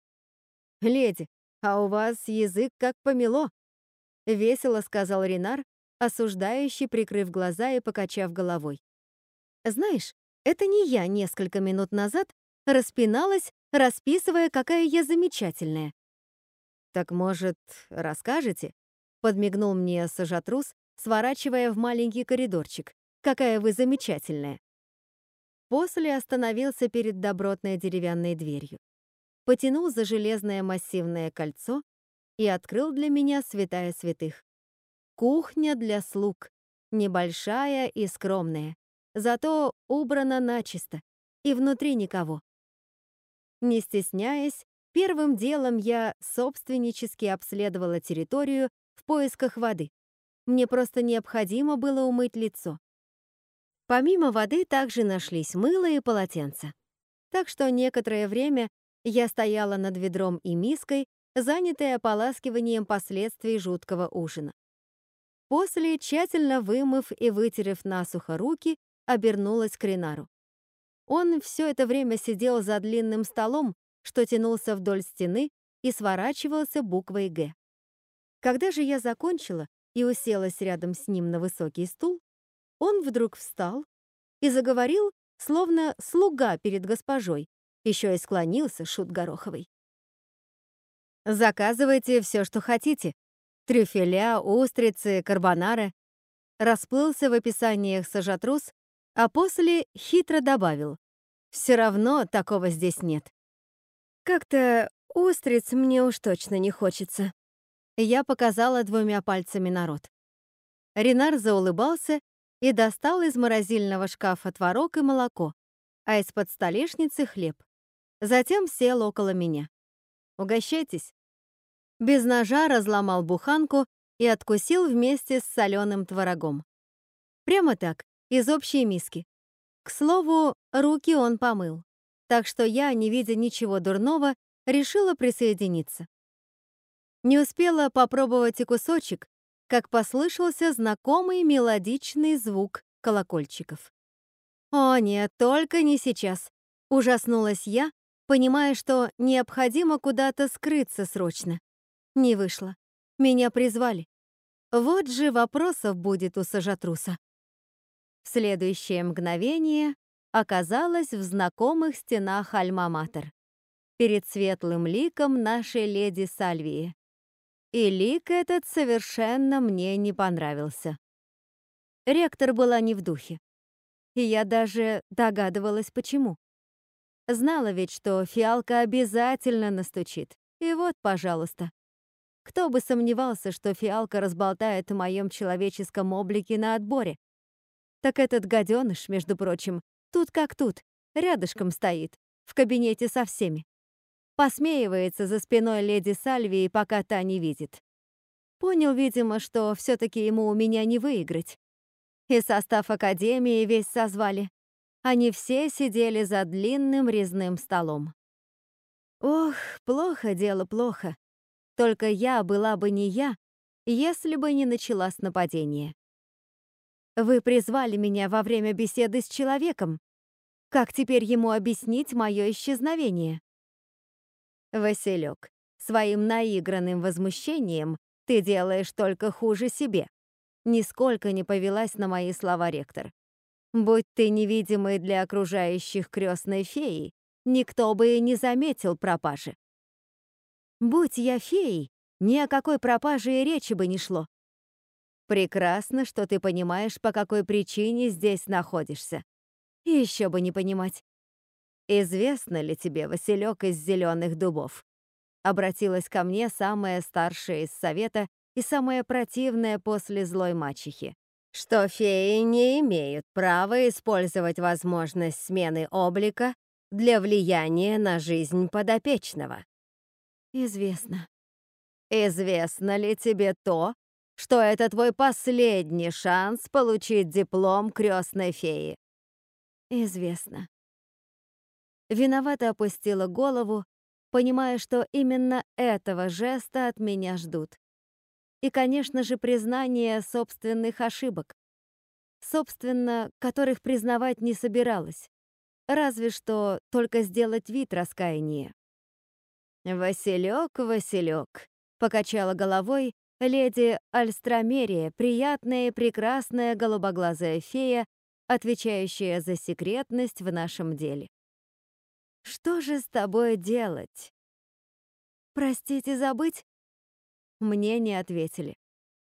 «Леди, а у вас язык как помело», — весело сказал Ренар, осуждающий, прикрыв глаза и покачав головой. «Знаешь, это не я несколько минут назад распиналась, расписывая, какая я замечательная». «Так, может, расскажете?» — подмигнул мне сажатрус, сворачивая в маленький коридорчик. «Какая вы замечательная!» После остановился перед добротной деревянной дверью потянул за железное массивное кольцо и открыл для меня святая святых. Кухня для слуг, небольшая и скромная, зато убрана начисто, и внутри никого. Не стесняясь, первым делом я собственнически обследовала территорию в поисках воды. Мне просто необходимо было умыть лицо. Помимо воды также нашлись мыло и полотенца. Так что некоторое время я стояла над ведром и миской, занятая ополаскиванием последствий жуткого ужина. После, тщательно вымыв и вытерев насухо руки, обернулась к Ренару. Он все это время сидел за длинным столом, что тянулся вдоль стены и сворачивался буквой «Г». Когда же я закончила и уселась рядом с ним на высокий стул, он вдруг встал и заговорил, словно слуга перед госпожой, еще и склонился шут Гороховый. «Заказывайте все, что хотите. Трюфеля, устрицы, карбонары». Расплылся в описаниях сажатрус, а после хитро добавил. «Все равно такого здесь нет». «Как-то устриц мне уж точно не хочется». Я показала двумя пальцами народ. Ренар заулыбался и достал из морозильного шкафа творог и молоко, а из-под столешницы хлеб. Затем сел около меня. «Угощайтесь». Без ножа разломал буханку и откусил вместе с соленым творогом. Прямо так, из общей миски. К слову, руки он помыл. Так что я, не видя ничего дурного, решила присоединиться. Не успела попробовать и кусочек, как послышался знакомый мелодичный звук колокольчиков. «О нет, только не сейчас!» — ужаснулась я, понимая, что необходимо куда-то скрыться срочно. Не вышло. Меня призвали. Вот же вопросов будет у сажатруса. В следующее мгновение оказалась в знакомых стенах Альма-Матер, перед светлым ликом нашей леди Сальвии. И лик этот совершенно мне не понравился. Ректор была не в духе. И я даже догадывалась, почему. Знала ведь, что фиалка обязательно настучит. И вот, пожалуйста. Кто бы сомневался, что фиалка разболтает в моем человеческом облике на отборе. Так этот гаденыш, между прочим, тут как тут, рядышком стоит, в кабинете со всеми. Посмеивается за спиной леди Сальвии, пока та не видит. Понял, видимо, что все таки ему у меня не выиграть. И состав академии весь созвали. Они все сидели за длинным резным столом. Ох, плохо дело, плохо. Только я была бы не я, если бы не началось нападение. Вы призвали меня во время беседы с человеком. Как теперь ему объяснить мое исчезновение? Василек, своим наигранным возмущением ты делаешь только хуже себе. Нисколько не повелась на мои слова ректор. Будь ты невидимый для окружающих крестной феей, никто бы и не заметил пропажи. Будь я феей, ни о какой пропаже и речи бы не шло. Прекрасно, что ты понимаешь, по какой причине здесь находишься. Еще бы не понимать. Известно ли тебе, Василек из зеленых дубов? Обратилась ко мне самая старшая из совета и самая противная после злой мачехи что феи не имеют права использовать возможность смены облика для влияния на жизнь подопечного. Известно. Известно ли тебе то, что это твой последний шанс получить диплом крестной феи? Известно. Виновато опустила голову, понимая, что именно этого жеста от меня ждут. И, конечно же, признание собственных ошибок. Собственно, которых признавать не собиралась. Разве что только сделать вид раскаяния. «Василек, Василек», — покачала головой леди Альстромерия, приятная и прекрасная голубоглазая фея, отвечающая за секретность в нашем деле. «Что же с тобой делать?» «Простите, забыть?» Мне не ответили.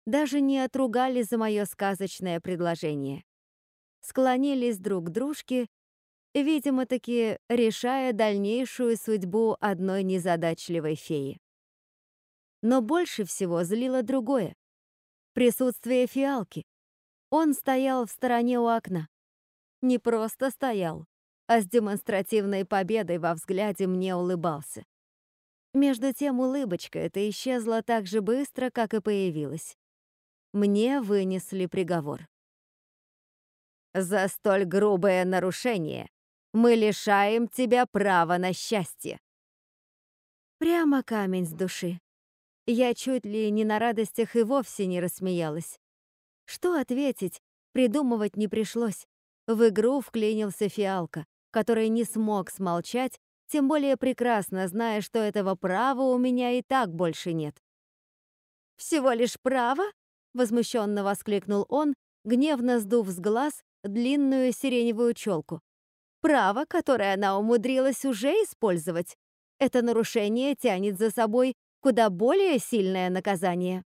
Даже не отругали за мое сказочное предложение. Склонились друг к дружке, видимо-таки решая дальнейшую судьбу одной незадачливой феи. Но больше всего злило другое — присутствие фиалки. Он стоял в стороне у окна. Не просто стоял, а с демонстративной победой во взгляде мне улыбался. Между тем улыбочка эта исчезла так же быстро, как и появилась. Мне вынесли приговор. «За столь грубое нарушение мы лишаем тебя права на счастье». Прямо камень с души. Я чуть ли не на радостях и вовсе не рассмеялась. Что ответить, придумывать не пришлось. В игру вклинился фиалка, который не смог смолчать тем более прекрасно зная, что этого права у меня и так больше нет. «Всего лишь право?» — возмущенно воскликнул он, гневно сдув с глаз длинную сиреневую челку. «Право, которое она умудрилась уже использовать. Это нарушение тянет за собой куда более сильное наказание».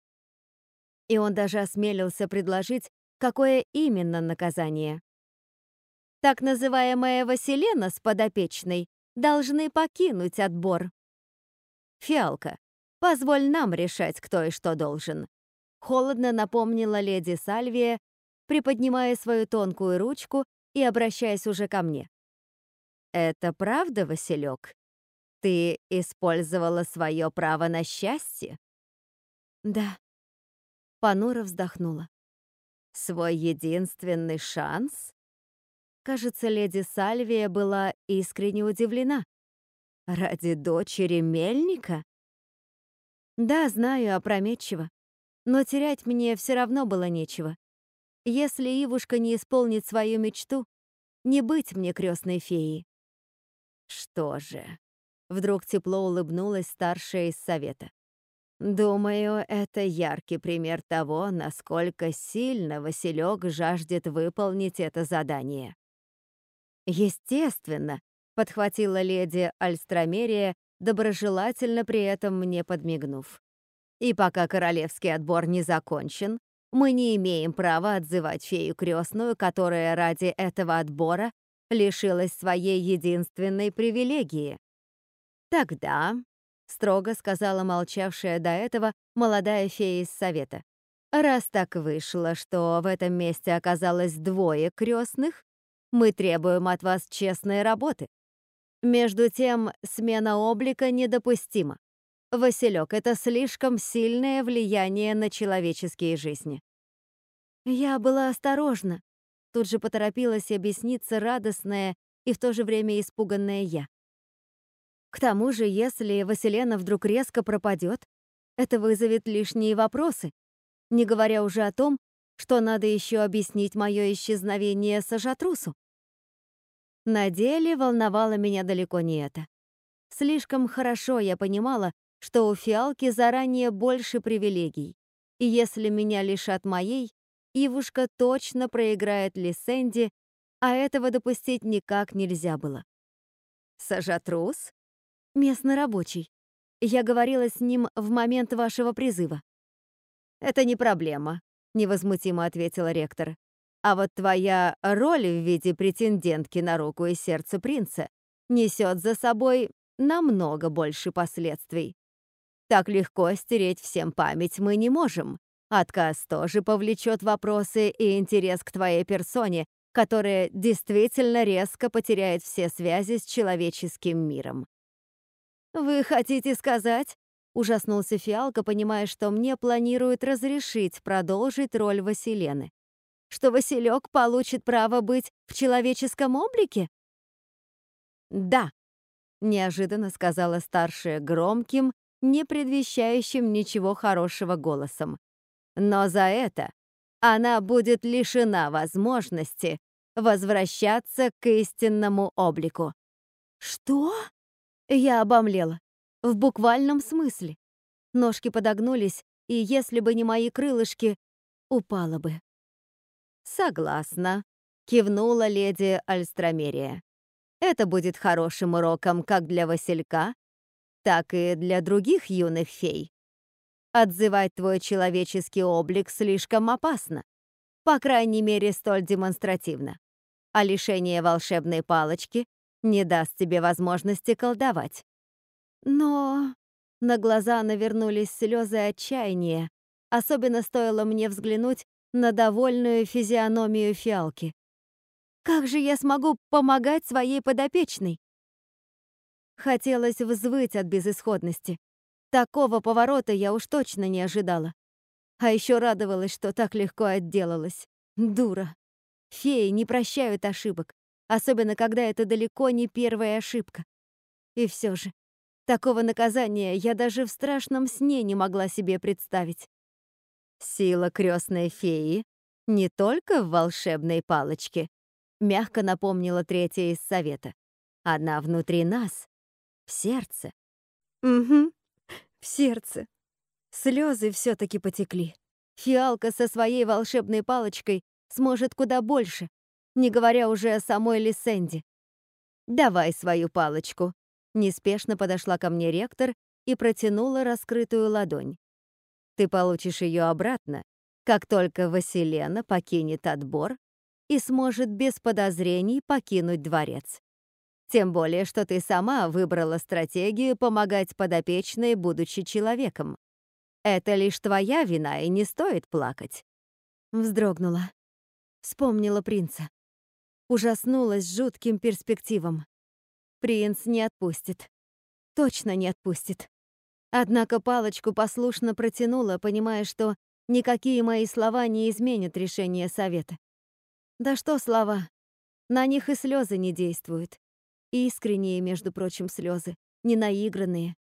И он даже осмелился предложить, какое именно наказание. Так называемая Василена с подопечной должны покинуть отбор. Фиалка, позволь нам решать, кто и что должен. Холодно напомнила леди Сальвия, приподнимая свою тонкую ручку и обращаясь уже ко мне. «Это правда, Василек? Ты использовала свое право на счастье?» «Да». Панура вздохнула. «Свой единственный шанс?» Кажется, леди Сальвия была искренне удивлена. «Ради дочери Мельника?» «Да, знаю, опрометчиво. Но терять мне все равно было нечего. Если Ивушка не исполнит свою мечту, не быть мне крестной феей. Что же, вдруг тепло улыбнулась старшая из совета. Думаю, это яркий пример того, насколько сильно Василек жаждет выполнить это задание. Естественно, подхватила леди Альстромерия, доброжелательно при этом мне подмигнув. И пока королевский отбор не закончен, мы не имеем права отзывать фею крестную, которая ради этого отбора лишилась своей единственной привилегии. Тогда, строго сказала молчавшая до этого молодая фея из совета, раз так вышло, что в этом месте оказалось двое крестных, мы требуем от вас честной работы. Между тем, смена облика недопустима. Василек, это слишком сильное влияние на человеческие жизни. Я была осторожна. Тут же поторопилась объясниться радостная и в то же время испуганная я. К тому же, если Василена вдруг резко пропадет, это вызовет лишние вопросы, не говоря уже о том, что надо еще объяснить мое исчезновение Сажатрусу. На деле волновало меня далеко не это. Слишком хорошо я понимала, что у фиалки заранее больше привилегий. И если меня лишат моей, Ивушка точно проиграет Лисенди, а этого допустить никак нельзя было. Сажатрус? Местный рабочий. Я говорила с ним в момент вашего призыва. Это не проблема, невозмутимо ответила ректор. А вот твоя роль в виде претендентки на руку и сердце принца несет за собой намного больше последствий. Так легко стереть всем память мы не можем. Отказ тоже повлечет вопросы и интерес к твоей персоне, которая действительно резко потеряет все связи с человеческим миром. «Вы хотите сказать?» — ужаснулся Фиалка, понимая, что мне планируют разрешить продолжить роль Василены. «Что Василек получит право быть в человеческом облике?» «Да», — неожиданно сказала старшая громким, не предвещающим ничего хорошего голосом. Но за это она будет лишена возможности возвращаться к истинному облику. Что? Я обомлела. В буквальном смысле. Ножки подогнулись, и если бы не мои крылышки, упала бы. Согласна, кивнула леди Альстромерия. Это будет хорошим уроком как для Василька, так и для других юных фей. Отзывать твой человеческий облик слишком опасно, по крайней мере, столь демонстративно. А лишение волшебной палочки не даст тебе возможности колдовать. Но на глаза навернулись слезы отчаяния, особенно стоило мне взглянуть на довольную физиономию фиалки. Как же я смогу помогать своей подопечной? Хотелось взвыть от безысходности. Такого поворота я уж точно не ожидала. А еще радовалась, что так легко отделалась. Дура. Феи не прощают ошибок, особенно когда это далеко не первая ошибка. И все же, такого наказания я даже в страшном сне не могла себе представить. Сила крестной феи не только в волшебной палочке, мягко напомнила третья из совета. Она внутри нас, в сердце. Угу, в сердце. Слезы все-таки потекли. Фиалка со своей волшебной палочкой сможет куда больше, не говоря уже о самой Лисенде. «Давай свою палочку», — неспешно подошла ко мне ректор и протянула раскрытую ладонь. «Ты получишь ее обратно, как только Василена покинет отбор и сможет без подозрений покинуть дворец. Тем более, что ты сама выбрала стратегию помогать подопечной, будучи человеком. Это лишь твоя вина, и не стоит плакать. Вздрогнула. Вспомнила принца. Ужаснулась жутким перспективам. Принц не отпустит. Точно не отпустит. Однако палочку послушно протянула, понимая, что никакие мои слова не изменят решение совета. Да что слова? На них и слезы не действуют. Искренние, между прочим, слезы, не наигранные.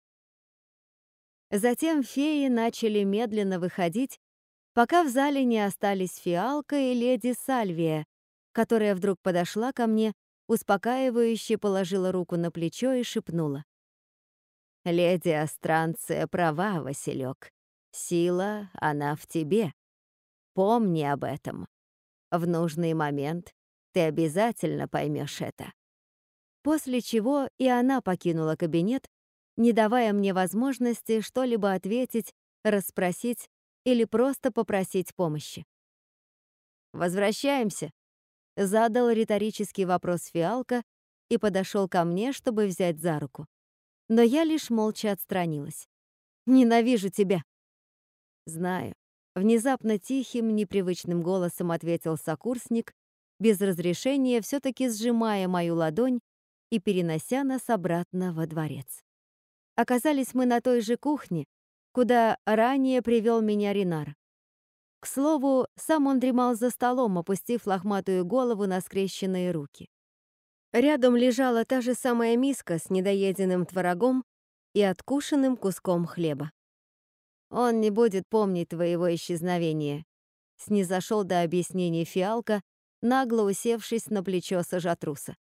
Затем феи начали медленно выходить, пока в зале не остались фиалка и леди Сальвия, которая вдруг подошла ко мне, успокаивающе положила руку на плечо и шепнула. «Леди Астранция права, Василек. Сила, она в тебе. Помни об этом. В нужный момент ты обязательно поймешь это». После чего и она покинула кабинет, не давая мне возможности что-либо ответить, расспросить или просто попросить помощи. «Возвращаемся», — задал риторический вопрос Фиалка и подошел ко мне, чтобы взять за руку. Но я лишь молча отстранилась. «Ненавижу тебя!» «Знаю», — внезапно тихим, непривычным голосом ответил сокурсник, без разрешения все таки сжимая мою ладонь и перенося нас обратно во дворец. Оказались мы на той же кухне, куда ранее привел меня Ринар. К слову, сам он дремал за столом, опустив лохматую голову на скрещенные руки. Рядом лежала та же самая миска с недоеденным творогом и откушенным куском хлеба. «Он не будет помнить твоего исчезновения», — снизошел до объяснений фиалка, нагло усевшись на плечо сажатруса.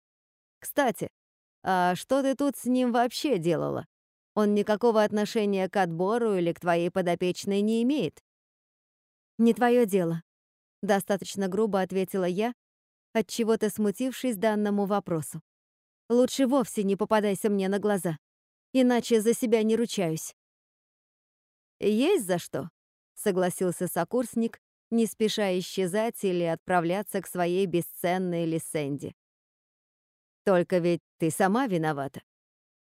«Кстати, а что ты тут с ним вообще делала?» Он никакого отношения к отбору или к твоей подопечной не имеет. Не твое дело, достаточно грубо ответила я, от чего-то смутившись данному вопросу. Лучше вовсе не попадайся мне на глаза, иначе за себя не ручаюсь. Есть за что, согласился сокурсник, не спеша исчезать или отправляться к своей бесценной Лисенде. Только ведь ты сама виновата.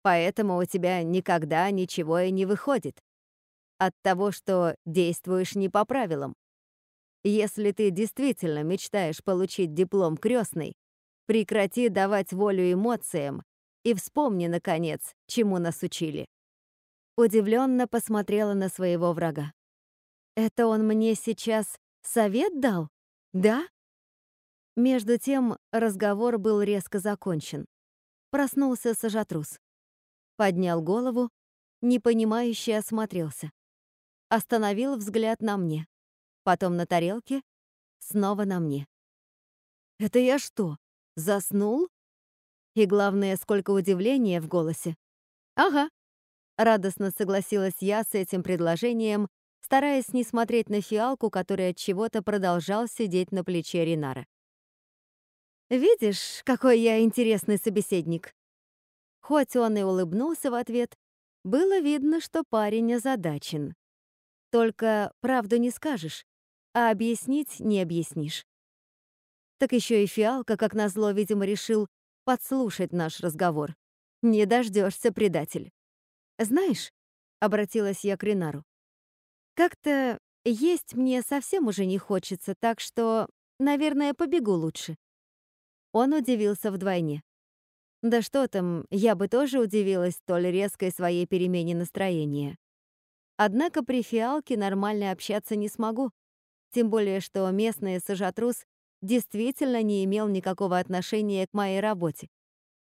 Поэтому у тебя никогда ничего и не выходит. От того, что действуешь не по правилам. Если ты действительно мечтаешь получить диплом крестной, прекрати давать волю эмоциям и вспомни, наконец, чему нас учили. Удивленно посмотрела на своего врага. «Это он мне сейчас совет дал? Да?» Между тем разговор был резко закончен. Проснулся сажатрус поднял голову, непонимающе осмотрелся. Остановил взгляд на мне, потом на тарелке, снова на мне. «Это я что, заснул?» И главное, сколько удивления в голосе. «Ага», — радостно согласилась я с этим предложением, стараясь не смотреть на фиалку, который от чего-то продолжал сидеть на плече Ринара. «Видишь, какой я интересный собеседник?» Хоть он и улыбнулся в ответ, было видно, что парень озадачен. Только правду не скажешь, а объяснить не объяснишь. Так еще и фиалка, как назло, видимо, решил подслушать наш разговор. Не дождешься, предатель. Знаешь, обратилась я к Ринару, как-то есть мне совсем уже не хочется, так что, наверное, побегу лучше. Он удивился вдвойне. Да что там, я бы тоже удивилась столь резкой своей перемене настроения. Однако при фиалке нормально общаться не смогу, тем более что местный сажатрус действительно не имел никакого отношения к моей работе.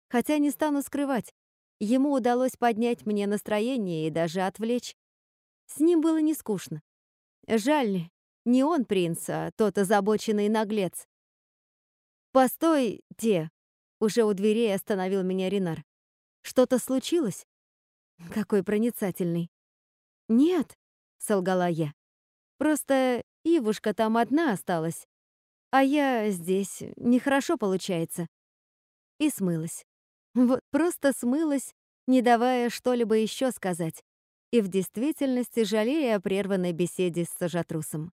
Хотя не стану скрывать, ему удалось поднять мне настроение и даже отвлечь. С ним было не скучно. Жаль, не он принц, а тот озабоченный наглец. «Постой, те!» Уже у дверей остановил меня Ренар. Что-то случилось? Какой проницательный. Нет, солгала я. Просто Ивушка там одна осталась, а я здесь. Нехорошо получается. И смылась. Вот просто смылась, не давая что-либо еще сказать, и в действительности жалея о прерванной беседе с сажатрусом.